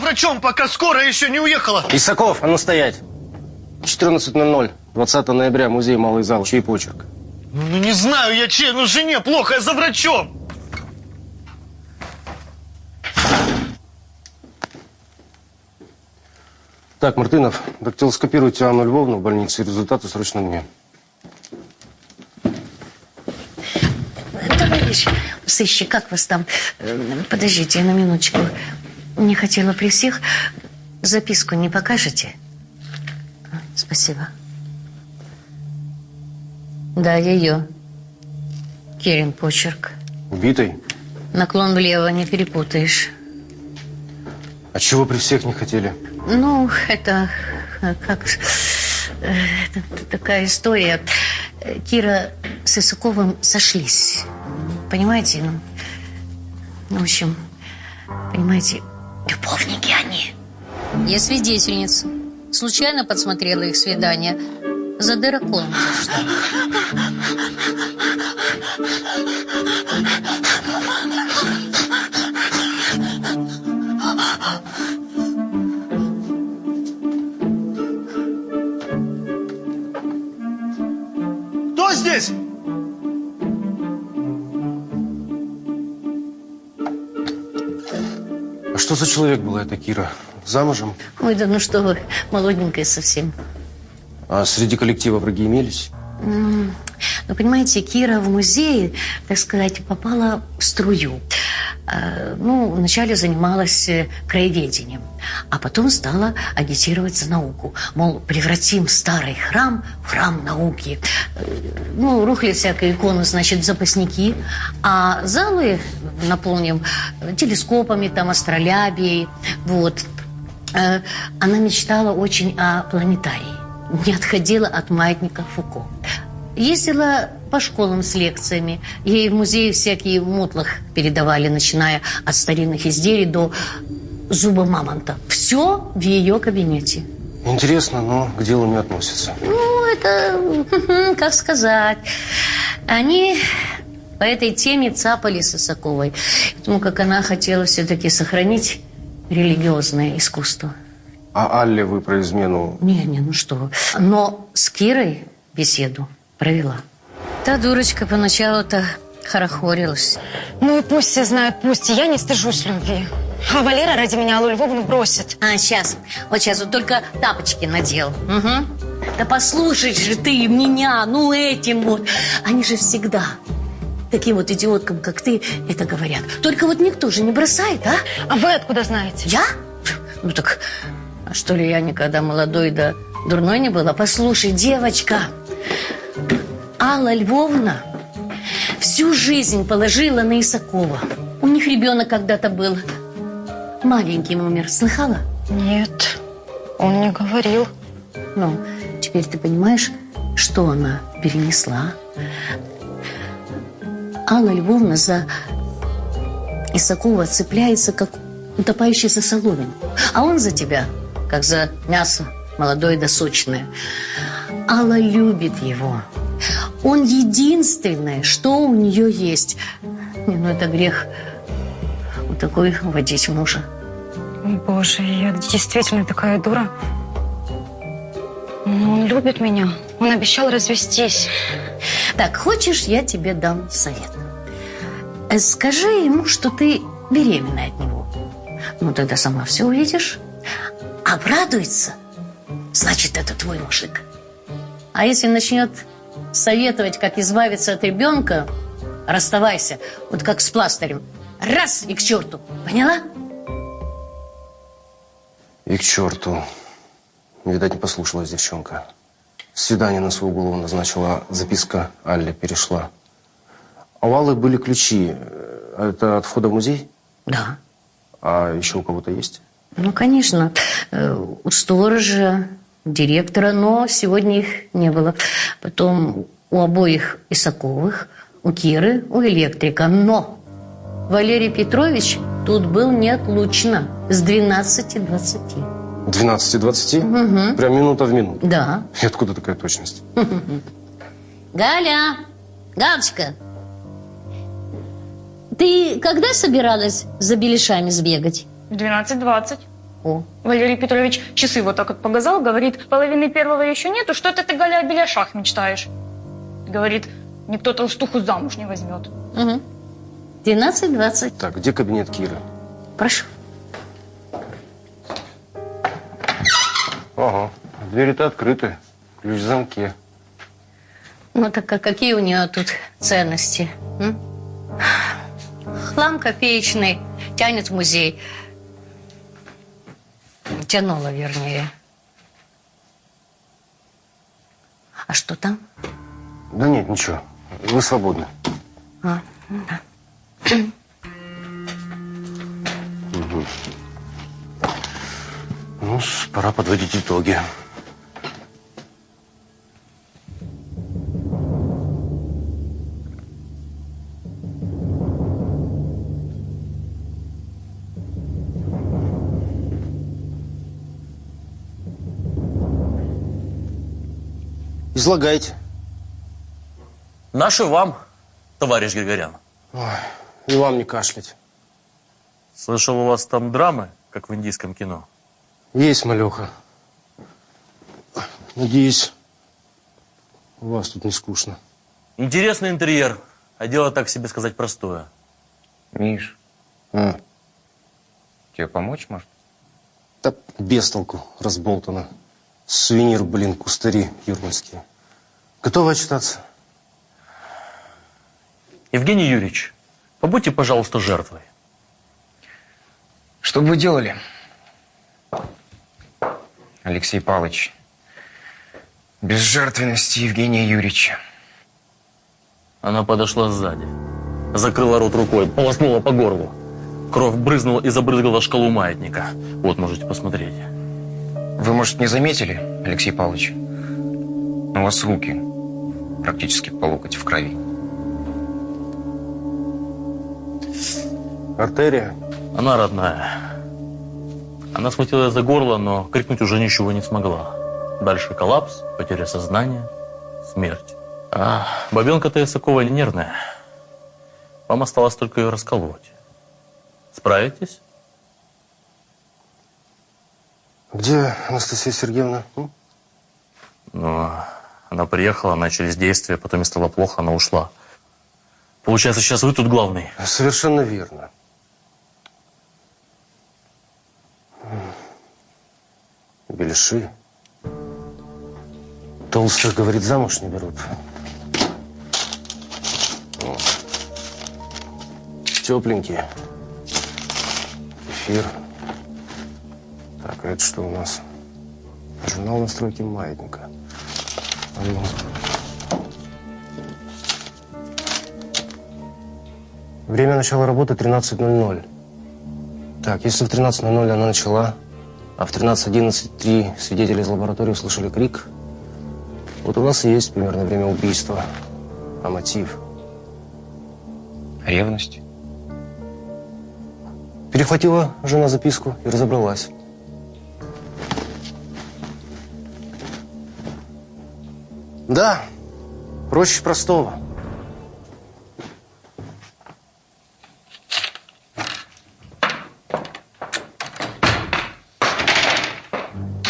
Врачом, пока скорая еще не уехала. Исаков, а ну стоять. 14.00, 20 ноября, музей Малый зал. Чей почерк? Ну не знаю я чей, ну жене плохо, я за врачом. Так, Мартынов, дактилоскопируйте Анну Львовну в больнице. Результаты срочно мне. Товарищ сыщик, как вас там? Э, Подождите на минуточку. Не хотела при всех. Записку не покажете? Спасибо. Да, ее. Кирин почерк. Убитый? Наклон влево, не перепутаешь. А чего при всех не хотели? Ну, это как... это такая история. Кира с Исаковым сошлись. Понимаете? Ну, в общем, понимаете, любовники они. Я свидетельница. Случайно подсмотрела их свидание. За дыроколом зашла. Кто здесь? Что за человек была эта Кира? Замужем? Ой, да ну что вы, молоденькая совсем. А среди коллектива враги имелись? Ну, понимаете, Кира в музее, так сказать, попала в струю. Э, Ну, вначале занималась э, краеведением, а потом стала агитировать за науку. Мол, превратим старый храм в храм науки. Э, Ну, рухли всякие иконы, значит, запасники, а залы наполним телескопами, там, астролябией. Вот. Она мечтала очень о планетарии. Не отходила от маятника Фуко. Ездила по школам с лекциями. Ей в музее всякие мотлах передавали, начиная от старинных изделий до зуба мамонта. Все в ее кабинете. Интересно, но к делу не относится. Ну, это, как сказать, они по этой теме цапали с Исаковой. Потому как она хотела все-таки сохранить религиозное искусство. А Алле вы про измену... Не, не, ну что. Но с Кирой беседу провела. Та дурочка поначалу-то хорохорилась. Ну и пусть все знают, пусть. Я не стыжусь любви. А Валера ради меня Аллу Львовну бросит. А, сейчас. Вот сейчас вот только тапочки надел. Угу. Да послушай же ты меня, ну этим вот. Они же всегда таким вот идиоткам, как ты, это говорят. Только вот никто же не бросает, а? А вы откуда знаете? Я? Ну так, а что ли я никогда молодой да дурной не была? Послушай, девочка, Алла Львовна всю жизнь положила на Исакова. У них ребенок когда-то был. Маленьким умер. Слыхала? Нет, он не говорил. Ну, теперь ты понимаешь, что она перенесла? Алла Львовна за Исакова цепляется, как утопающий за соломину. А он за тебя, как за мясо молодое да сочное. Алла любит его. Он единственное, что у нее есть. Не, ну это грех у такой водить мужа. Боже, я действительно такая дура. Но он любит меня. Он обещал развестись. Так, хочешь, я тебе дам совет. Э, Скажи ему, что ты беременна от него. Ну, тогда сама все увидишь. Обрадуется, значит, это твой мужик. А если начнет советовать, как избавиться от ребенка, расставайся, вот как с пластырем. Раз и к черту. Поняла? И к черту. Видать, не послушалась девчонка. Свидание на свою голову назначила, записка Алле перешла. А у Аллы были ключи. Э, Это от входа в музей? Да. А еще у кого-то есть? Ну, конечно. Э, У сторожа, директора, но сегодня их не было. Потом у обоих Исаковых, у Киры, у электрика. Но Валерий Петрович тут был неотлучно с 12.20. 12-20? Мгм. Прям минута в минуту. Да. И откуда такая точность? Галя, Галочка, ты когда собиралась за беляшами сбегать? 12.20. О. Валерий Петрович часы вот так вот показал, говорит, половины первого еще нету, что это ты, Галя, о беляшах мечтаешь? Говорит, никто толстуху замуж не возьмет. Угу. 12.20. Так, где кабинет Киры? Прошу. Ага, двери-то открыты. Ключ в замке. Ну так а какие у нее тут ценности? м? Хлам копеечный тянет в музей. Тянула, вернее. А что там? Да нет, ничего. Вы свободны. А, да. Мгм. Ну, пора подводить итоги. Излагайте. Наши вам, товарищ Григорян. Ой, и вам не кашлять. Слышал, у вас там драмы, как в индийском кино? Есть, малеха. Надеюсь, у вас тут не скучно. Интересный интерьер, а дело, так себе сказать, простое. Миш, А, тебе помочь, может? да без толку, разболтано. Сувенир, блин, кустари юрмальские. Готовы отчитаться? Евгений Юрьевич, побудьте, пожалуйста, жертвой. Что бы вы делали, Алексей Павлович, без жертвенности Евгения Юрьевича? Она подошла сзади, закрыла рот рукой, полоснула по горлу. Кровь брызнула и забрызгала шкалу маятника. Вот, можете посмотреть. Вы, может, не заметили, Алексей Павлович? У вас руки практически по локоть в крови. Артерия? Она родная. Она схватилась за горло, но крикнуть уже ничего не смогла. Дальше коллапс, потеря сознания, смерть. А бабенка-то Исакова нервная. Вам осталось только ее расколоть. Справитесь? Где Анастасия Сергеевна? м? Она приехала, начались действия, потом ей стало плохо, она ушла. Получается, сейчас вы тут главный. Совершенно верно. Беляши. Толстых, говорит, замуж не берут. Тепленькие. Эфир. Так, а это что у нас? Журнал настройки маятника. А ну. Время начала работы 13.00. Так, если в 13.00 она начала, а в 13.11 три свидетеля из лаборатории услышали крик, вот у нас и есть примерно время убийства. А мотив? Ревность? Перехватила жена записку и разобралась. Да, проще простого.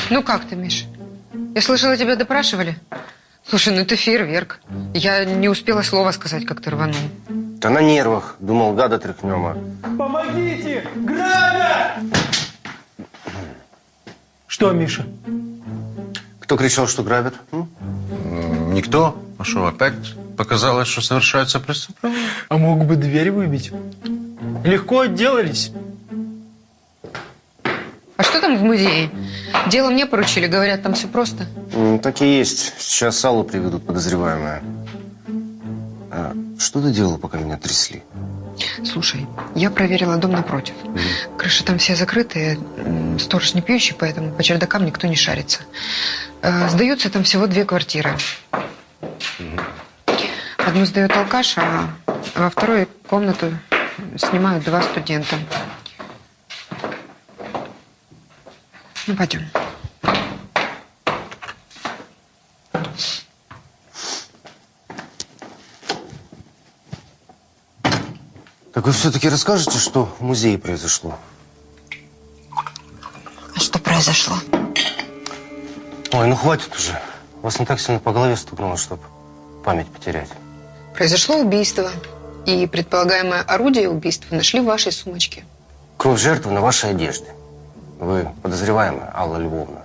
Ну как ты, Миш? Я слышала, тебя допрашивали? Слушай, ну это фейерверк. Я не успела слова сказать, как ты рванул. Да на нервах. Думал, гада тряхнем, а. Помогите! Грабят! Что, Миша? Кто кричал, что грабят? м? Никто. А что, опять показалось, что совершается преступление? А мог бы дверь выбить. Легко отделались. А что там в музее? Дело мне поручили, говорят, там все просто. М, Так и есть. Сейчас Аллу приведут подозреваемая. А что ты делала, пока меня трясли? Слушай, я проверила дом напротив. Крыши там все закрытые, сторож не пьющий, поэтому по чердакам никто не шарится. Э, Сдаются там всего две квартиры. Одну сдает алкаш, а во второй комнату снимают два студента. Ну, пойдем. Так вы все-таки расскажете, что в музее произошло? А что произошло? Ой, ну хватит уже. Вас не так сильно по голове стукнуло, чтобы память потерять. Произошло убийство. И предполагаемое орудие убийства нашли в вашей сумочке. Кровь жертвы на вашей одежде. Вы подозреваемая, Алла Львовна.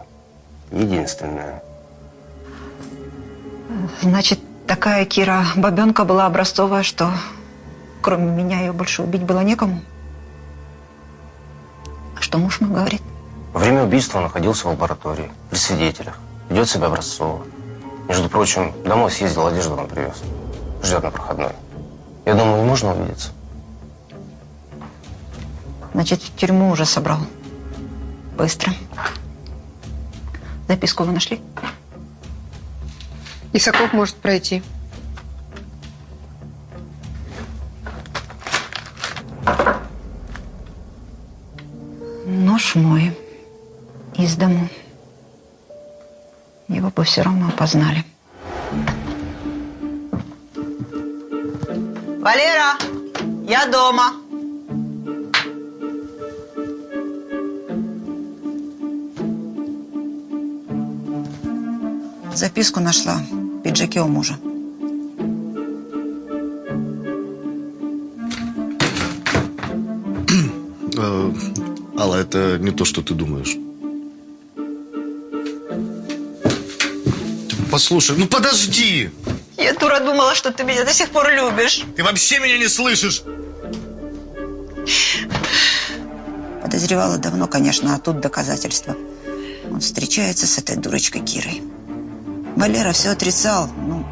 Единственная. Значит, такая Кира бабенка была образцовая, что кроме меня ее больше убить было некому? А что муж мой говорит? Во время убийства он находился в лаборатории, при свидетелях. Ведет себя образцово. Между прочим, домой съездил, одежду нам привез. Ждет на проходной. Я думаю, можно увидеться. Значит, в тюрьму уже собрал. Быстро. Записку вы нашли? Исаков может пройти. Нож мой из дому. Его бы все равно опознали. Валера, я дома. Записку нашла в пиджаке у мужа. Э, Алла, это не то, что ты думаешь. Послушай, ну подожди! Я дура думала, что ты меня до сих пор любишь. Ты вообще меня не слышишь! Подозревала давно, конечно, а тут доказательства. Он встречается с этой дурочкой Кирой. Валера все отрицал, ну,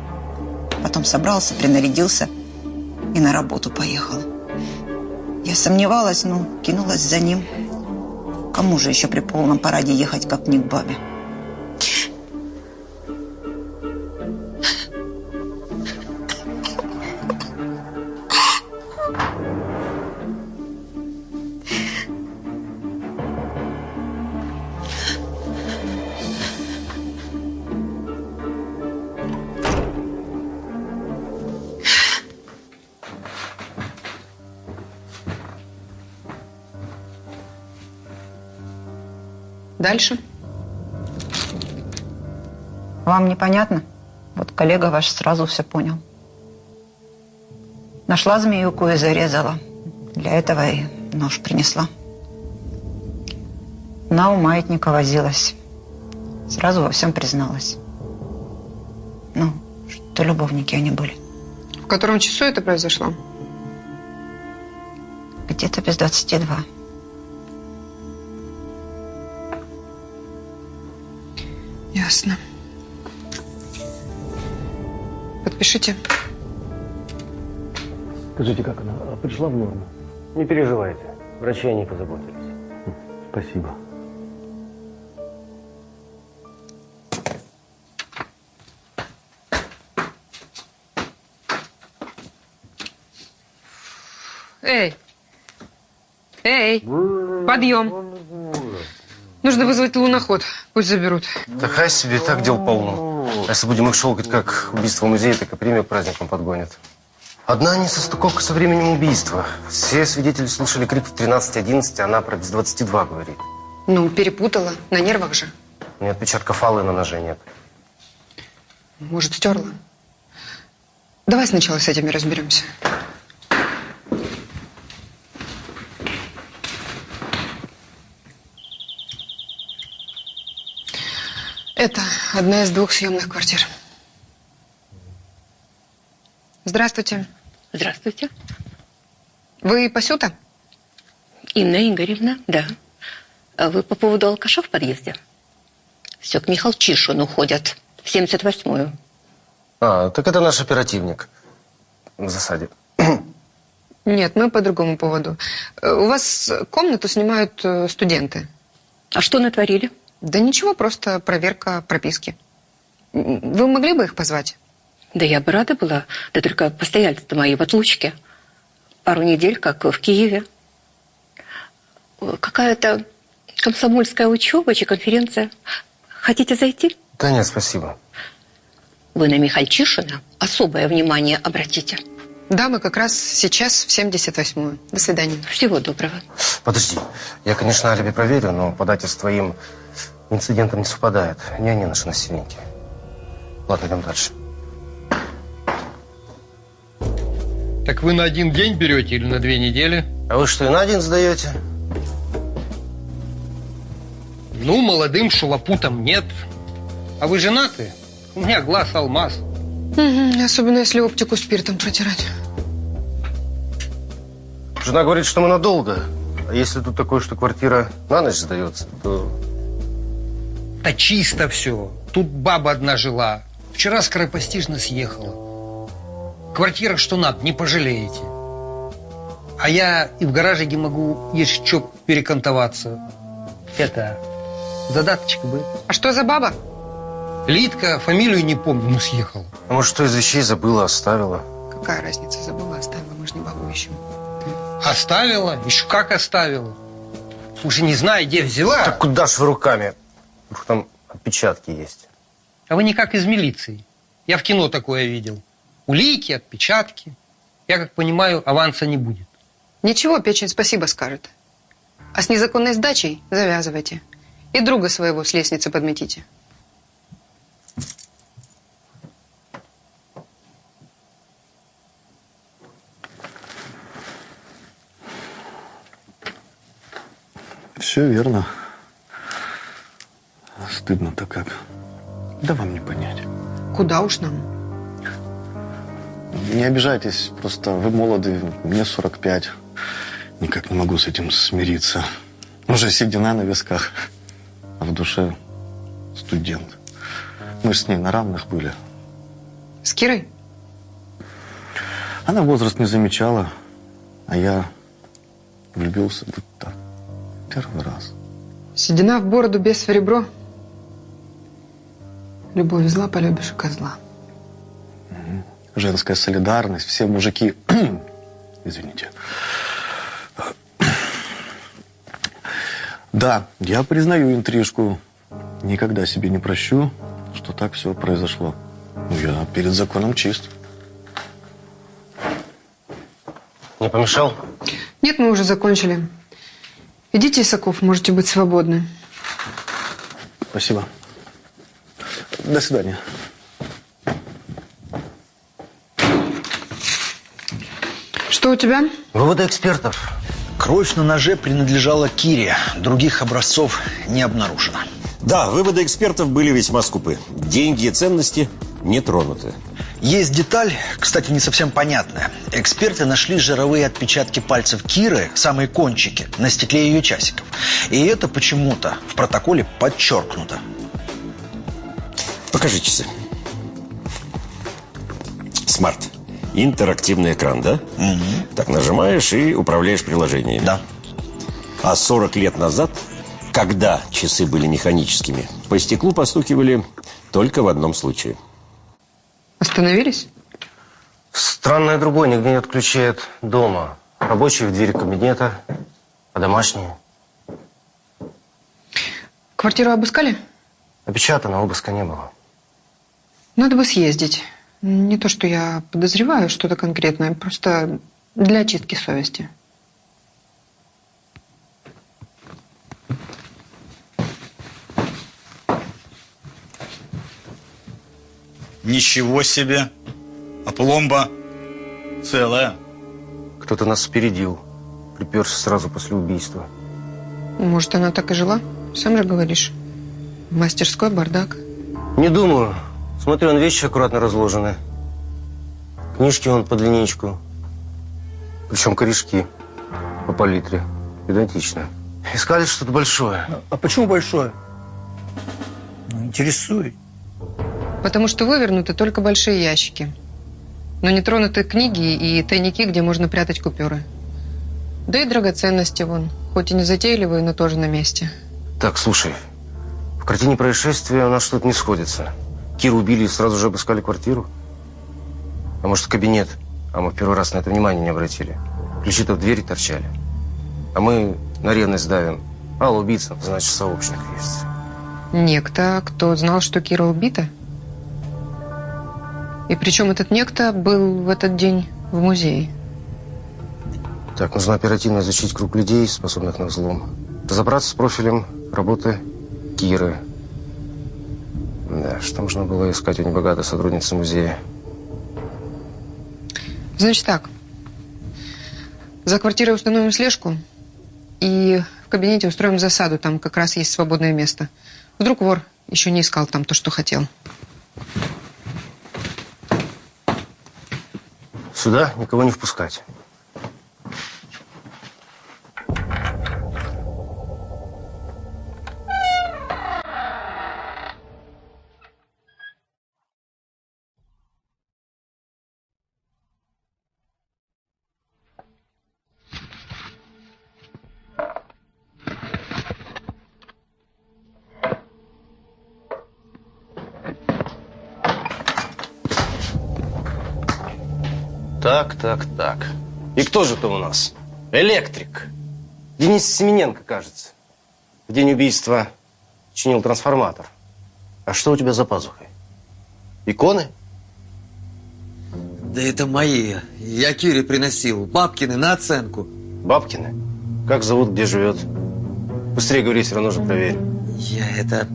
потом собрался, принарядился и на работу поехал. Я сомневалась, ну, кинулась за ним. Кому же еще при полном параде ехать, как не к бабе? Дальше. Вам непонятно? Вот коллега ваш сразу все понял. Нашла змеюку и зарезала. Для этого и нож принесла. На у маятника возилась. Сразу во всем призналась. Ну, что любовники они были. В котором часу это произошло? Где-то без двадцати два. Ясно. Подпишите. Скажите, как она пришла в норму? Не переживайте. Врачи о ней позаботились. Спасибо. Эй! Эй! Подъем! Нужно вызвать луноход. Пусть заберут. Хай себе, так дел полно. А если будем их шелкать, как убийство музея, так и премию праздником подгонят. Одна несостыковка со временем убийства. Все свидетели слышали крик в 13.11, она про без 22 говорит. Ну, перепутала. На нервах же. Ни отпечатков Аллы на ноже нет. Может, стерла. Давай сначала с этими разберемся. Это одна из двух съемных квартир. Здравствуйте. Здравствуйте. Вы Пасюта? Инна Игоревна, да. А вы по поводу алкаша в подъезде? Все к Михалчишину ходят. В 78-ю. А, так это наш оперативник. В засаде. Нет, мы по другому поводу. Э, У вас комнату снимают э, студенты. А что натворили? Да ничего, просто проверка прописки. Вы могли бы их позвать? Да я бы рада была. Да только постояльцы мои в отлучке. Пару недель, как в Киеве. Какая-то комсомольская учеба чи конференция. Хотите зайти? Да нет, спасибо. Вы на Михальчишина особое внимание обратите. Да, мы как раз сейчас в 78-ю. До свидания. Всего доброго. Подожди. Я, конечно, алиби проверю, но по дате с твоим инцидентом не совпадает. Не они наши насильники. Ладно, идем дальше. Так вы на один день берете или на две недели? А вы что, и на один сдаете? Ну, молодым шалопутам нет. А вы женаты? У меня глаз алмаз. Мгм, Особенно если оптику спиртом протирать. Жена говорит, что мы надолго. А если тут такое, что квартира на ночь сдается, то... Да чисто все. Тут баба одна жила. Вчера скоропостижно съехала. Квартира что надо, не пожалеете. А я и в гаражике могу еще перекантоваться. Это, задаточек бы. А что за баба? Лидка, фамилию не помню, но съехала. А может, что из вещей забыла, оставила? Какая разница, забыла, оставила, мы же не бабу ищем. Оставила? Еще как оставила? Уже не знаю, где взяла. Так куда ж вы руками? Вдруг там отпечатки есть. А вы никак из милиции. Я в кино такое видел. Улики, отпечатки. Я как понимаю, аванса не будет. Ничего, печень спасибо скажет. А с незаконной сдачей завязывайте. И друга своего с лестницы подметите. Все верно. Стыдно-то как. Да вам не понять. Куда уж нам? Не обижайтесь, просто вы молоды, мне 45. Никак не могу с этим смириться. Уже седина на висках, а в душе студент. Мы же с ней на равных были. С Кирой? Она возраст не замечала, а я влюбился будто первый раз. Седина в бороду, без в ребро. Любовь зла, полюбишь и козла. Женская солидарность, все мужики... Извините. Да, я признаю интрижку. Никогда себе не прощу, что так все произошло. Ну, Я перед законом чист. Не помешал? Нет, мы уже закончили. Идите, Исаков, можете быть свободны. Спасибо. До свидания. Что у тебя? Выводы экспертов. Кровь на ноже принадлежала Кире. Других образцов не обнаружено. Да, выводы экспертов были весьма скупы. Деньги и ценности не тронуты. Есть деталь, кстати, не совсем понятная. Эксперты нашли жировые отпечатки пальцев Киры, самые кончики, на стекле ее часиков. И это почему-то в протоколе подчеркнуто. Покажи часы. Смарт. Интерактивный экран, да? Так нажимаешь и управляешь приложением. Да. А 40 лет назад, когда часы были механическими, по стеклу постукивали только в одном случае. Остановились? Странное другое нигде не отключает дома. Рабочие в двери кабинета, а домашние. Квартиру обыскали? Опечатано, обыска не было. Надо бы съездить. Не то, что я подозреваю что-то конкретное, просто для очистки совести. Ничего себе. А пломба целая. Кто-то нас опередил. Приперся сразу после убийства. Может, она так и жила? Сам же говоришь. В мастерской бардак. Не думаю. Смотрю, он вещи аккуратно разложены. Книжки он под линейку. Причем корешки по палитре. Идентично. Искали что-то большое. А почему большое? Ну, интересует. Потому что вывернуты только большие ящики. Но не тронуты книги и тайники, где можно прятать купюры. Да и драгоценности вон. Хоть и не затейливые, но тоже на месте. Так, слушай. В картине происшествия у нас что-то не сходится. Киру убили и сразу же обыскали квартиру. А может, кабинет? А мы в первый раз на это внимание не обратили. Ключи-то в двери торчали. А мы на ревность давим. Алла убийца, значит, сообщник есть. Некто, кто знал, что Кира убита? И причем этот некто был в этот день в музее. Так, нужно оперативно изучить круг людей, способных на взлом. Разобраться с профилем работы Киры. Что можно было искать у небогатой сотрудницы музея? Значит так. За квартирой установим слежку и в кабинете устроим засаду. Там как раз есть свободное место. Вдруг вор еще не искал там то, что хотел. Сюда никого не впускать. Кто же это у нас? Электрик. Денис Семененко, кажется. В день убийства чинил трансформатор. А что у тебя за пазухой? Иконы? Да это мои. Я Кире приносил. Бабкины на оценку. Бабкины? Как зовут, где живет? Быстрее говори, все равно же проверь. Я это...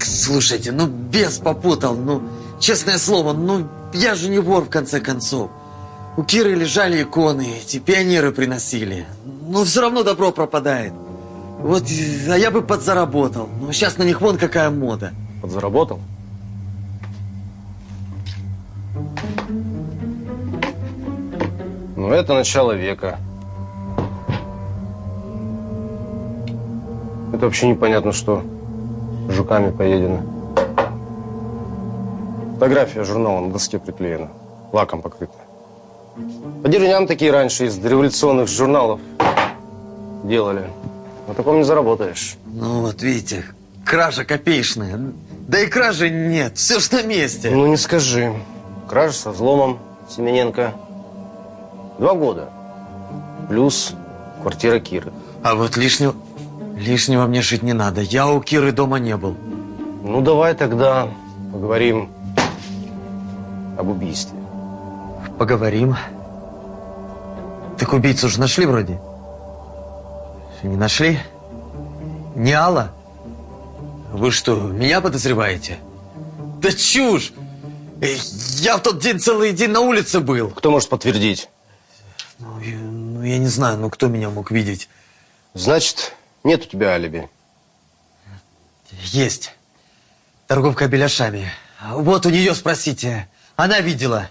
Слушайте, ну без попутал. Ну, честное слово, ну я же не вор в конце концов. У Киры лежали иконы, эти пионеры приносили. Но все равно добро пропадает. Вот, а я бы подзаработал. Но сейчас на них вон какая мода. Подзаработал? Ну, это начало века. Это вообще непонятно что. Жуками поедено. Фотография журнала на доске приклеена. Лаком покрыта. По деревням такие раньше из революционных журналов делали. На таком не заработаешь. Ну вот видите, кража копеечная. Да и кражи нет, все ж на месте. Ну не скажи. Кража со взломом Семененко. Два года. Плюс квартира Киры. А вот лишнего, лишнего мне жить не надо. Я у Киры дома не был. Ну давай тогда поговорим об убийстве. Поговорим. Так убийцу уже нашли вроде? Не нашли? Не Алла? Вы что, меня подозреваете? Да чушь! Я в тот день целый день на улице был. Кто может подтвердить? Ну, я, ну, я не знаю, ну кто меня мог видеть? Значит, нет у тебя алиби. Есть. Торговка беляшами. Вот у нее спросите. Она видела.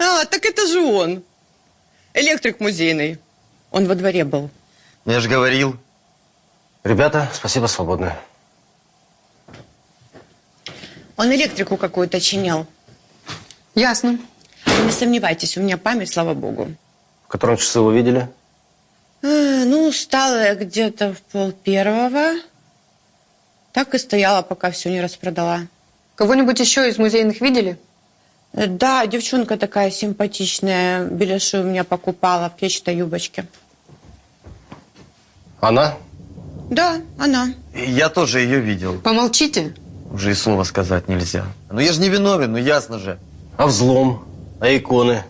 А, так это же он. Электрик музейный. Он во дворе был. Я же говорил. Ребята, спасибо, свободны. Он электрику какую-то чинял. Ясно. Не сомневайтесь, у меня память, слава богу. В котором часу вы видели? Э, ну, стала я где-то в пол первого. Так и стояла, пока все не распродала. Кого-нибудь еще из музейных видели? Э, Да, девчонка такая симпатичная, беляши у меня покупала в клетчатой юбочке. Она? Да, она. Я тоже ее видел. Помолчите. Уже и слова сказать нельзя. Ну я же не виновен, ну ясно же. А взлом? А иконы?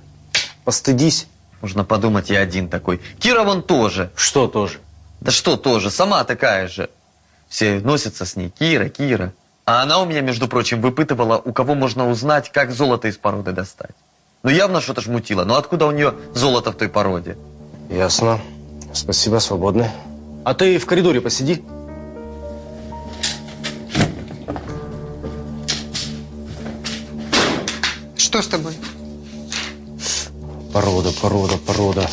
Постыдись. Можно подумать, я один такой. Кира вон тоже. Что тоже? Да что тоже, сама такая же. Все носятся с ней. Кира, Кира. А она у меня, между прочим, выпытывала, у кого можно узнать, как золото из породы достать. Ну явно что-то жмутило. Но откуда у нее золото в той породе? Ясно. Спасибо, свободны. А ты в коридоре посиди. Что с тобой? Порода, порода, порода.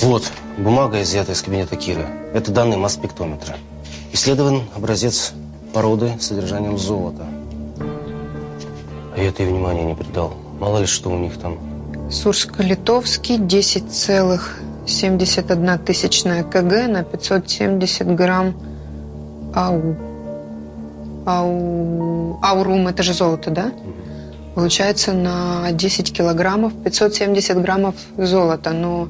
Вот, бумага, изъята из кабинета Киры. Это данные масс-спектрометра. Исследован образец породы с содержанием золота. А я этой внимания не придал. Мало ли что у них там. Сурско-Литовский 10,71 тысячная кг на 570 грамм ау. Ау. Аурум, это же золото, да? Получается на 10 килограммов 570 граммов золота. Но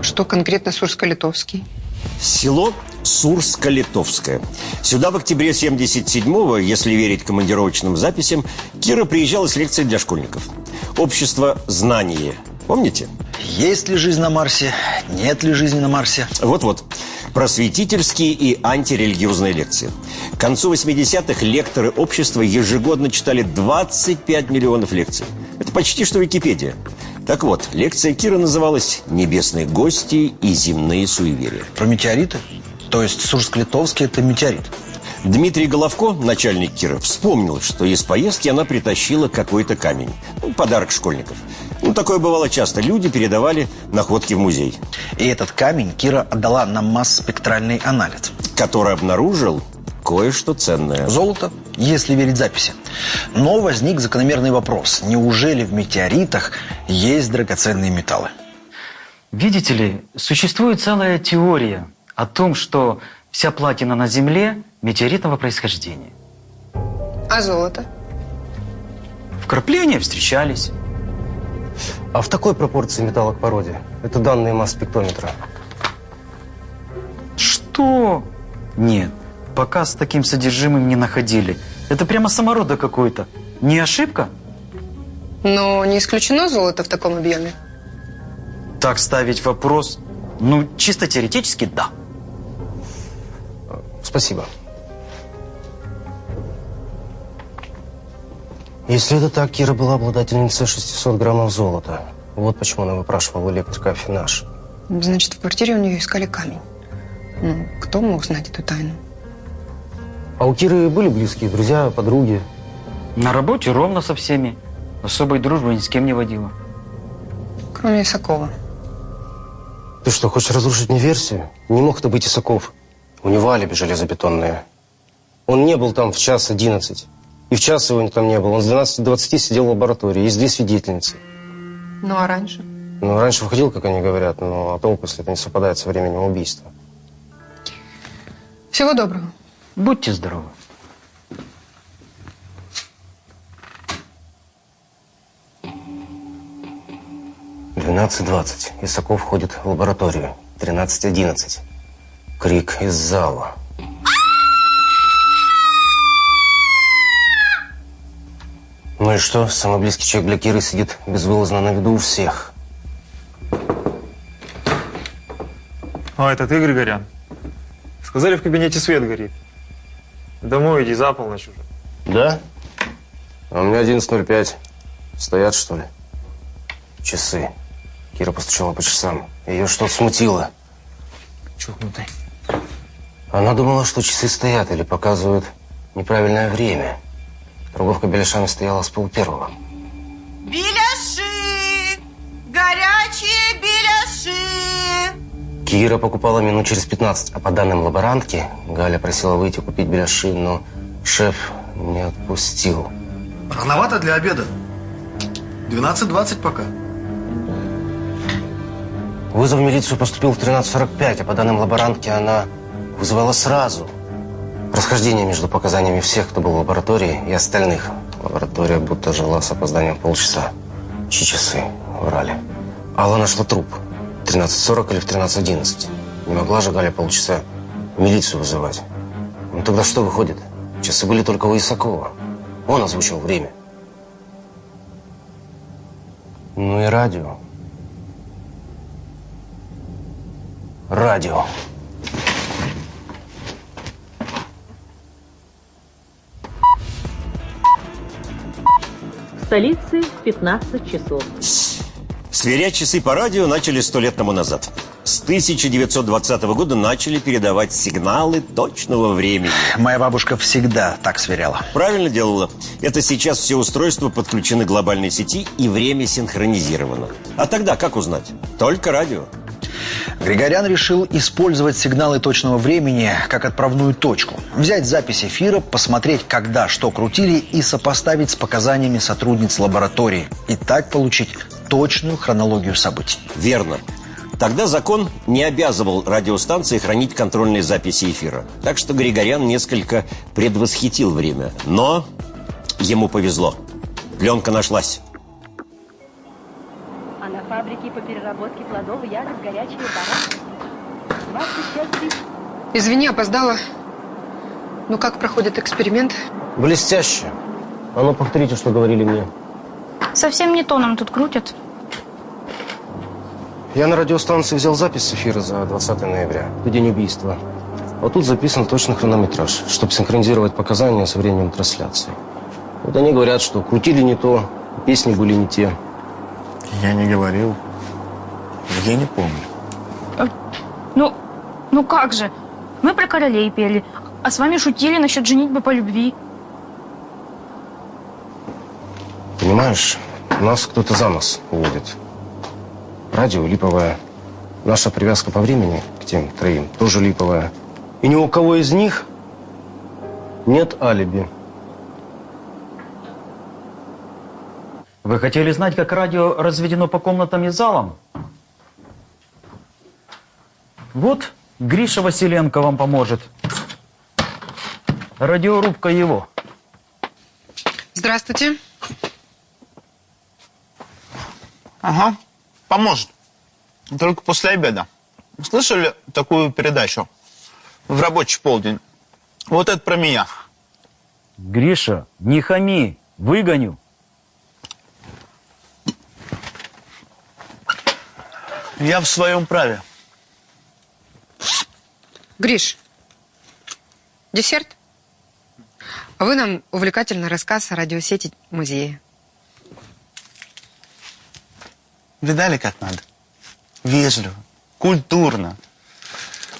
что конкретно Сурско-Литовский? Село Сурско-Литовское. Сюда в октябре 77-го, если верить командировочным записям, Кира приезжала с лекцией для школьников. Общество «Знание». Помните? Есть ли жизнь на Марсе? Нет ли жизни на Марсе? Вот-вот. Просветительские и антирелигиозные лекции. К концу 80-х лекторы общества ежегодно читали 25 миллионов лекций. Это почти что Википедия. Так вот, лекция Кира называлась «Небесные гости и земные суеверия». Про метеориты? То есть Сурск-Литовский – это метеорит? Дмитрий Головко, начальник Кира, вспомнил, что из поездки она притащила какой-то камень. Ну, подарок школьников. Ну, такое бывало часто. Люди передавали находки в музей. И этот камень Кира отдала на масс-спектральный анализ. Который обнаружил кое-что ценное. Золото, если верить записи. Но возник закономерный вопрос. Неужели в метеоритах есть драгоценные металлы? Видите ли, существует целая теория о том, что вся платина на Земле метеоритного происхождения. А золото? Вкрапления встречались. А в такой пропорции металла к породе? Это данные масс-спектрометра. Что? Нет, пока с таким содержимым не находили. Это прямо самородок какой-то. Не ошибка? Но не исключено золото в таком объеме. Так ставить вопрос? Ну, чисто теоретически, да. Спасибо. Если это так, Кира была обладательницей 600 граммов золота. Вот почему она выпрашивала электрика афинаж. Значит, в квартире у нее искали камень. Ну, кто мог знать эту тайну? А у Киры были близкие друзья, подруги? На работе ровно со всеми. Особой дружбы ни с кем не водила. Кроме Исакова. Ты что, хочешь разрушить мне версию? Не мог это быть Исаков. У него алиби железобетонное. Он не был там в час одиннадцать. И в час его там не было. Он с 12 до 20 сидел в лаборатории. Есть две свидетельницы. Ну, а раньше? Ну, раньше выходил, как они говорят, но а толку, если это не совпадает со временем убийства. Всего доброго. Будьте здоровы. Двенадцать двадцать. Исаков входит в лабораторию. Тринадцать одиннадцать. Крик из зала. Ну и что? Самый близкий человек для Киры сидит безвылазно на виду у всех. А, это ты, Григорян? Сказали, в кабинете свет горит. Домой иди, за полночь уже. Да? А у меня 11.05. Стоят, что ли? Часы. Кира постучала по часам. Ее что-то смутило. Чухнутый. Она думала, что часы стоят или показывают неправильное время. Торговка беляшами стояла с полпервого. Беляши! Горячие беляши! Кира покупала минут через 15, а по данным лаборантки, Галя просила выйти купить беляши, но шеф не отпустил. Рановато для обеда. 12.20 пока. Вызов в милицию поступил в 13.45, а по данным лаборантки она вызывала сразу. Расхождение между показаниями всех, кто был в лаборатории, и остальных. Лаборатория будто жила с опозданием полчаса. Чьи часы врали. Алла нашла труп. 13.40 или в 13.11. Не могла же Галя полчаса милицию вызывать. Ну тогда что выходит? Часы были только у Исакова. Он озвучил время. Ну и радио. Радио. Столице 15 часов. Сверять часы по радио начали сто лет тому назад. С 1920 года начали передавать сигналы точного времени. Моя бабушка всегда так сверяла. Правильно делала. Это сейчас все устройства подключены к глобальной сети и время синхронизировано. А тогда как узнать? Только радио. Григорян решил использовать сигналы точного времени как отправную точку. Взять запись эфира, посмотреть, когда что крутили и сопоставить с показаниями сотрудниц лаборатории. И так получить точную хронологию событий. Верно. Тогда закон не обязывал радиостанции хранить контрольные записи эфира. Так что Григорян несколько предвосхитил время. Но ему повезло. Пленка нашлась. На фабрике по переработке плодов и ягод горячие бара. 25 тысяч. Извини, опоздала. Ну как проходит эксперимент? Блестяще. А ну повторите, что говорили мне. Совсем не то нам тут крутят. Я на радиостанции взял запись с эфира за 20 ноября, в день убийства. А тут записан точный хронометраж, чтобы синхронизировать показания со временем трансляции. Вот они говорят, что крутили не то, песни были не те. Я не говорил. Я не помню. Ну, ну как же? Мы про королей пели, а с вами шутили насчет женитьбы по любви. Понимаешь, нас кто-то за нос уводит. Радио липовое. Наша привязка по времени к тем троим тоже липовая. И ни у кого из них нет алиби. Вы хотели знать, как радио разведено по комнатам и залам? Вот Гриша Василенко вам поможет. Радиорубка его. Здравствуйте. Ага, поможет. Только после обеда. Слышали такую передачу? В рабочий полдень. Вот это про меня. Гриша, не хами, выгоню. Я в своем праве. Гриш, десерт? А вы нам увлекательный рассказ о радиосети музея. Видали, как надо? Вежливо, культурно.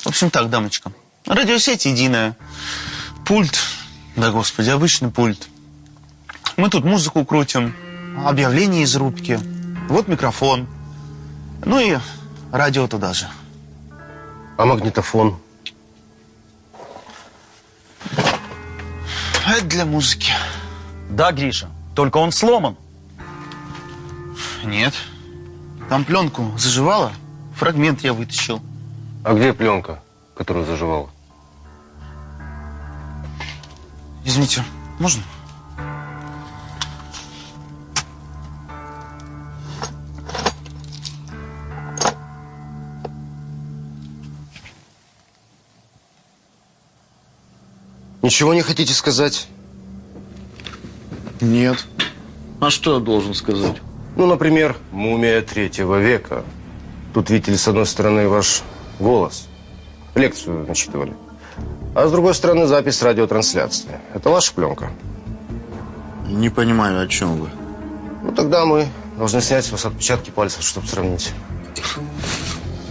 В общем так, дамочка. Радиосеть единая. Пульт, да господи, обычный пульт. Мы тут музыку крутим, объявления из рубки. Вот микрофон. Ну и радио туда же. А магнитофон? Это для музыки. Да, Гриша, только он сломан. Нет. Там пленку заживала, фрагмент я вытащил. А где пленка, которую заживала? Извините, можно? Ничего не хотите сказать? Нет. А что я должен сказать? Ну, например, мумия третьего века. Тут видели, с одной стороны, ваш голос. Лекцию начитывали. А с другой стороны, запись радиотрансляции. Это ваша пленка? Не понимаю, о чем вы. Ну, тогда мы должны снять с вас отпечатки пальцев, чтобы сравнить.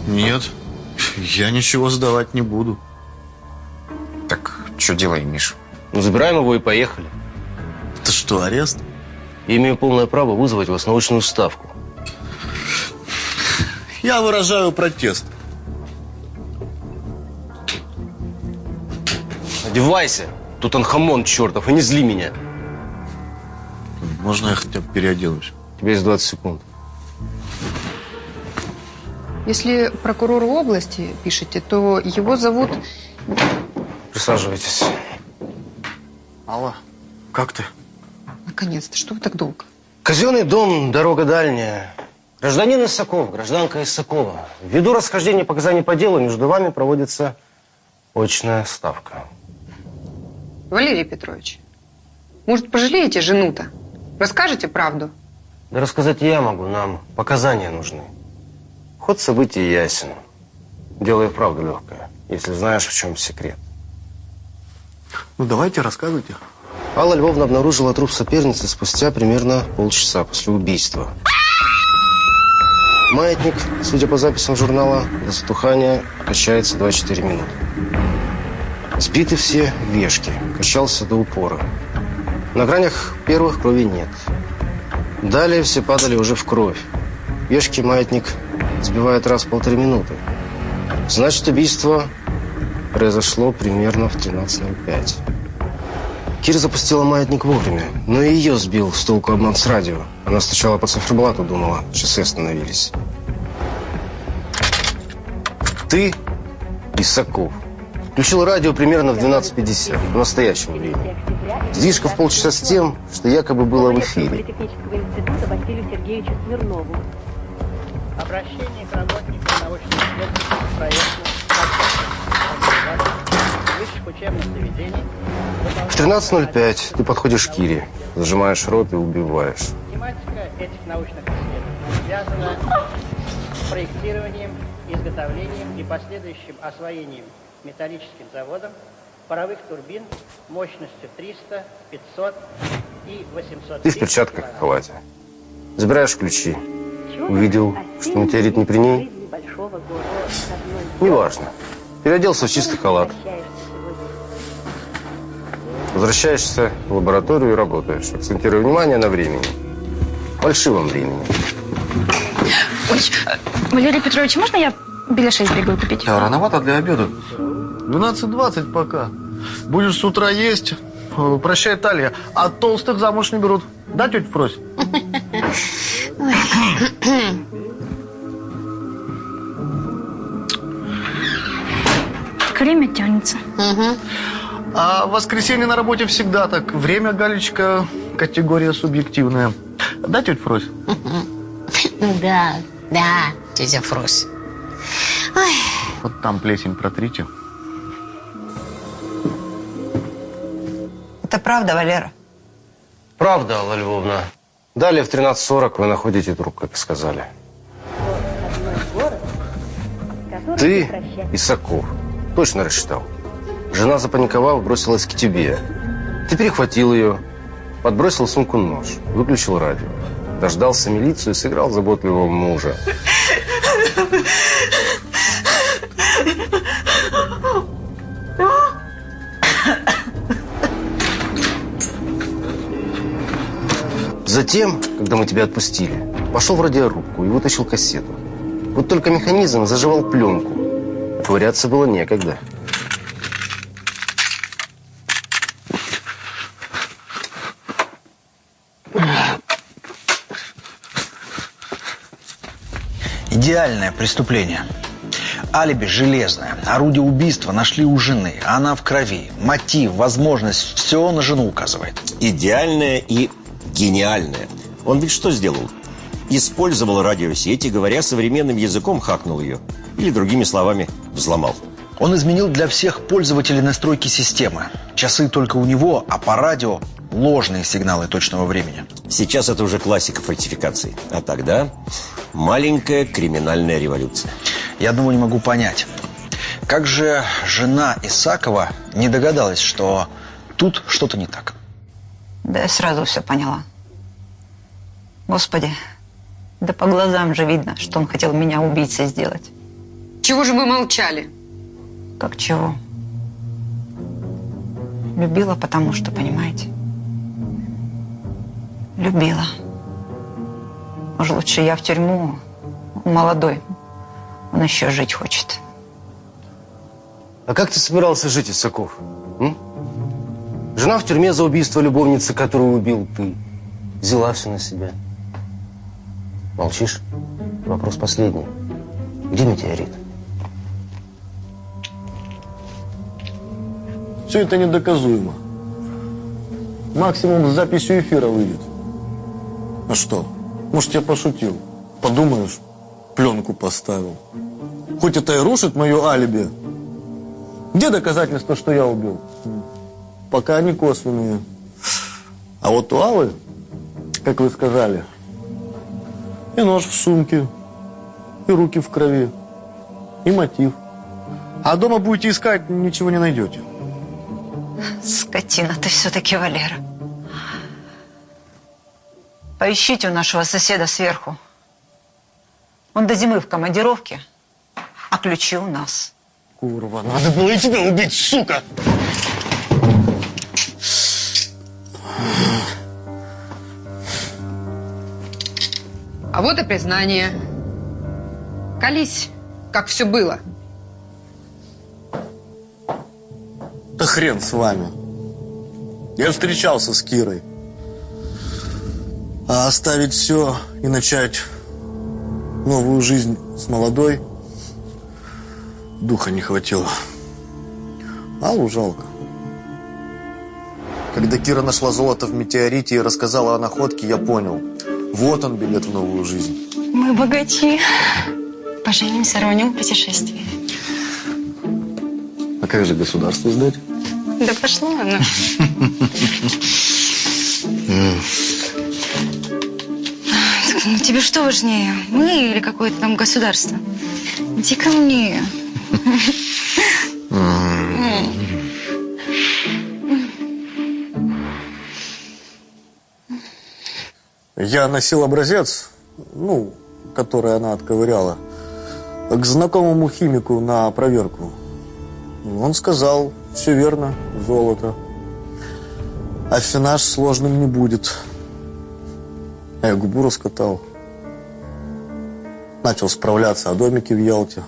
Нет, я ничего сдавать не буду. Что делаем, Миш? Ну, забираем его и поехали. Это что, арест? Я имею полное право вызвать вас на очную ставку. Я выражаю протест. Одевайся, Тутанхамон чертов, и не зли меня. Можно я хотя бы переоделаюсь? У тебя есть 20 секунд. Если прокурору области пишете, то его зовут... Присаживайтесь. Алла, как ты? Наконец-то, что вы так долго? Казенный дом, дорога дальняя. Гражданин Исаков, гражданка Исакова. Ввиду расхождения показаний по делу, между вами проводится очная ставка. Валерий Петрович, может, пожалеете жену-то? Расскажете правду? Да рассказать я могу, нам показания нужны. Ход событий ясен. Дело и правда легкое, если знаешь, в чем секрет. Ну, давайте, рассказывайте. Алла Львовна обнаружила труп соперницы спустя примерно полчаса после убийства. Маятник, судя по записям журнала, до затухания качается 24 минуты. Сбиты все вешки, качался до упора. На гранях первых крови нет. Далее все падали уже в кровь. Вешки маятник сбивает раз в полторы минуты. Значит, убийство произошло примерно в 13.05. Кира запустила маятник вовремя, но и ее сбил с толку обман с радио. Она стучала по циферблату, думала, часы остановились. Ты, Исаков, включил радио примерно в 12.50, в настоящем времени. Сдвижка в полчаса с тем, что якобы было в эфире. Обращение к работникам научно-исследовательских проектов высших учебных заведений В 13.05 ты подходишь к Кире, зажимаешь рот и убиваешь. Тематика этих научных исследований связана с проектированием, изготовлением и последующим освоением металлическим заводом паровых турбин мощностью 300, 500 и 800 Ты в перчатках и халате. Забираешь ключи. Увидел, что метеорит не при ней. Большого города. Неважно. Переоделся в чистый халат. Возвращаешься в лабораторию и работаешь. Акцентируя внимание на времени. Фальшивом времени. Ой, Валерий Петрович, можно я беляшей сбегаю купить? Да, рановато для обеда. 12.20 пока. Будешь с утра есть. Прощай, Талия. А толстых замуж не берут. Да, тетя Фрось? Время тянется. А в воскресенье на работе всегда так. Время, Галечка, категория субъективная. Да, тетя Фрось? Ну да, да, тетя Фрось. Ой, Вот там плесень протрите. Это правда, Валера? Правда, Алла Львовна. Далее в 13.40 вы находите труп, как и сказали. Ты, Исаков, точно рассчитал. Жена, запаниковав, бросилась к тебе. Ты перехватил ее, подбросил сумку нож, выключил радио. Дождался милицию и сыграл заботливого мужа. Затем, когда мы тебя отпустили, пошел в радиорубку и вытащил кассету. Вот только механизм заживал пленку. Ковыряться было некогда. Идеальное преступление. Алиби железное. Орудие убийства нашли у жены. Она в крови. Мотив, возможность. Все на жену указывает. Идеальное и гениальное. Он ведь что сделал? Использовал радиосети, говоря современным языком, хакнул ее. Или, другими словами, взломал. Он изменил для всех пользователей настройки системы. Часы только у него, а по радио ложные сигналы точного времени. Сейчас это уже классика фальсификации. А тогда маленькая криминальная революция. Я думаю, не могу понять. Как же жена Исакова не догадалась, что тут что-то не так? Да я сразу все поняла. Господи, да по глазам же видно, что он хотел меня убийцей сделать. Чего же вы молчали? Как чего? Любила, потому что, понимаете? Любила. Может, лучше я в тюрьму. Он молодой. Он еще жить хочет. А как ты собирался жить, Исаков? М? Жена в тюрьме за убийство любовницы, которую убил ты. Взяла все на себя. Молчишь? Вопрос последний. Где метеорит? Все это недоказуемо. Максимум с записью эфира выйдет. А что? Может, я пошутил? Подумаешь, пленку поставил. Хоть это и рушит мое алиби. Где доказательства, что я убил? Пока они косвенные. А вот у Аллы, как вы сказали, и нож в сумке, и руки в крови, и мотив. А дома будете искать, ничего не найдете. Скотина ты все-таки, Валера. Поищите у нашего соседа сверху. Он до зимы в командировке, а ключи у нас. Курва, надо было и тебя убить, сука! А вот и признание. Колись, как все было. Да хрен с вами. Я встречался с Кирой. А оставить все и начать новую жизнь с молодой духа не хватило. Аллу жалко. Когда Кира нашла золото в метеорите и рассказала о находке, я понял. Вот он, билет в новую жизнь. Мы богачи. Поженимся, в путешествие. А как же государство сдать? Да пошло оно. тебе что важнее, мы или какое-то там государство? Иди ко мне. Я носил образец, ну, который она отковыряла, к знакомому химику на проверку. Он сказал, все верно, золото. Афинаж сложным не будет. А я губу раскатал. Начал справляться о домике в Ялте.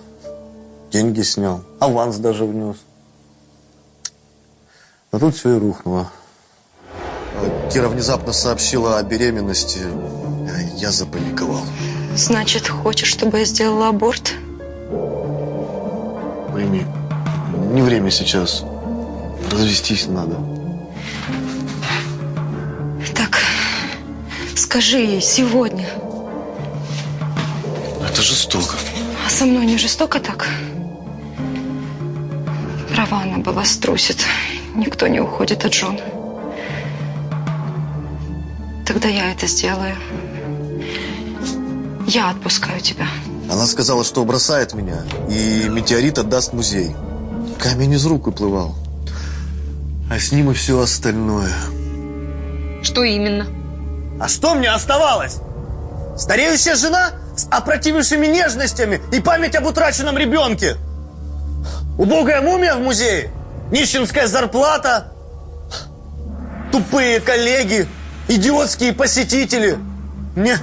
Деньги снял. Аванс даже внес. А тут все и рухнуло. Кира внезапно сообщила о беременности. Я запаниковал. Значит, хочешь, чтобы я сделала аборт? Пойми, не время сейчас. Развестись надо. Так, скажи ей сегодня. Это жестоко. А со мной не жестоко так? Права она была, струсит. Никто не уходит от жены. Тогда я это сделаю. Я отпускаю тебя. Она сказала, что бросает меня, и метеорит отдаст музей. Камень из рук уплывал. А с ним и все остальное. Что именно? А что мне оставалось? Стареющая жена с опротивившими нежностями и память об утраченном ребенке. Убогая мумия в музее, нищенская зарплата, тупые коллеги, идиотские посетители. Мне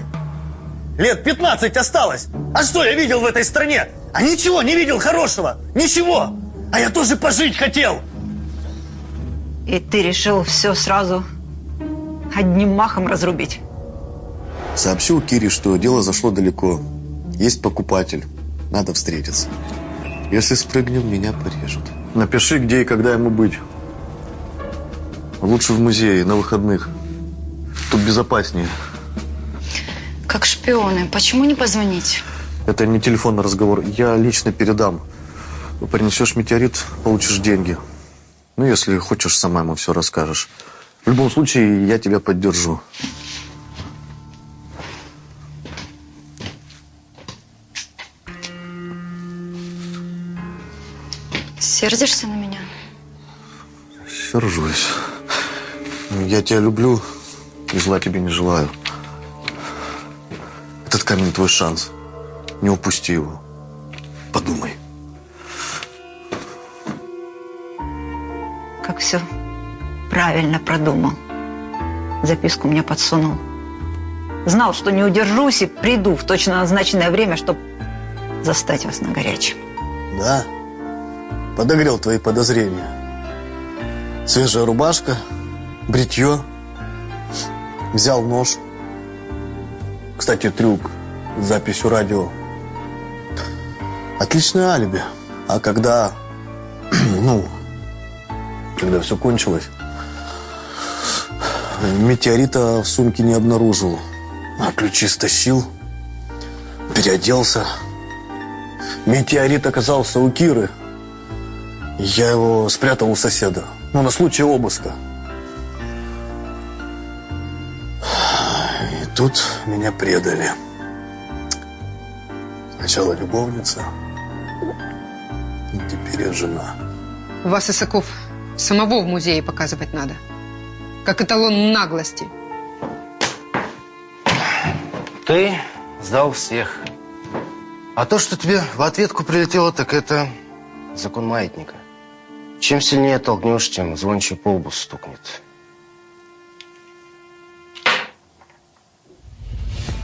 лет 15 осталось. А что я видел в этой стране? А ничего не видел хорошего. Ничего. А я тоже пожить хотел. И ты решил все сразу одним махом разрубить? Сообщил Кире, что дело зашло далеко. Есть покупатель. Надо встретиться. Если спрыгнем, меня порежут. Напиши, где и когда ему быть. Лучше в музее, на выходных. Тут безопаснее. Как шпионы. Почему не позвонить? Это не телефонный разговор. Я лично передам. Принесешь метеорит, получишь деньги. Ну, если хочешь, сама ему все расскажешь. В любом случае, я тебя поддержу. Сердишься на меня? Сержусь. Я тебя люблю и зла тебе не желаю. Этот камень твой шанс. Не упусти его. Подумай. Как все правильно продумал. Записку мне подсунул. Знал, что не удержусь и приду в точно назначенное время, чтобы застать вас на горячем. Да? Подогрел твои подозрения. Свежая рубашка, бритье. Взял нож. Кстати, трюк с записью радио. Отличное алиби. А когда, ну, когда все кончилось, метеорита в сумке не обнаружил. А ключи стащил, переоделся. Метеорит оказался у Киры. Я его спрятал у соседа. Ну, на случай обыска. И тут меня предали. Сначала любовница, теперь я жена. Вас, Исаков, самого в музее показывать надо. Как эталон наглости. Ты сдал всех. А то, что тебе в ответку прилетело, так это закон маятника. Чем сильнее толкнешь, тем звонче по лбу стукнет.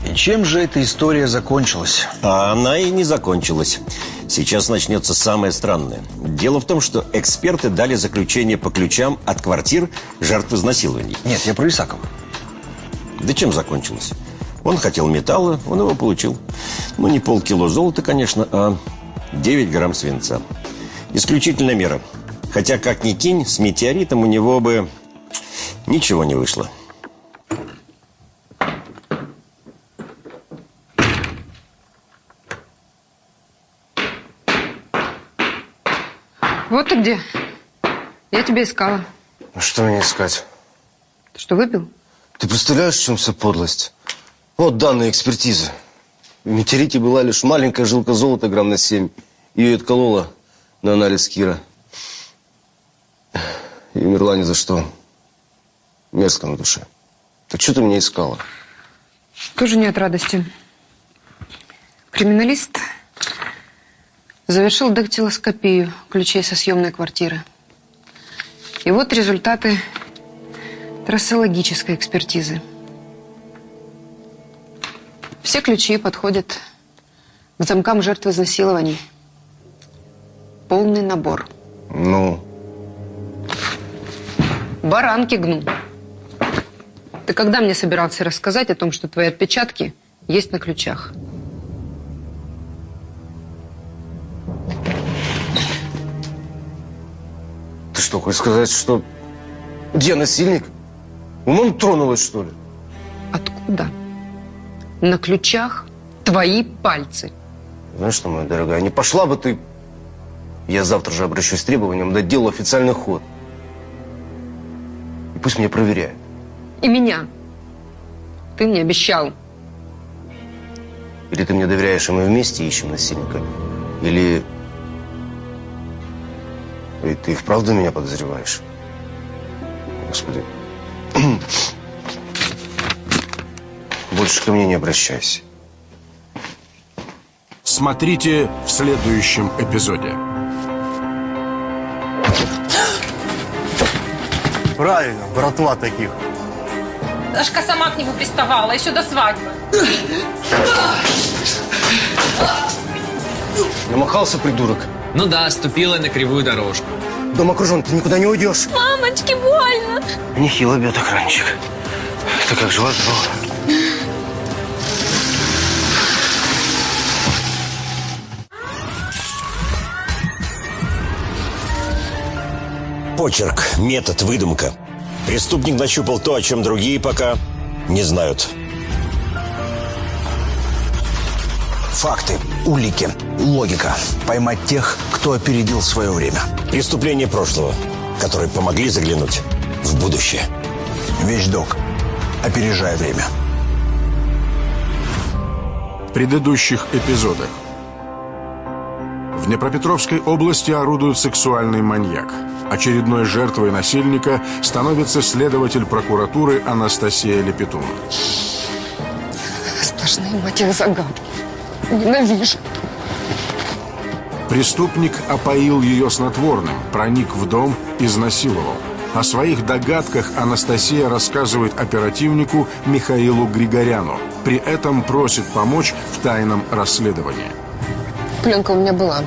И чем же эта история закончилась? А она и не закончилась. Сейчас начнется самое странное. Дело в том, что эксперты дали заключение по ключам от квартир жертв изнасилований. Нет, я про Исакова. Да чем закончилось? Он хотел металла, он его получил. Ну, не полкило золота, конечно, а 9 грамм свинца. Исключительная мера. Хотя, как ни кинь, с метеоритом у него бы ничего не вышло. Вот ты где. Я тебя искала. Ну что мне искать? Ты что, выпил? Ты представляешь, в чем вся подлость? Вот данные экспертизы. В метеорите была лишь маленькая жилка золота грамм на 7. Ее отколола на анализ Кира. И умерла ни за что. Мерзко на душе. Так что ты меня искала? Тоже не от радости. Криминалист завершил дактилоскопию ключей со съемной квартиры. И вот результаты трассологической экспертизы. Все ключи подходят к замкам жертв изнасилований. Полный набор. Ну, Баранки гну. Ты когда мне собирался рассказать о том, что твои отпечатки есть на ключах? ты что, хочешь сказать, что я насильник? Умом тронулась, что ли? Откуда? На ключах твои пальцы. Знаешь что, моя дорогая, не пошла бы ты... Я завтра же обращусь с требованием дать делу официальный ход. И пусть меня проверяют. И меня. Ты мне обещал. Или ты мне доверяешь, и мы вместе ищем насильника? Или... Или ты и вправду меня подозреваешь? Господи. Больше ко мне не обращайся. Смотрите в следующем эпизоде. Правильно, братва таких. Дашка сама к нему приставала, еще до свадьбы. Намахался, придурок. Ну да, ступила на кривую дорожку. Дом окружен, ты никуда не уйдешь. Мамочки, больно. Нехило бьет охранничек. Ты как жива-здорова? Почерк, метод, выдумка. Преступник нащупал то, о чем другие пока не знают. Факты, улики, логика. Поймать тех, кто опередил свое время. Преступления прошлого, которые помогли заглянуть в будущее. Вещдок. Опережая время. В предыдущих эпизодах. В Днепропетровской области орудует сексуальный маньяк. Очередной жертвой насильника становится следователь прокуратуры Анастасия Лепетун. Сплошные мотивы загадки. Ненавижу. Преступник опоил ее снотворным, проник в дом, изнасиловал. О своих догадках Анастасия рассказывает оперативнику Михаилу Григоряну. При этом просит помочь в тайном расследовании. Пленка у меня была.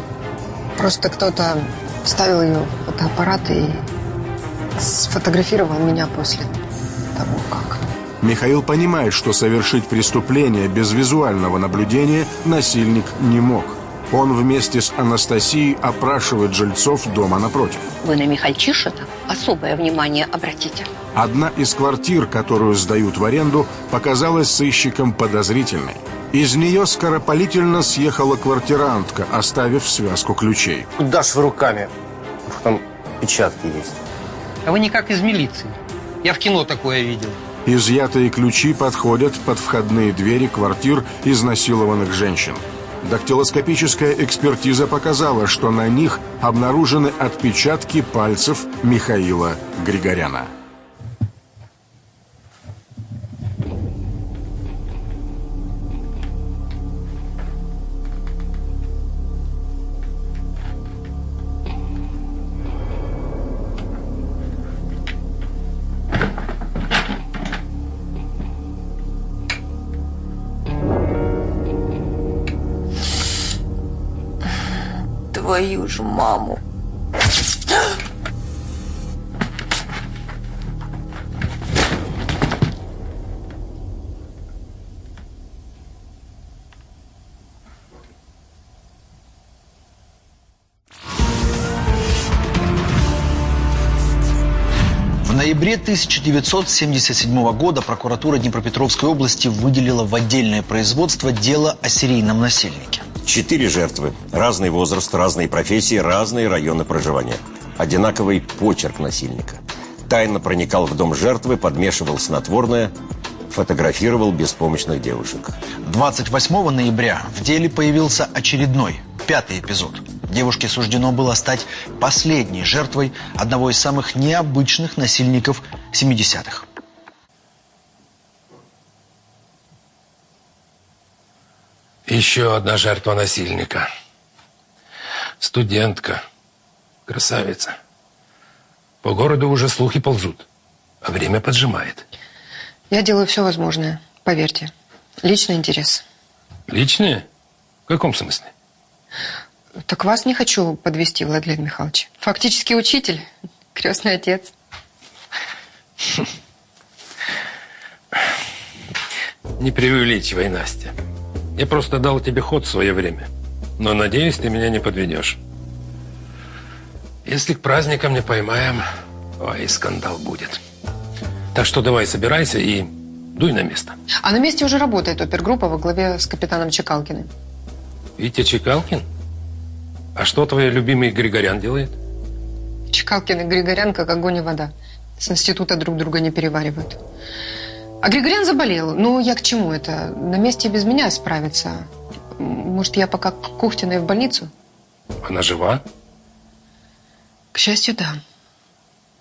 Просто кто-то вставил ее в фотоаппарат и сфотографировал меня после того, как. Михаил понимает, что совершить преступление без визуального наблюдения насильник не мог. Он вместе с Анастасией опрашивает жильцов дома напротив. Вы на Михальчишина особое внимание обратите. Одна из квартир, которую сдают в аренду, показалась сыщикам подозрительной. Из нее скоропалительно съехала квартирантка, оставив связку ключей. Куда ж вы руками? Там печатки есть. А вы никак из милиции. Я в кино такое видел. Изъятые ключи подходят под входные двери квартир изнасилованных женщин. Дактилоскопическая экспертиза показала, что на них обнаружены отпечатки пальцев Михаила Григоряна. Ж маму. В ноябре 1977 года прокуратура Днепропетровской области выделила в отдельное производство дело о серийном насильнике. Четыре жертвы. Разный возраст, разные профессии, разные районы проживания. Одинаковый почерк насильника. Тайно проникал в дом жертвы, подмешивал снотворное, фотографировал беспомощных девушек. 28 ноября в деле появился очередной, пятый эпизод. Девушке суждено было стать последней жертвой одного из самых необычных насильников 70-х. Еще одна жертва насильника. Студентка. Красавица. По городу уже слухи ползут, а время поджимает. Я делаю все возможное, поверьте. Личный интерес. Личные? В каком смысле? Так вас не хочу подвести, Владимир Михайлович. Фактически учитель, крестный отец. Не преувеличивай, Настя. Я просто дал тебе ход в свое время. Но, надеюсь, ты меня не подведешь. Если к праздникам не поймаем, ой, скандал будет. Так что давай, собирайся и дуй на место. А на месте уже работает опергруппа во главе с капитаном Чекалкиным. Витя Чекалкин? А что твой любимый Григорян делает? Чекалкин и Григорян как огонь и вода. С института друг друга не переваривают. А Григорян заболел. Ну, я к чему это? На месте без меня справится. Может, я пока к Кухтиной в больницу? Она жива? К счастью, да.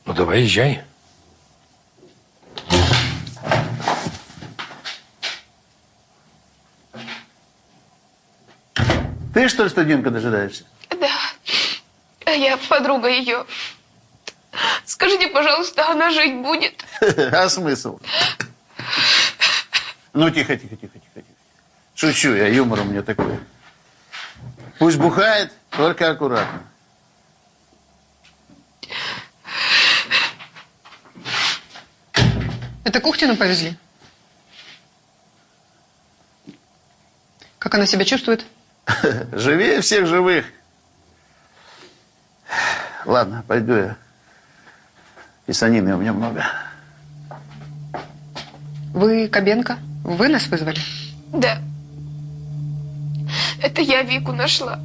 Ну, давай езжай. Ты, что ли, студентка дожидаешься? Да. А я подруга ее. Скажите, пожалуйста, она жить будет? А смысл? Ну, тихо, тихо, тихо, тихо, тихо. Шучу я, юмор у меня такой. Пусть бухает, только аккуратно. Это Кухтину повезли? Как она себя чувствует? Живее всех живых. Ладно, пойду я. Писанины у меня много. Вы Кобенко? Вы нас вызвали? Да. Это я Вику нашла.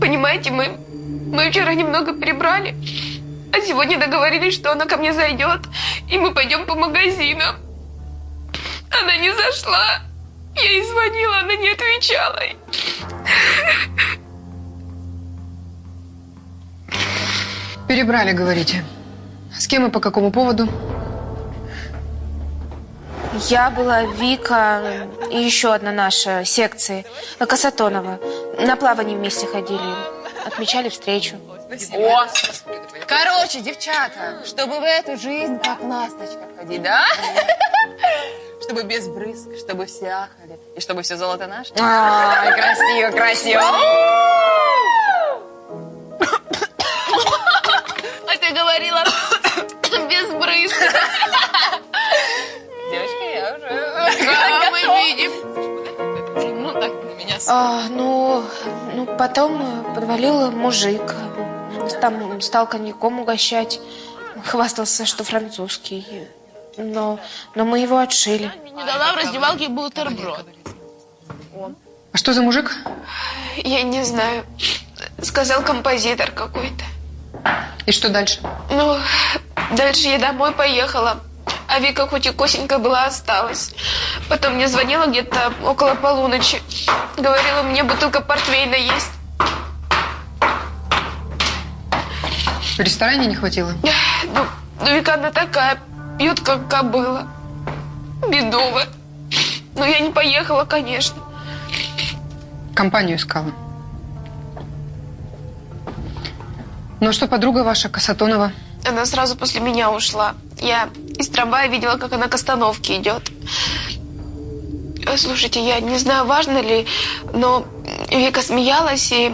Понимаете, мы, мы вчера немного перебрали, а сегодня договорились, что она ко мне зайдет, и мы пойдем по магазинам. Она не зашла. Я ей звонила, она не отвечала. Перебрали, говорите. С кем и по какому поводу? Я была, Вика и еще одна наша секции, Касатонова. На плавание вместе ходили. Отмечали встречу. О! Короче, девчата, чтобы в эту жизнь как ласточка ходить, да? Чтобы без брызг, чтобы все ахали, и чтобы все золото наше. Ай, красиво, красиво. А ты говорила без брызг. Я уже... Да, мы видим. Ну, так на меня А, ну, ну, потом подвалил мужик. Там стал коньяком угощать. Хвастался, что французский. Но, но мы его отшили. Не дала в раздевалке бутерброд. А что за мужик? Я не знаю. Сказал композитор какой-то. И что дальше? Ну, дальше я домой поехала. А Вика хоть и косенькая была, осталась. Потом мне звонила где-то около полуночи. Говорила, мне бутылка портвейна есть. В ресторане не хватило? Ну, ну Вика она такая, пьет как кобыла. Бедовая. Но я не поехала, конечно. Компанию искала. Ну а что подруга ваша, Касатонова? Она сразу после меня ушла. Я из трамвая видела, как она к остановке идет. Слушайте, я не знаю, важно ли, но Вика смеялась и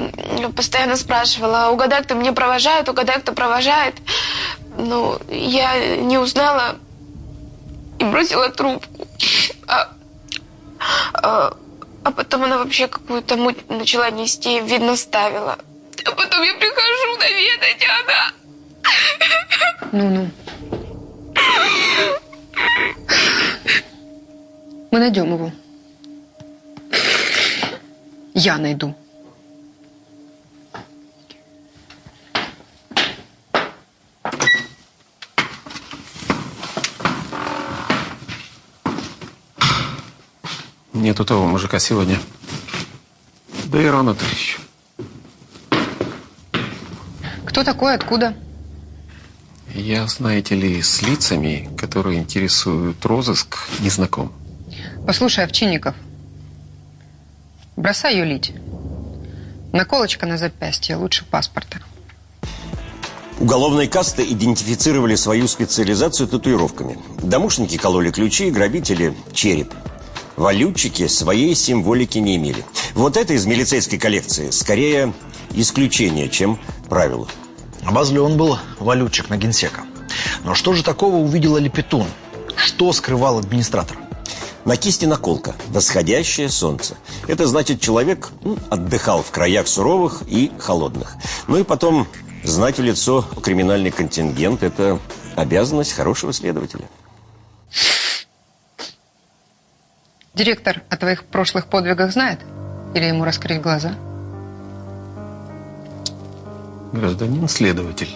постоянно спрашивала, угадай, кто меня провожает, угадай, кто провожает. Ну, я не узнала и бросила трубку. А, а, а потом она вообще какую-то муть начала нести, видно, ставила. А потом я прихожу наведать, а она... Ну-ну. Мы найдем его. Я найду. Нету того мужика сегодня. Да и рано-то еще. Кто такой, откуда? Я, знаете ли, с лицами, которые интересуют розыск, не знаком. Послушай, Овчинников, бросай юлить. Наколочка на запястье лучше паспорта. Уголовные касты идентифицировали свою специализацию татуировками. Домушники кололи ключи, грабители – череп. Валютчики своей символики не имели. Вот это из милицейской коллекции скорее исключение, чем правило. Обозлен был валютчик на генсека. Но что же такого увидела Лепетун? Что скрывал администратор? На кисти наколка «Восходящее солнце». Это значит, человек ну, отдыхал в краях суровых и холодных. Ну и потом знать в лицо криминальный контингент – это обязанность хорошего следователя. Директор о твоих прошлых подвигах знает? Или ему раскрыть глаза? Гражданин следователь,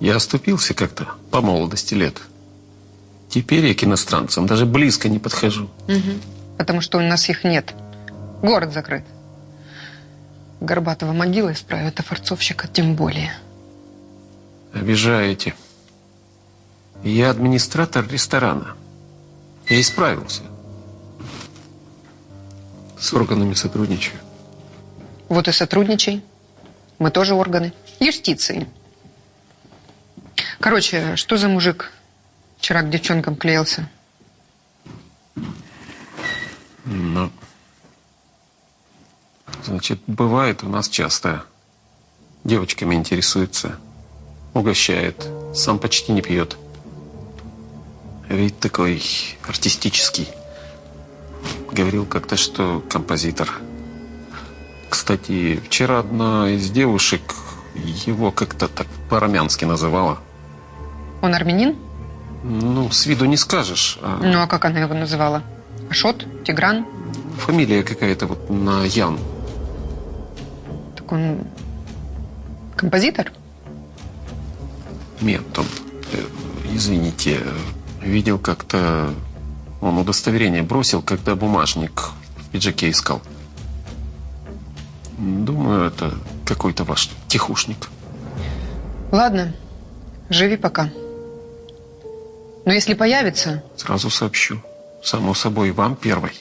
я оступился как-то по молодости лет. Теперь я к иностранцам даже близко не подхожу. Угу. Потому что у нас их нет. Город закрыт. Горбатого могила исправят, а форцовщика тем более. Обижаете. Я администратор ресторана. Я исправился. С органами сотрудничаю. Вот и сотрудничай. Мы тоже органы. Юстиции. Короче, что за мужик вчера к девчонкам клеился? Ну, значит, бывает у нас часто. Девочками интересуется, угощает, сам почти не пьет. Вид такой артистический. Говорил как-то, что композитор. Кстати, вчера одна из девушек его как-то так по-армянски называла. Он армянин? Ну, с виду не скажешь. А Ну, а как она его называла? Ашот? Тигран? фамилия какая-то вот на Ян. Так он композитор? Нет, он, э, извините, видел как-то... Он удостоверение бросил, когда бумажник в пиджаке искал. Думаю, это какой-то ваш тихушник. Ладно, живи пока. Но если появится, Сразу сообщу. Само собой, вам первой.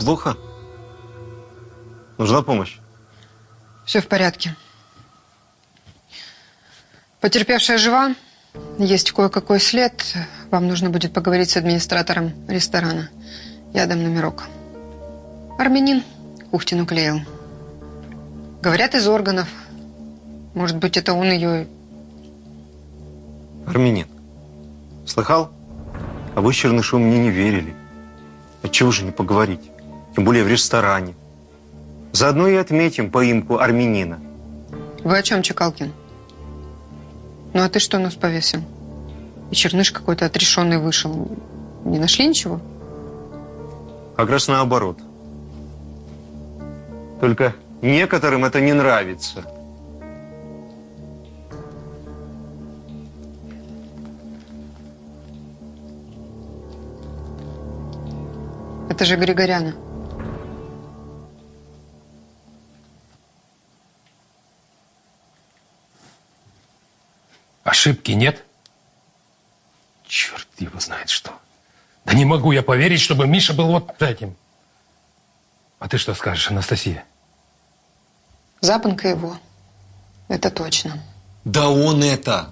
Плохо? Нужна помощь? все в порядке. Потерпевшая жива. Есть кое-какой след. Вам нужно будет поговорить с администратором ресторана. Я дам номерок. Армянин Кухтину клеил. Говорят, из органов. Может быть, это он ее... Армянин. Слыхал? А вы, Чернышеву, мне не верили. Отчего же не поговорить? Тем более в ресторане. Заодно и отметим поимку армянина. Вы о чем, Чекалкин? Ну, а ты что нос повесил? И черныш какой-то отрешенный вышел. Не нашли ничего? Как раз наоборот. Только некоторым это не нравится. Это же Григоряна. Ошибки нет? Черт его знает что. Да не могу я поверить, чтобы Миша был вот этим. А ты что скажешь, Анастасия? Запонка его. Это точно. Да он это.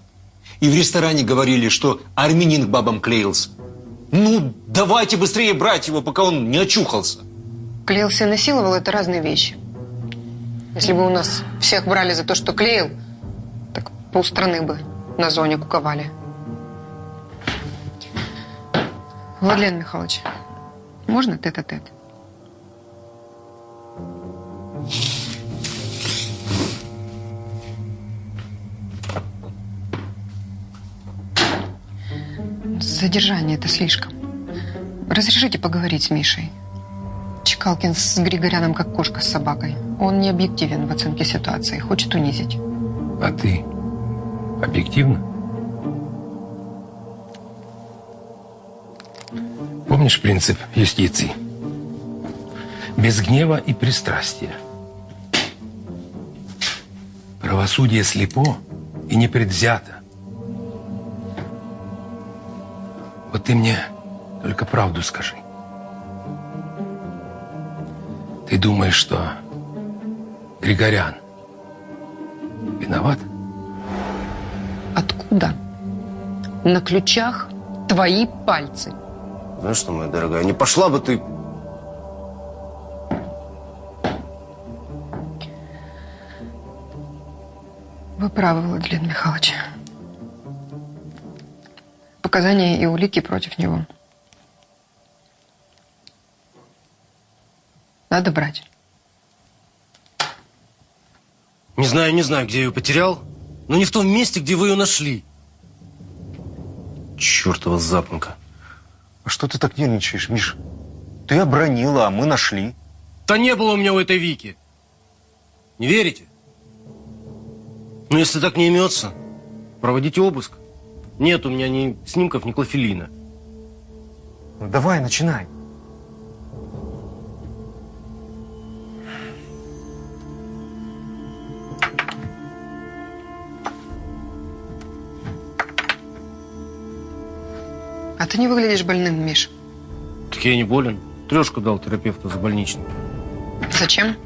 И в ресторане говорили, что армянин к бабам клеился. Ну, давайте быстрее брать его, пока он не очухался. Клеился и насиловал – это разные вещи. Если бы у нас всех брали за то, что клеил, так полстраны бы на зоне куковали. Владлен Михайлович, можно тет-а-тет? Задержание – это слишком. Разрешите поговорить с Мишей. Чекалкин с Григоряном как кошка с собакой. Он не объективен в оценке ситуации, хочет унизить. А ты объективно? Помнишь принцип юстиции? Без гнева и пристрастия. Правосудие слепо и непредвзято. Вот ты мне только правду скажи. Ты думаешь, что Григорян виноват? куда? На ключах твои пальцы. Знаешь что, моя дорогая, не пошла бы ты... Вы правы, Владимир Михайлович. Показания и улики против него. Надо брать. Не знаю, не знаю, где я ее потерял но не в том месте, где вы ее нашли. Чертова запонка. А что ты так нервничаешь, Миш? Ты обронила, а мы нашли. Да не было у меня у этой Вики. Не верите? Ну, если так не имется, проводите обыск. Нет у меня ни снимков, ни клофелина. Ну, давай, начинай. Ты не выглядишь больным, Миш. Так я не болен. Трешку дал терапевту за больничный. Зачем?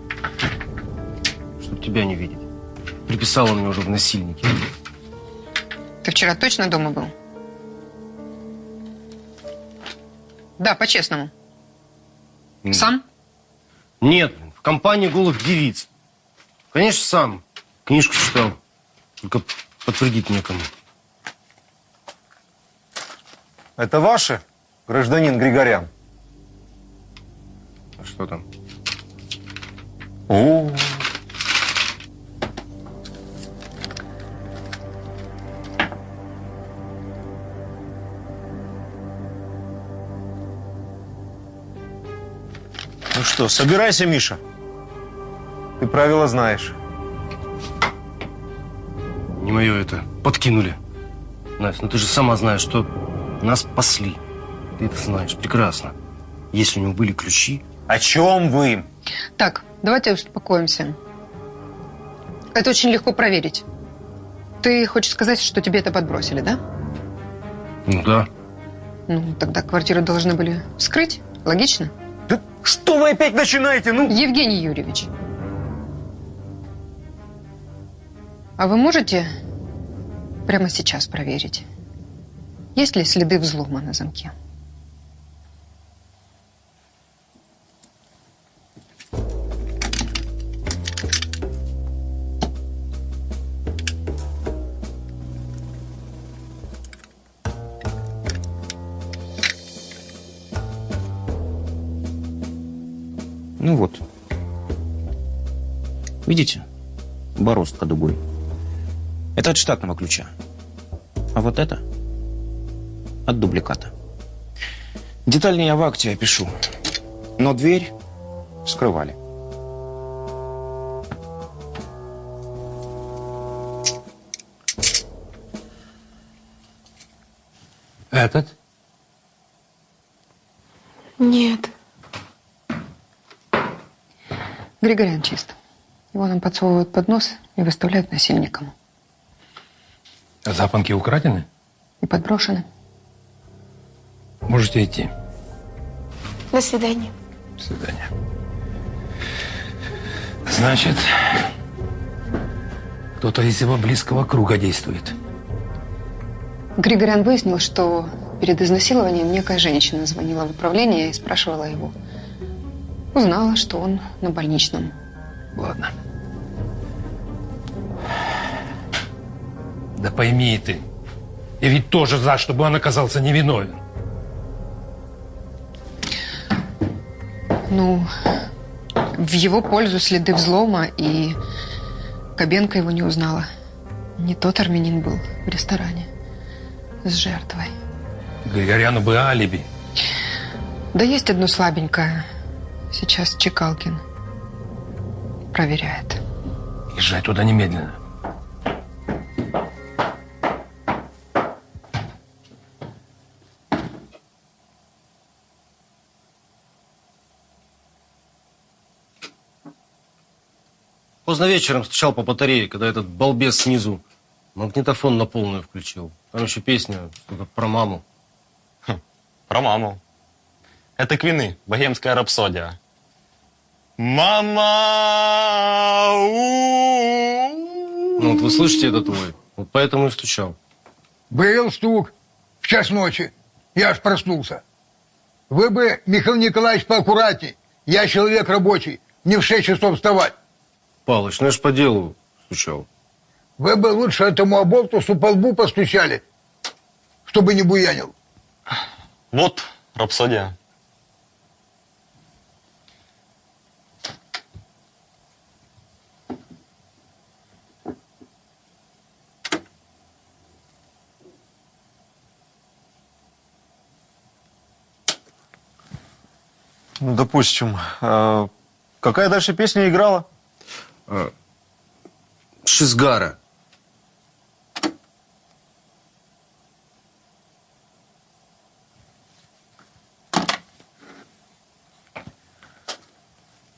Чтоб тебя не видеть. Приписал он меня уже в насильнике. Ты вчера точно дома был? Да, по-честному. Сам? Нет, в компании голых девиц. Конечно, сам. Книжку читал. Только подтвердить некому. Это ваши, гражданин Григорян? А что там? О, Ну что, собирайся, Миша. ты правила знаешь. Не мое это. Подкинули. Настя, ну ты же сама знаешь, что нас спасли. Ты это знаешь прекрасно. Если у него были ключи... О чем вы? Так, давайте успокоимся. Это очень легко проверить. Ты хочешь сказать, что тебе это подбросили, да? Ну да. Ну, тогда квартиру должны были вскрыть. Логично? Что вы опять начинаете? Ну, Евгений Юрьевич. А вы можете прямо сейчас проверить, есть ли следы взлома на замке? Ну вот. Видите? Бороздка дугой. Это от штатного ключа. А вот это от дубликата. Детальнее я в акте опишу. Но дверь вскрывали. Этот? Нет. Григорян чист. Его нам подсовывают под нос и выставляют насильником. А запонки украдены? И подброшены. Можете идти. До свидания. До свидания. Значит, кто-то из его близкого круга действует. Григорян выяснил, что перед изнасилованием некая женщина звонила в управление и спрашивала его. Узнала, что он на больничном. Ладно. Да пойми ты, я ведь тоже за, чтобы он оказался невиновен. Ну, в его пользу следы взлома, и Кобенко его не узнала. Не тот армянин был в ресторане с жертвой. Григоряну бы алиби. Да есть одно слабенькое. Сейчас Чекалкин проверяет. Езжай туда немедленно. Поздно вечером стучал по батарее, когда этот балбес снизу магнитофон на полную включил. Там еще песня что-то про маму. Про маму. Это Квины, богемская рапсодия. Мама! Ну вот вы слышите, это твой. Вот поэтому и стучал. Был стук в час ночи. Я аж проснулся. Вы бы, Михаил Николаевич, поаккуратней. Я человек рабочий. Не в шесть часов вставать. Палыч, ну я ж по делу стучал. Вы бы лучше этому оболтусу по лбу постучали, чтобы не буянил. Вот, рапсодия. Ну, допустим. А какая дальше песня играла? Шизгара.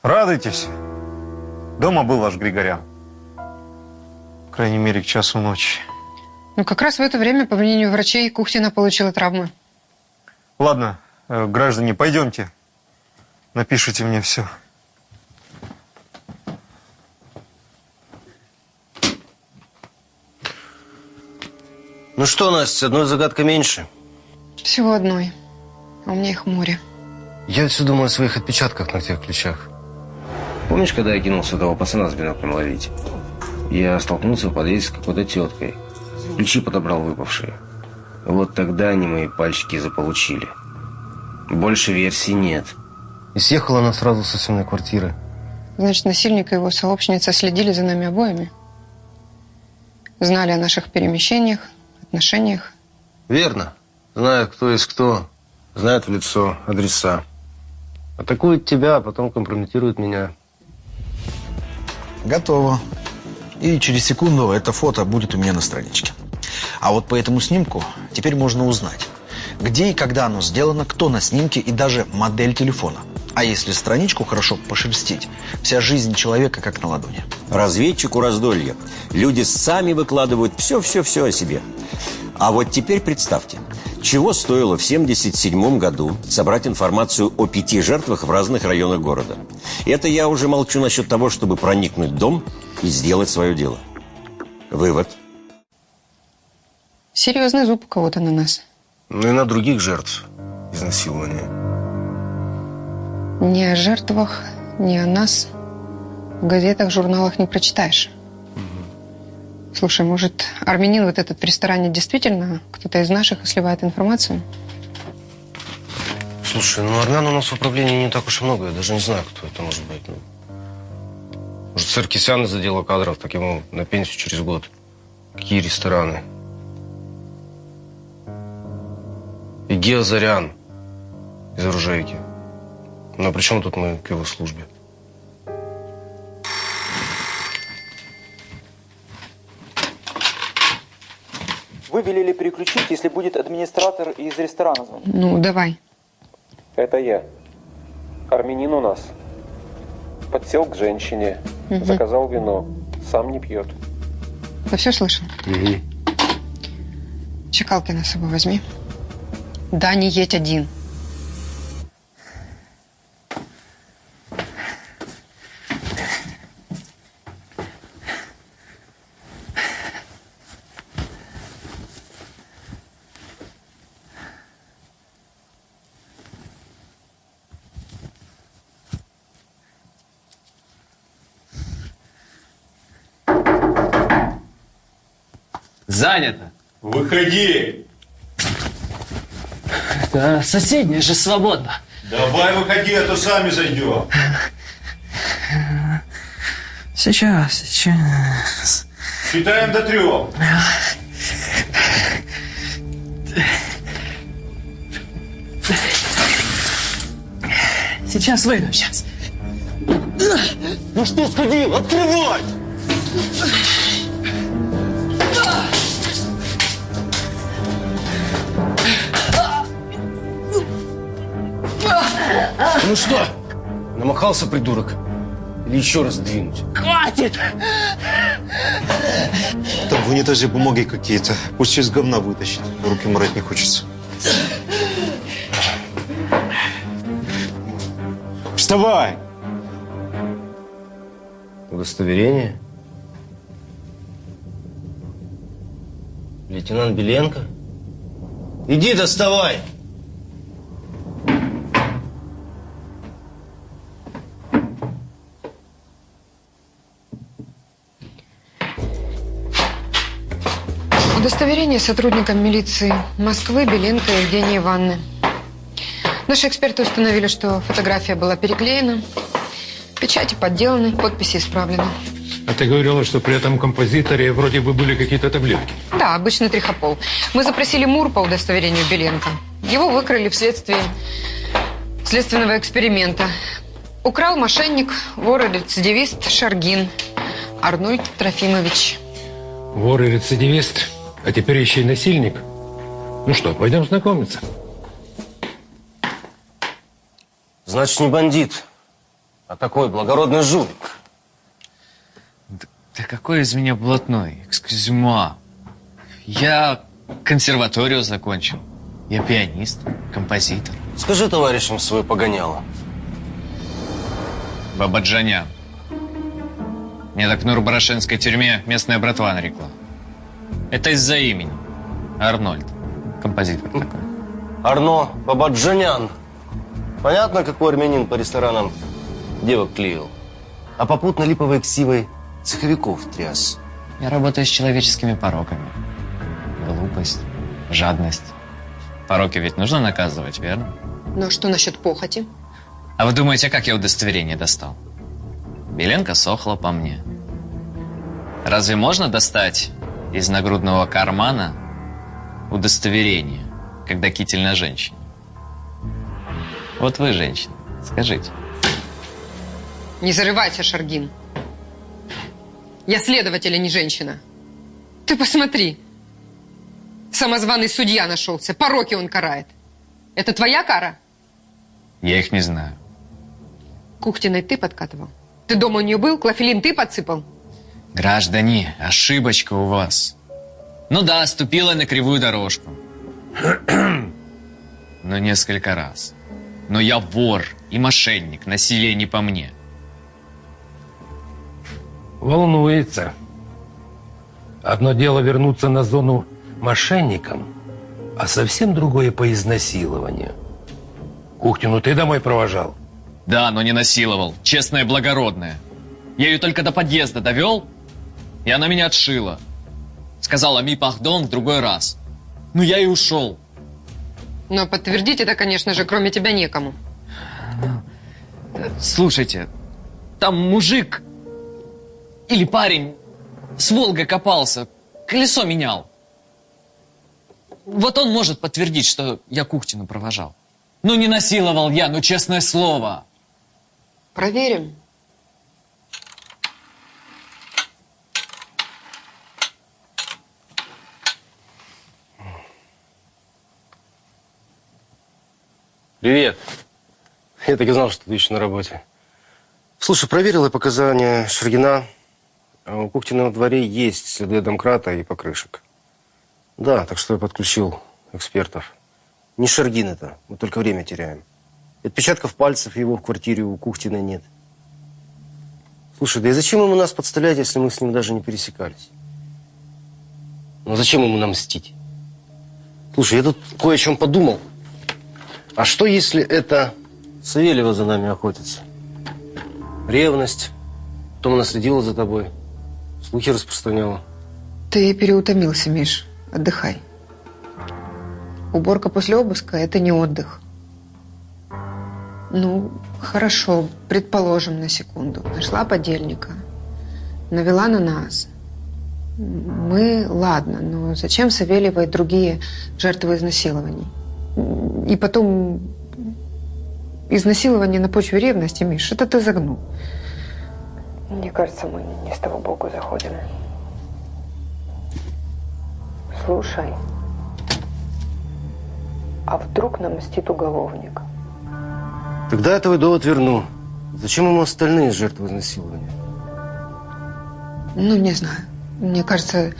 Радуйтесь. Дома был ваш Григорян. По крайней мере, к часу ночи. Ну, как раз в это время, по мнению врачей, Кухтина получила травмы. Ладно, э, граждане, пойдемте. Напишите мне все. Ну что, Настя, одной загадкой меньше. Всего одной. А у меня их море. Я все думаю о своих отпечатках на тех ключах. Помнишь, когда я кинулся того пацана с биноклем ловить? Я столкнулся в подъезде с какой-то теткой. Ключи подобрал выпавшие. Вот тогда они мои пальчики заполучили. Больше версий нет. И съехала она сразу со съемной квартиры. Значит, насильник и его сообщница следили за нами обоими. Знали о наших перемещениях, отношениях. Верно. Знают, кто есть кто. Знают в лицо, адреса. Атакуют тебя, а потом компрометируют меня. Готово. И через секунду это фото будет у меня на страничке. А вот по этому снимку теперь можно узнать, где и когда оно сделано, кто на снимке и даже модель телефона. А если страничку хорошо пошерстить, вся жизнь человека как на ладони. Разведчику раздолье. Люди сами выкладывают все-все-все о себе. А вот теперь представьте, чего стоило в 1977 году собрать информацию о пяти жертвах в разных районах города. Это я уже молчу насчет того, чтобы проникнуть в дом и сделать свое дело. Вывод. Серьезный зуб у кого-то на нас. Ну и на других жертв изнасилования. Ни о жертвах, ни о нас в газетах, журналах не прочитаешь. Слушай, может, армянин вот этот в ресторане действительно кто-то из наших сливает информацию? Слушай, ну армян у нас в управлении не так уж и много. Я даже не знаю, кто это может быть. Ну, может, Саркисян из отдела кадров, так ему на пенсию через год. Какие рестораны? И Гео Зарян из оружейки. Но при чем тут мы к его службе? Вы велели переключить, если будет администратор из ресторана звонить. Ну, давай. Это я. Армянин у нас. Подсел к женщине, Мгм. заказал вино, сам не пьет. Ты все слышал? Чекалкина с собой возьми. Да, не едь один. Выходи! Да, соседняя же свободна. Давай выходи, а то сами зайдем. Сейчас, сейчас. Считаем до трех. Сейчас выйду, сейчас. Ну что сходил? Открывай! Ну что, намахался придурок? Или еще раз двинуть? Хватит! Там в унитазе бумаги какие-то. Пусть из говна вытащит. Руки морать не хочется. Вставай! Удостоверение? Лейтенант Беленко? Иди доставай! Удостоверение сотрудникам милиции Москвы Беленко Евгении Ивановны. Наши эксперты установили, что фотография была переклеена, печати подделаны, подписи исправлены. А ты говорила, что при этом композиторе вроде бы были какие-то таблетки. Да, обычный трихопол. Мы запросили МУР по удостоверению Беленко. Его выкрали вследствие следственного эксперимента. Украл мошенник, вор и рецидивист Шаргин Арнольд Трофимович. Вор и рецидивист, а теперь еще и насильник. Ну что, пойдем знакомиться. Значит, не бандит, а такой благородный жулик. Да какой из меня блатной? Экскюзюма. Я консерваторию закончил. Я пианист, композитор. Скажи товарищам свой погоняло. Бабаджанян. Мне так в Нурбарашенской тюрьме местная братва нарекла. Это из-за имени. Арнольд. Композитор такой. Арно Бабаджанян. Понятно, какой армянин по ресторанам девок клеил. А попутно липовой ксивой цеховиков тряс. Я работаю с человеческими пороками. Глупость, жадность. Пороки ведь нужно наказывать, верно? Ну а что насчет похоти? А вы думаете, как я удостоверение достал? Беленко сохла по мне. Разве можно достать из нагрудного кармана удостоверение, когда китель на женщине? Вот вы, женщина, скажите. Не зарывайся, Шаргин. Я следователь, а не женщина. Ты посмотри. Самозваный судья нашелся. Пороки он карает. Это твоя кара? Я их не знаю. Кухтиной ты подкатывал? Ты дома у нее был? Клофелин ты подсыпал? Граждане, ошибочка у вас. Ну да, ступила на кривую дорожку. Но несколько раз. Но я вор и мошенник, насилие не по мне. Волнуется. Одно дело вернуться на зону мошенником, а совсем другое по изнасилованию. Кухтину ты домой провожал? Да, но не насиловал. Честная и благородная. Я ее только до подъезда довел, и она меня отшила. Сказала ми пахдон в другой раз. Ну я и ушел. Но подтвердить это, конечно же, кроме тебя некому. Слушайте, там мужик или парень с Волгой копался, колесо менял. Вот он может подтвердить, что я Кухтину провожал. Ну не насиловал я, ну честное слово. Проверим. Привет. Я так и знал, что ты еще на работе. Слушай, проверил я показания Шергина. А У Кухтина во дворе есть следы домкрата и покрышек. Да, так что я подключил экспертов. Не Шергин это, мы только время теряем. Отпечатков пальцев его в квартире у Кухтина нет. Слушай, да и зачем ему нас подставлять, если мы с ним даже не пересекались? Ну зачем ему нам мстить? Слушай, я тут кое о чем подумал. А что, если это Савельева за нами охотится? Ревность. Потом она следила за тобой. Слухи распространяла. Ты переутомился, Миш. Отдыхай. Уборка после обыска – это не отдых. Ну, хорошо, предположим на секунду. Нашла подельника, навела на нас. Мы, ладно, но зачем Савельева и другие жертвы изнасилований? И потом изнасилование на почве ревности, Миш, это ты загнул. Мне кажется, мы не с того боку заходим. Слушай, а вдруг нам мстит уголовник? Тогда я твой довод верну. Зачем ему остальные жертвы изнасилования? Ну, не знаю. Мне кажется,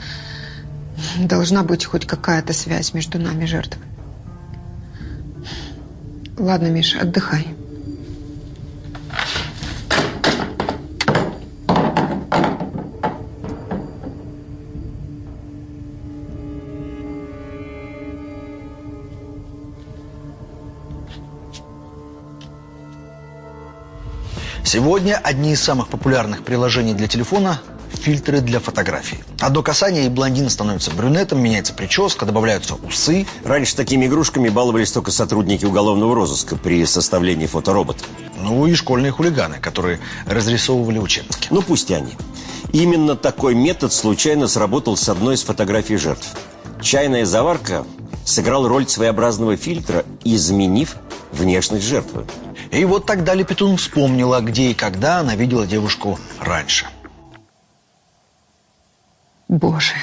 должна быть хоть какая-то связь между нами и жертвой. Ладно, Миш, отдыхай. Сегодня одни из самых популярных приложений для телефона фильтры для фотографий. Одно касание, и блондин становится брюнетом, меняется прическа, добавляются усы. Раньше такими игрушками баловались только сотрудники уголовного розыска при составлении фоторобота. Ну и школьные хулиганы, которые разрисовывали учебники. Ну пусть и они. Именно такой метод случайно сработал с одной из фотографий жертв. Чайная заварка сыграл роль своеобразного фильтра, изменив внешность жертвы. И вот тогда Лепетун вспомнила, где и когда она видела девушку раньше. Боже.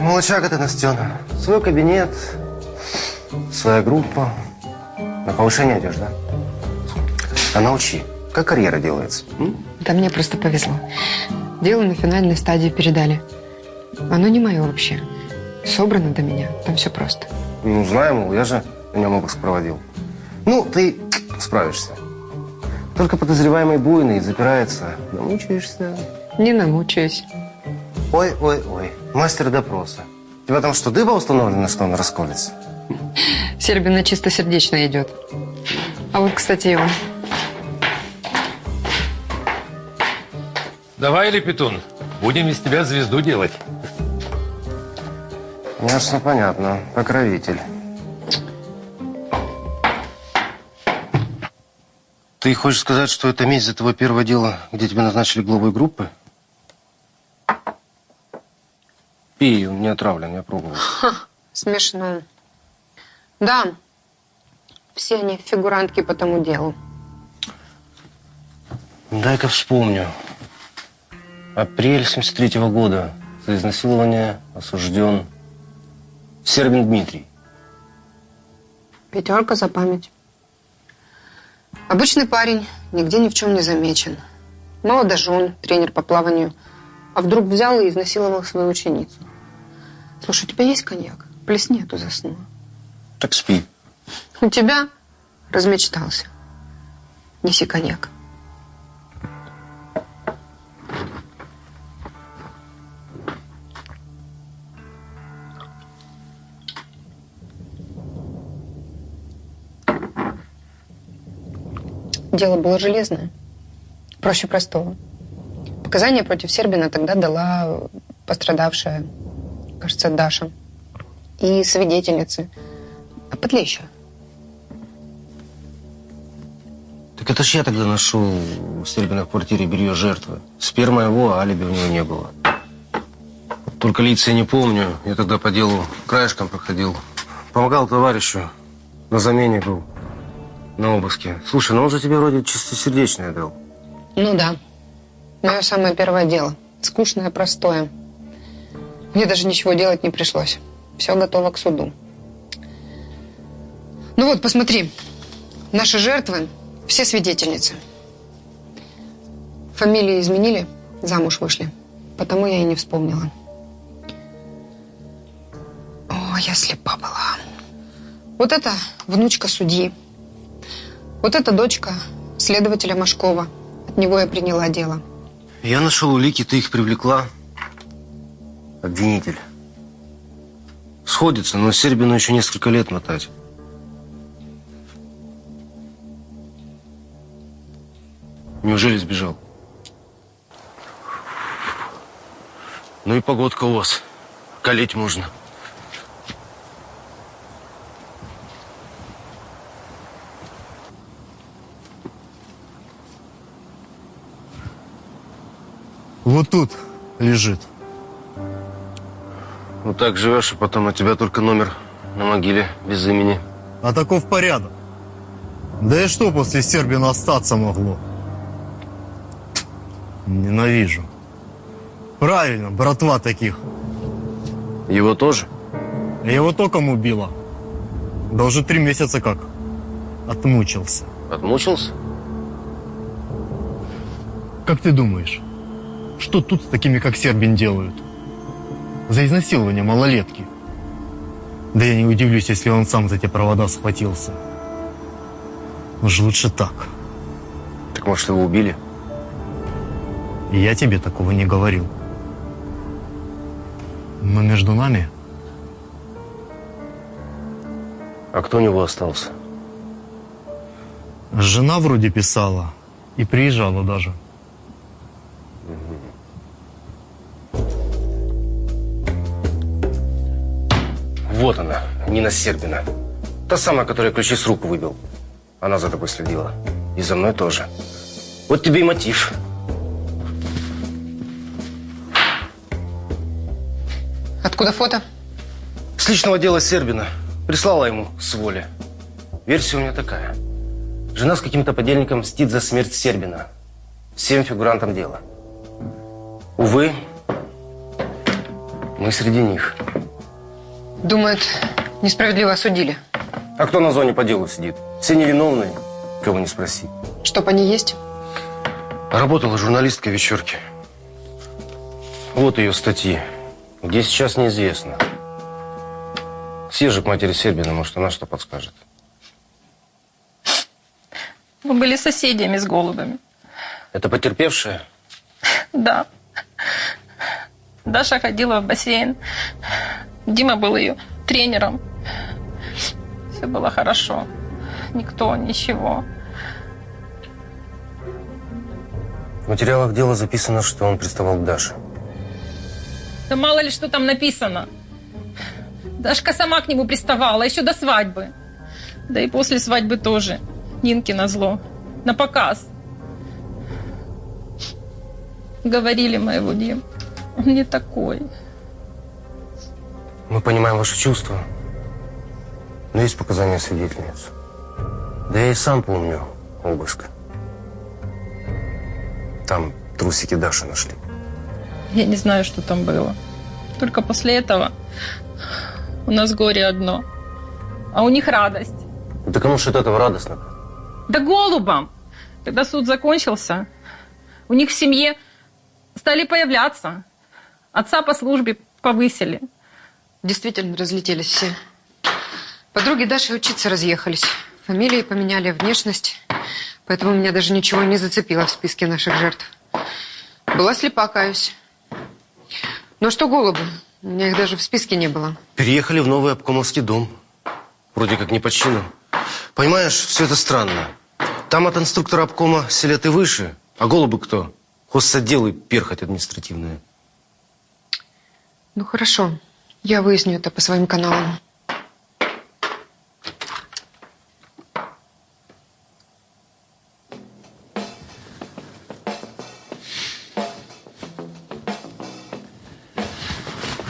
Молодчага ты, Настена. Свой кабинет, своя группа. На повышение идешь, да? А научи, как карьера делается? м? Да мне просто повезло. Дело на финальной стадии передали. Оно не мое вообще. Собрано до меня. Там все просто. Ну, знаю, мол, я же на нем обыск проводил. Ну, ты справишься. Только подозреваемый буйный запирается. Намучаешься. Не намучаюсь. Ой, ой, ой. Мастер допроса. У тебя там что, дыба установлена, что он расколется? Сербина чистосердечно идет. А вот, кстати, он. Давай, Лепетун, будем из тебя звезду делать. Ясно, понятно. Покровитель. Ты хочешь сказать, что это месть за твое первое дело, где тебя назначили главой группы? Пей, он не отравлен, я пробовал. Смешно. Да, все они фигурантки по тому делу. Дай-ка вспомню. Апрель 73 -го года. За изнасилование осужден Сербин Дмитрий. Пятерка за память. Обычный парень, нигде ни в чем не замечен. Молодожен, тренер по плаванию. А вдруг взял и изнасиловал свою ученицу. Слушай, у тебя есть коньяк? Плесни, а то засну. Так спи. У тебя размечтался. Неси коньяк. Дело было железное. Проще простого. Показания против Сербина тогда дала пострадавшая, кажется, Даша. И свидетельницы. А подлеща. Так это ж я тогда нашел у Сербина в квартире белье жертвы. Сперма его, а алиби у него не было. Только лица не помню. Я тогда по делу краешком проходил. Помогал товарищу. На замене был. На обыске. Слушай, ну он же тебе вроде чистосердечное дал. Ну да. Мое самое первое дело. Скучное, простое. Мне даже ничего делать не пришлось. Все готово к суду. Ну вот, посмотри. Наши жертвы все свидетельницы. Фамилии изменили, замуж вышли. Потому я и не вспомнила. О, я слепа была. Вот это внучка судьи. Вот это дочка следователя Машкова. От него я приняла дело. Я нашел улики, ты их привлекла. Обвинитель. Сходится, но Сербину еще несколько лет мотать. Неужели сбежал? Ну и погодка у вас. Калеть можно. Вот тут лежит. Вот так живешь, а потом у тебя только номер на могиле без имени. А таков порядок. Да и что после Сербина остаться могло? Ненавижу. Правильно, братва таких. Его тоже? Его током убило. Да уже три месяца как. Отмучился. Отмучился? Как ты думаешь, что тут с такими, как Сербин, делают? За изнасилование малолетки. Да я не удивлюсь, если он сам за эти провода схватился. Уж лучше так. Так может, его убили? Я тебе такого не говорил. Но между нами А кто у него остался? Жена вроде писала и приезжала даже. Вот она, Нина Сербина. Та самая, которая ключи с рук выбил. Она за тобой следила. И за мной тоже. Вот тебе и мотив. Откуда фото? С личного дела Сербина. Прислала ему с воли. Версия у меня такая. Жена с каким-то подельником мстит за смерть Сербина. Всем фигурантам дела. Увы, мы среди них. Думает, несправедливо осудили. А кто на зоне по делу сидит? Все невиновные, кого не спроси. Что по ней есть? Работала журналисткой вечерки. Вот ее статьи. Где сейчас неизвестно. Съезжу к матери Сербина, может, она что подскажет. Мы были соседями с голубями. Это потерпевшая? Да. Даша ходила в бассейн. Дима был ее тренером. Все было хорошо. Никто, ничего. В материалах дела записано, что он приставал к Даше. Да мало ли что там написано. Дашка сама к нему приставала, еще до свадьбы. Да и после свадьбы тоже. Нинки на зло. На показ. Говорили моего Дим. Он не такой. Мы понимаем ваши чувства, но есть показания свидетельниц. Да я и сам помню обыск. Там трусики Даши нашли. Я не знаю, что там было. Только после этого у нас горе одно. А у них радость. Да кому же от этого радостно? Да голубам! Когда суд закончился, у них в семье стали появляться. Отца по службе повысили. Действительно, разлетелись все. Подруги Даши учиться разъехались. Фамилии поменяли, внешность. Поэтому меня даже ничего не зацепило в списке наших жертв. Была слепа, каюсь. Ну что, голубы, у меня их даже в списке не было. Переехали в новый обкомовский дом. Вроде как не по чину. Понимаешь, все это странно. Там от инструктора обкома селят и выше. А голубы кто? Хозотдел и перхоть административная. Ну хорошо, я выясню это по своим каналам.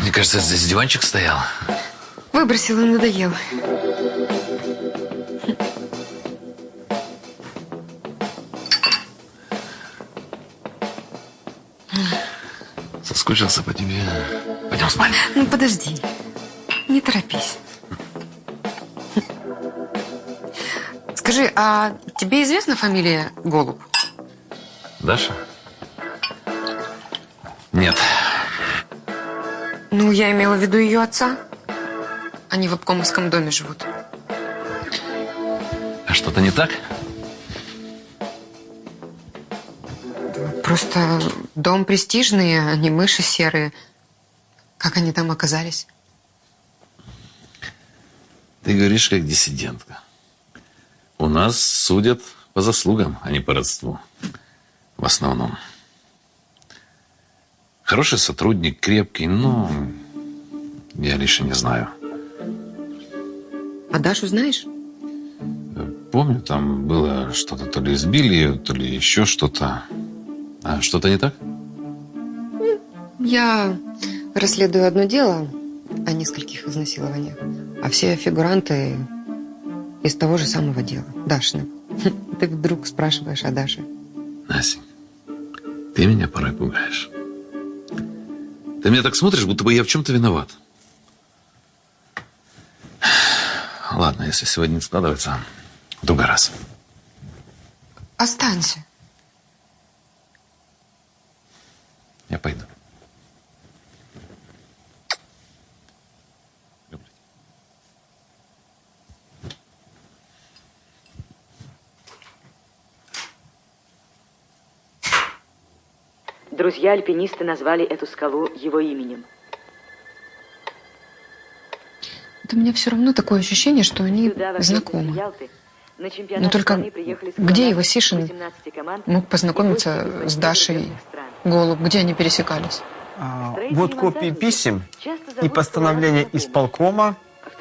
Мне кажется, здесь диванчик стоял. Выбросила, надоело. Соскучился по тебе. Пойдем спать. Ну подожди, не торопись. Скажи, а тебе известна фамилия Голуб? Даша? Нет. Ну, я имела в виду ее отца. Они в обкомовском доме живут. А что-то не так? Просто дом престижный, а не мыши серые. Как они там оказались? Ты говоришь, как диссидентка. У нас судят по заслугам, а не по родству. В основном. Хороший сотрудник, крепкий, но я лишь не знаю. А Дашу знаешь? Помню, там было что-то, то ли избили ее, то ли еще что-то. А что-то не так? Я расследую одно дело о нескольких изнасилованиях, а все фигуранты из того же самого дела, Дашина. Ты вдруг спрашиваешь о Даше. Настя, ты меня порой пугаешь. Ты меня так смотришь, будто бы я в чем-то виноват. Ладно, если сегодня не складывается, в другой раз. Останься. Я пойду. Друзья-альпинисты назвали эту скалу его именем. Вот у меня все равно такое ощущение, что они Сюда, знакомы. Ялты, Ну только где 12 Ивасишин 18 команд мог познакомиться с 20 Дашей. Голуб? Где они пересекались? Вот копии писем и постановление исполкома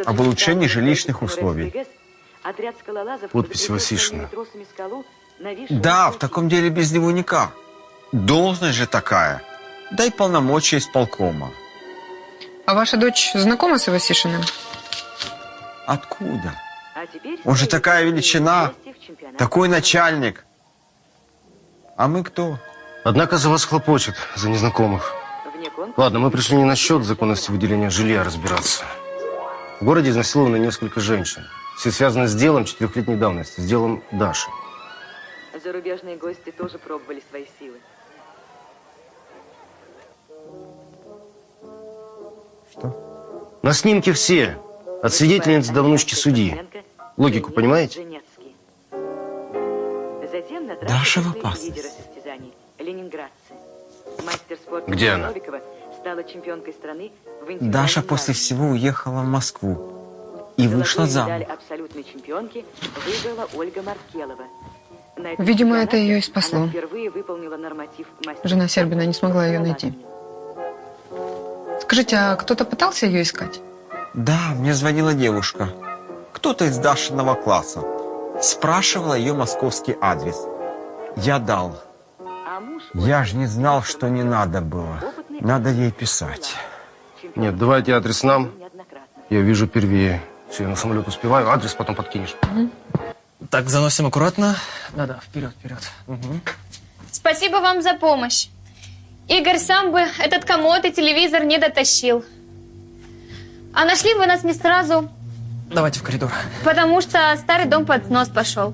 об улучшении жилищных условий. Подпись под Васишина. Да, в таком деле без него никак. Должность же такая. Дай полномочия исполкома. А ваша дочь знакома с Ивасишиным? Откуда? А Он же такая величина, такой начальник. А мы кто? Однако за вас хлопочет, за незнакомых. Ладно, мы пришли не насчет законности выделения жилья разбираться. В городе изнасиловано несколько женщин. Все связано с делом четырехлетней давности, с делом Даши. зарубежные гости тоже пробовали свои силы. На снимке все. От свидетельницы до внучки судьи. Логику понимаете? Женецкий. Затем на Даша в опасности. Где она? Новикова стала чемпионкой страны в индивидуальном Даша после всего уехала в Москву и вышла замуж. абсолютной чемпионки выиграла Ольга Маркелова. На этом Видимо, это ее и спасло. Жена Сербина не смогла ее найти. Скажите, а кто-то пытался ее искать? Да, мне звонила девушка. Кто-то из Дашиного класса. Спрашивала ее московский адрес. Я дал. Я же не знал, что не надо было. Надо ей писать. Нет, давайте адрес нам. Я вижу первее. Все, я на самолет успеваю, адрес потом подкинешь. Так, заносим аккуратно. Да-да, вперед, вперед. Спасибо вам за помощь. Игорь сам бы этот комод и телевизор не дотащил. А нашли вы нас не сразу, Давайте в коридор. потому что старый дом под снос пошел.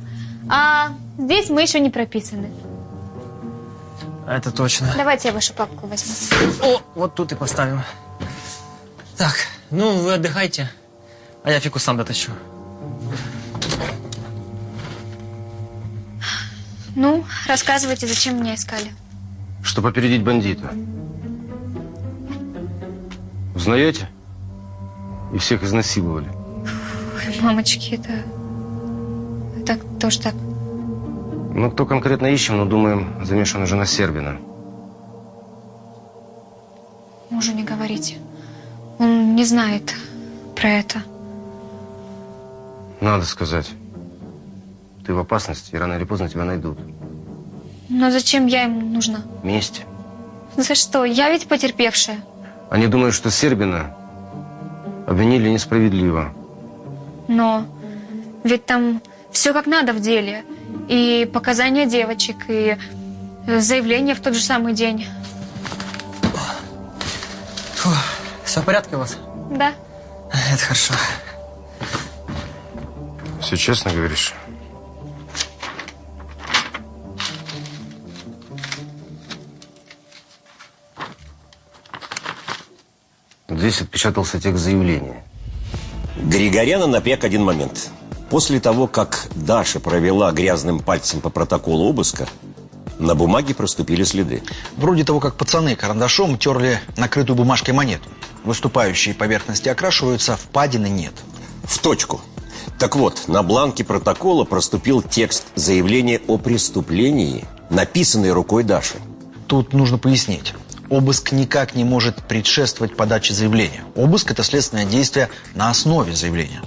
А здесь мы еще не прописаны. Это точно. Давайте я вашу папку возьму. О, вот тут и поставим. Так, ну вы отдыхайте, а я фикус сам дотащу. Ну, рассказывайте, зачем меня искали. Чтобы опередить бандита. Узнаете? И всех изнасиловали. Ой, мамочки, это... Так, тоже так. Ну, кто конкретно ищем, но думаем, замешана жена Сербина. Мужу не говорите. Он не знает про это. Надо сказать. Ты в опасности, и рано или поздно тебя найдут. Но зачем я ему нужна? Вместе. За что? Я ведь потерпевшая. Они думают, что Сербина обвинили несправедливо. Но ведь там все как надо в деле. И показания девочек, и заявление в тот же самый день. Фу, все в порядке у вас? Да. Это хорошо. Все честно говоришь? Здесь отпечатался текст заявления. Григоряна напряг один момент. После того, как Даша провела грязным пальцем по протоколу обыска, на бумаге проступили следы. Вроде того, как пацаны карандашом терли накрытую бумажкой монету. Выступающие поверхности окрашиваются, впадины нет. В точку. Так вот, на бланке протокола проступил текст заявления о преступлении, написанный рукой Даши. Тут нужно пояснить. Обыск никак не может предшествовать подаче заявления. Обыск – это следственное действие на основе заявления.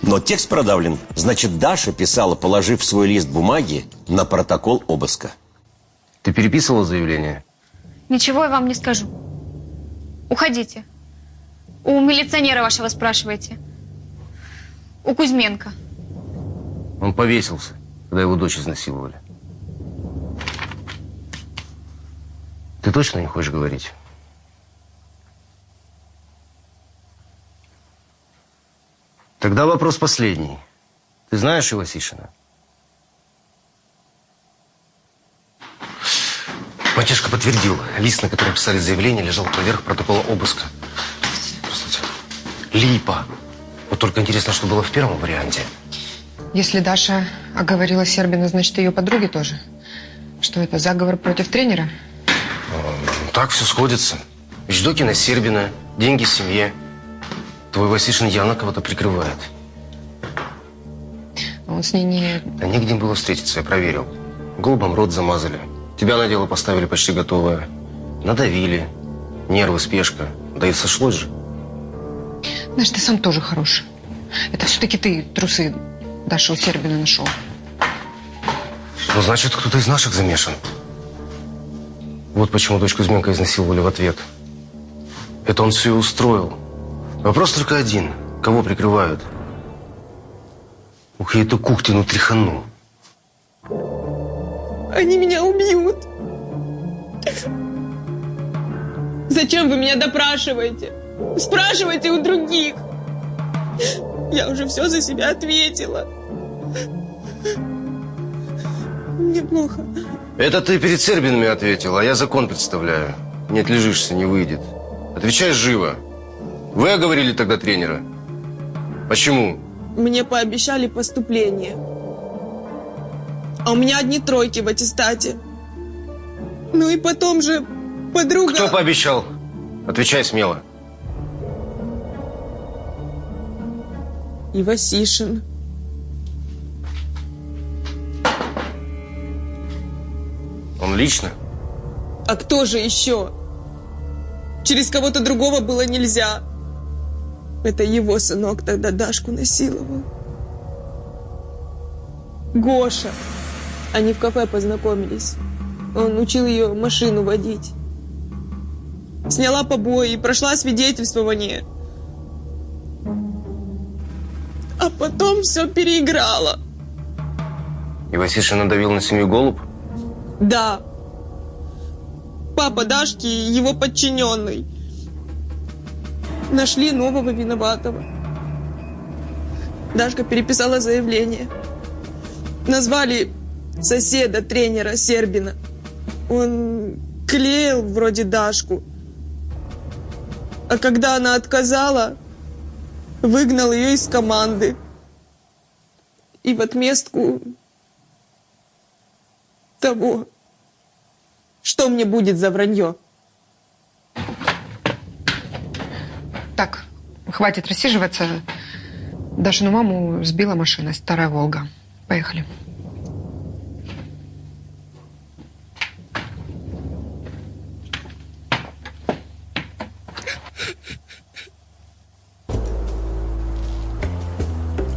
Но текст продавлен. Значит, Даша писала, положив свой лист бумаги на протокол обыска. Ты переписывала заявление? Ничего я вам не скажу. Уходите. У милиционера вашего спрашивайте. У Кузьменко. Он повесился, когда его дочь изнасиловали. Ты точно не хочешь говорить? Тогда вопрос последний. Ты знаешь Ивасишина? Мальчишка подтвердил. Лист, на котором писали заявление, лежал поверх протокола обыска. Кстати, липа. Вот только интересно, что было в первом варианте. Если Даша оговорила Сербина, значит, ее подруги тоже. Что это, заговор против тренера? Так все сходится. Ждокина Сербина, деньги семье. Твой Васишин явно кого-то прикрывает. У он с ней не... Да негде было встретиться, я проверил. Голубом рот замазали. Тебя на дело поставили почти готовое. Надавили. Нервы, спешка. Да и сошлось же. Знаешь, ты сам тоже хороший. Это все-таки ты трусы Даши у Сербина нашел. Ну, значит, кто-то из наших замешан. Вот почему дочку Зменка изнасиловали в ответ. Это он все и устроил. Вопрос только один. Кого прикрывают? Ух, я эту Кухтину тряхану. Они меня убьют. Зачем вы меня допрашиваете? Спрашивайте у других. Я уже все за себя ответила. Мне плохо. Это ты перед Сербинами ответил, а я закон представляю. Не отлежишься, не выйдет. Отвечай живо. Вы оговорили тогда тренера? Почему? Мне пообещали поступление. А у меня одни тройки в аттестате. Ну и потом же подруга... Кто пообещал? Отвечай смело. И Васишин. Он лично? А кто же еще? Через кого-то другого было нельзя. Это его сынок тогда Дашку насиловал. Гоша. Они в кафе познакомились. Он учил ее машину водить. Сняла побои и прошла свидетельствование. А потом все переиграла. И Васиша надавил на семью голубь? Да. Папа Дашки и его подчиненный. Нашли нового виноватого. Дашка переписала заявление. Назвали соседа, тренера Сербина. Он клеил вроде Дашку. А когда она отказала, выгнал ее из команды. И в отместку того, что мне будет за вранье. Так, хватит рассиживаться. Дашину маму сбила машина, старая «Волга». Поехали.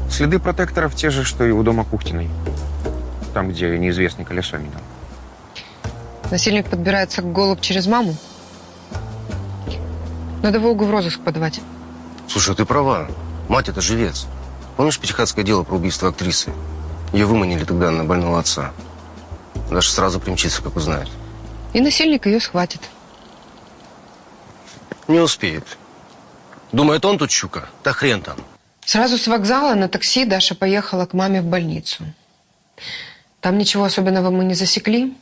Следы протекторов те же, что и у дома Кухтиной. Там, где неизвестный колесо менял. Насильник подбирается к голубь через маму. Надо Волгу в розыск подавать. Слушай, ты права. Мать это живец. Помнишь пятихатское дело про убийство актрисы? Ее выманили тогда на больного отца. Даже сразу примчится, как узнает. И насильник ее схватит. Не успеет. Думает, он тут щука? Да хрен там. Сразу с вокзала на такси Даша поехала к маме в больницу. Там ничего особенного мы не засекли.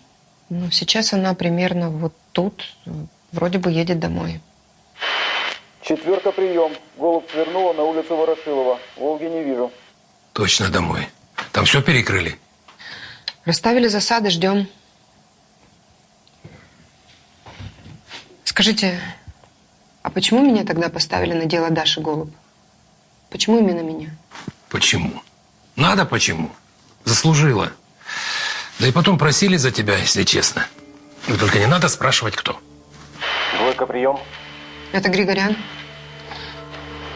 Но сейчас она примерно вот тут, вроде бы едет домой. Четверка прием. Голубь свернула на улицу Ворошилова. Волги не вижу. Точно домой. Там все перекрыли. Расставили засады, ждем. Скажите, а почему меня тогда поставили на дело Даши Голуб? Почему именно меня? Почему? Надо почему? Заслужила. Да и потом просили за тебя, если честно. Но только не надо спрашивать, кто. Двойка прием. Это Григорян.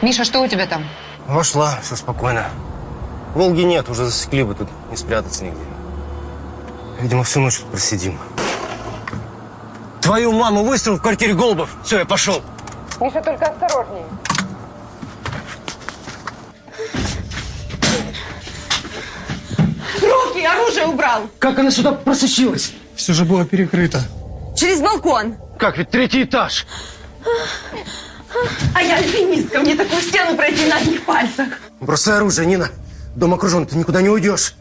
Миша, что у тебя там? Вошла, все спокойно. Волги нет, уже засекли бы тут, не спрятаться нигде. Видимо, всю ночь тут просидим. Твою маму выстрел в квартире Голубов. Все, я пошел. Миша, только осторожней. Руки, оружие убрал. Как она сюда просочилась? Все же было перекрыто. Через балкон. Как, ведь третий этаж. А я альпинистка, мне такую стену пройти на одних пальцах. Бросай оружие, Нина. Дом окружен, ты никуда не уйдешь.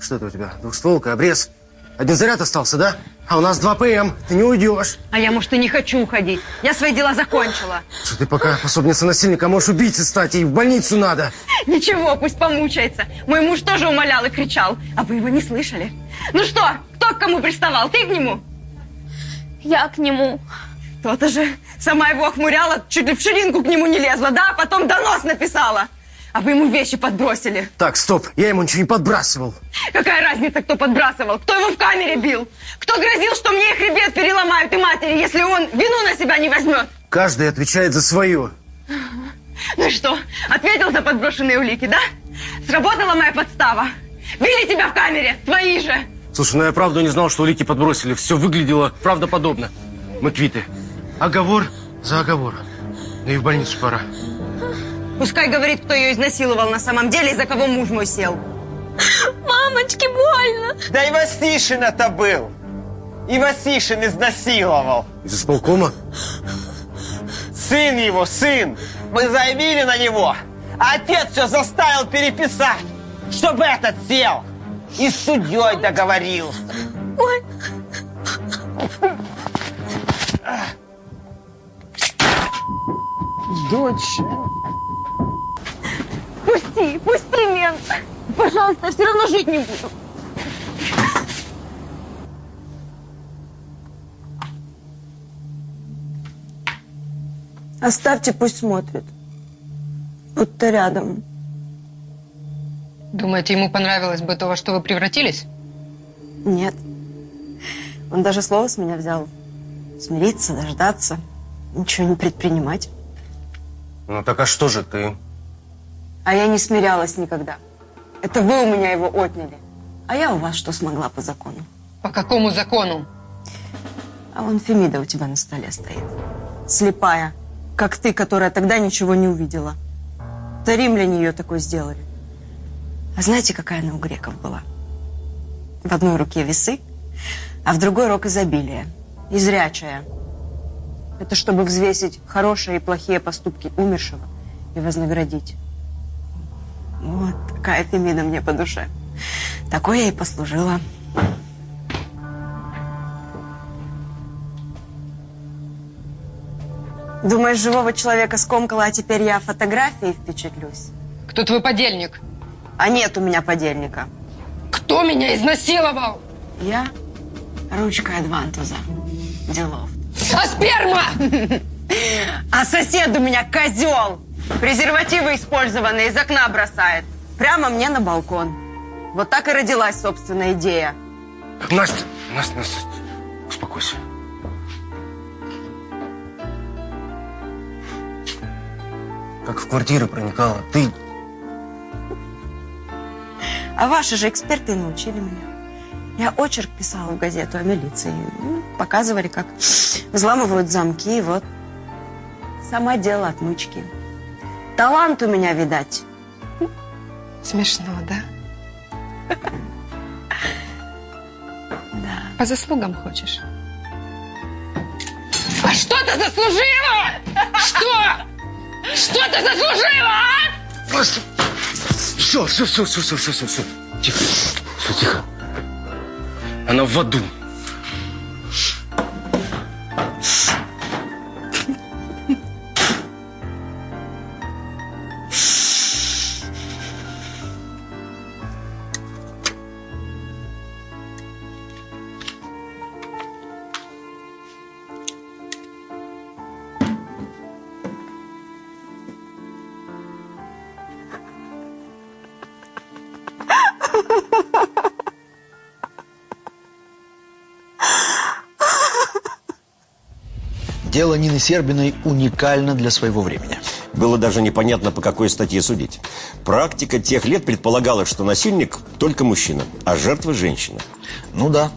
Что это у тебя? Двухстволка, обрез? Один заряд остался, да? А у нас 2 ПМ, ты не уйдешь. А я, может, и не хочу уходить. Я свои дела закончила. Что ты пока пособница насильника, можешь убийцей стать, и в больницу надо. Ничего, пусть помучается. Мой муж тоже умолял и кричал. А вы его не слышали? Ну что, кто к кому приставал? Ты к нему? Я к нему. То-то же. Сама его охмуряла, чуть ли в ширинку к нему не лезла, да? А потом донос написала. А вы ему вещи подбросили. Так, стоп, я ему ничего не подбрасывал. Какая разница, кто подбрасывал? Кто его в камере бил? Кто грозил, что мне хребет переломают и матери, если он вину на себя не возьмет? Каждый отвечает за свое. Ну что, ответил за подброшенные улики, да? Сработала моя подстава. Били тебя в камере, твои же. Слушай, ну я правда не знал, что улики подбросили. Все выглядело правдоподобно. Мы квиты. Оговор за оговор. Ну и в больницу пора. Пускай говорит, кто ее изнасиловал на самом деле и за кого муж мой сел. Мамочки, больно. Да и Васишин это был. И Васишин изнасиловал. Из исполкома? Сын его, сын. Мы заявили на него. А отец все заставил переписать, чтобы этот сел. И с судьей договорился. Ой. Дочь. Пусти, пусти, мент. Пожалуйста, я все равно жить не буду. Оставьте, пусть смотрит. Будто рядом. Думаете, ему понравилось бы то, во что вы превратились? Нет. Он даже слово с меня взял. Смириться, дождаться, ничего не предпринимать. Ну так а что же ты? А я не смирялась никогда. Это вы у меня его отняли. А я у вас что смогла по закону? По какому закону? А вон Фемида у тебя на столе стоит. Слепая, как ты, которая тогда ничего не увидела. Да римляне ее такой сделали. А знаете, какая она у греков была? В одной руке весы, а в другой рог изобилия. И зрячая. Это чтобы взвесить хорошие и плохие поступки умершего и вознаградить. Вот такая Фемида мне по душе. Такой я и послужила. Думаешь, живого человека скомкала, а теперь я фотографией впечатлюсь? Кто твой подельник? А нет у меня подельника. Кто меня изнасиловал? Я ручка Адвантуза. Делов. А сперма? А сосед у меня козел. Презервативы использованные из окна бросает. Прямо мне на балкон. Вот так и родилась собственная идея. Настя, Настя, Настя, успокойся. Как в квартиру проникала, ты... А ваши же эксперты научили меня. Я очерк писала в газету о милиции. Ну, Показывали, как взламывают замки. Вот. Сама делала отмычки. Талант у меня, видать. Смешно, да? Да. По заслугам хочешь? А что ты заслужила? Что? Что ты заслужила, а? Просто... Все, все, все, все, все, все, все, все. Тихо, все, тихо. Она в аду. Дело Нины Сербиной уникально для своего времени. Было даже непонятно, по какой статье судить. Практика тех лет предполагала, что насильник только мужчина, а жертва женщина. Ну да.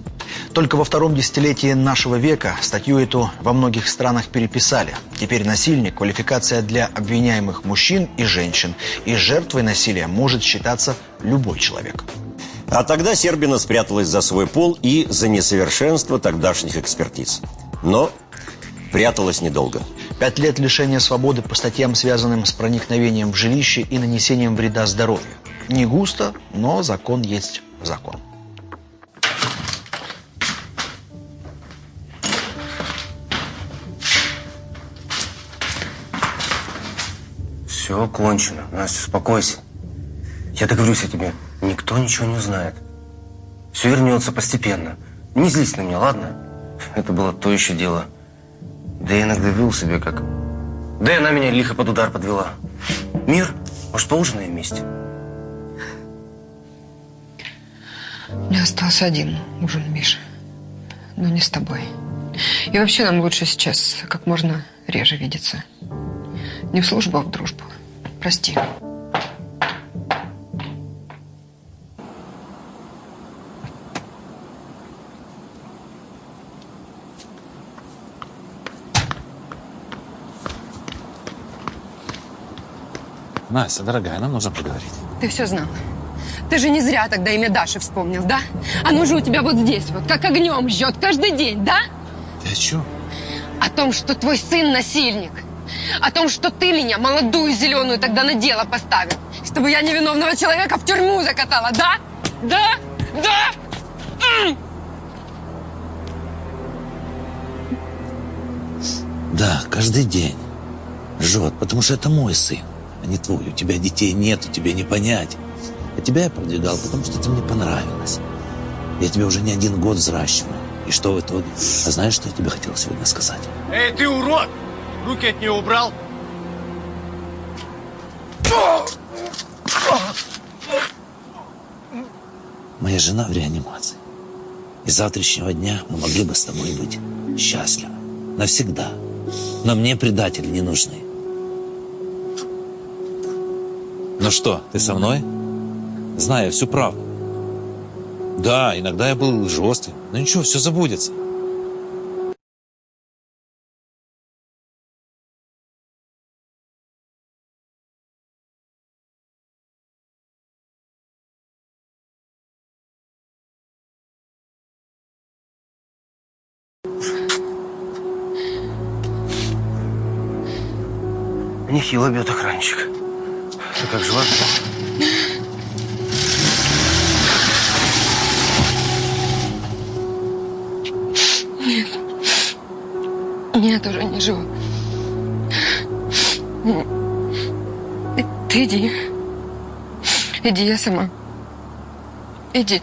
Только во втором десятилетии нашего века статью эту во многих странах переписали. Теперь насильник – квалификация для обвиняемых мужчин и женщин. И жертвой насилия может считаться любой человек. А тогда Сербина спряталась за свой пол и за несовершенство тогдашних экспертиз. Но пряталась недолго. Пять лет лишения свободы по статьям, связанным с проникновением в жилище и нанесением вреда здоровью. Не густо, но закон есть закон. Все кончено. Настя, успокойся. Я договорюсь о тебе. Никто ничего не узнает. Все вернется постепенно. Не злись на меня, ладно? Это было то еще дело. Да я иногда вел себя как... Да и она меня лихо под удар подвела. Мир Может, поужинаем вместе? Меня остался один ужин, Миша. Но не с тобой. И вообще нам лучше сейчас как можно реже видеться. Не в службу, а в дружбу. Прости. Настя, дорогая, нам нужно поговорить. Ты все знал. Ты же не зря тогда имя Даши вспомнил, да? Оно же у тебя вот здесь вот, как огнем жжет каждый день, да? Ты о чем? О том, что твой сын насильник. О том, что ты меня, молодую зеленую, тогда на дело поставил. Чтобы я невиновного человека в тюрьму закатала, да? Да? Да? М! Да, каждый день. Жжет, потому что это мой сын, а не твой. У тебя детей нет, тебе не понять. А тебя я продвигал, потому что ты мне понравилась. Я тебя уже не один год взращиваю. И что в итоге? А знаешь, что я тебе хотел сегодня сказать? Эй, ты урод! Руки от нее убрал? Моя жена в реанимации. И с завтрашнего дня мы могли бы с тобой быть счастливы. Навсегда. Но мне предатели не нужны. Ну что, ты со мной? Знаю всю правду. Да, иногда я был жестким. Но ничего, все забудется. Нехило бьет охранничек. Ты как жива? Нет. Нет, уже не живу. Ты иди. Иди, я сама. Иди.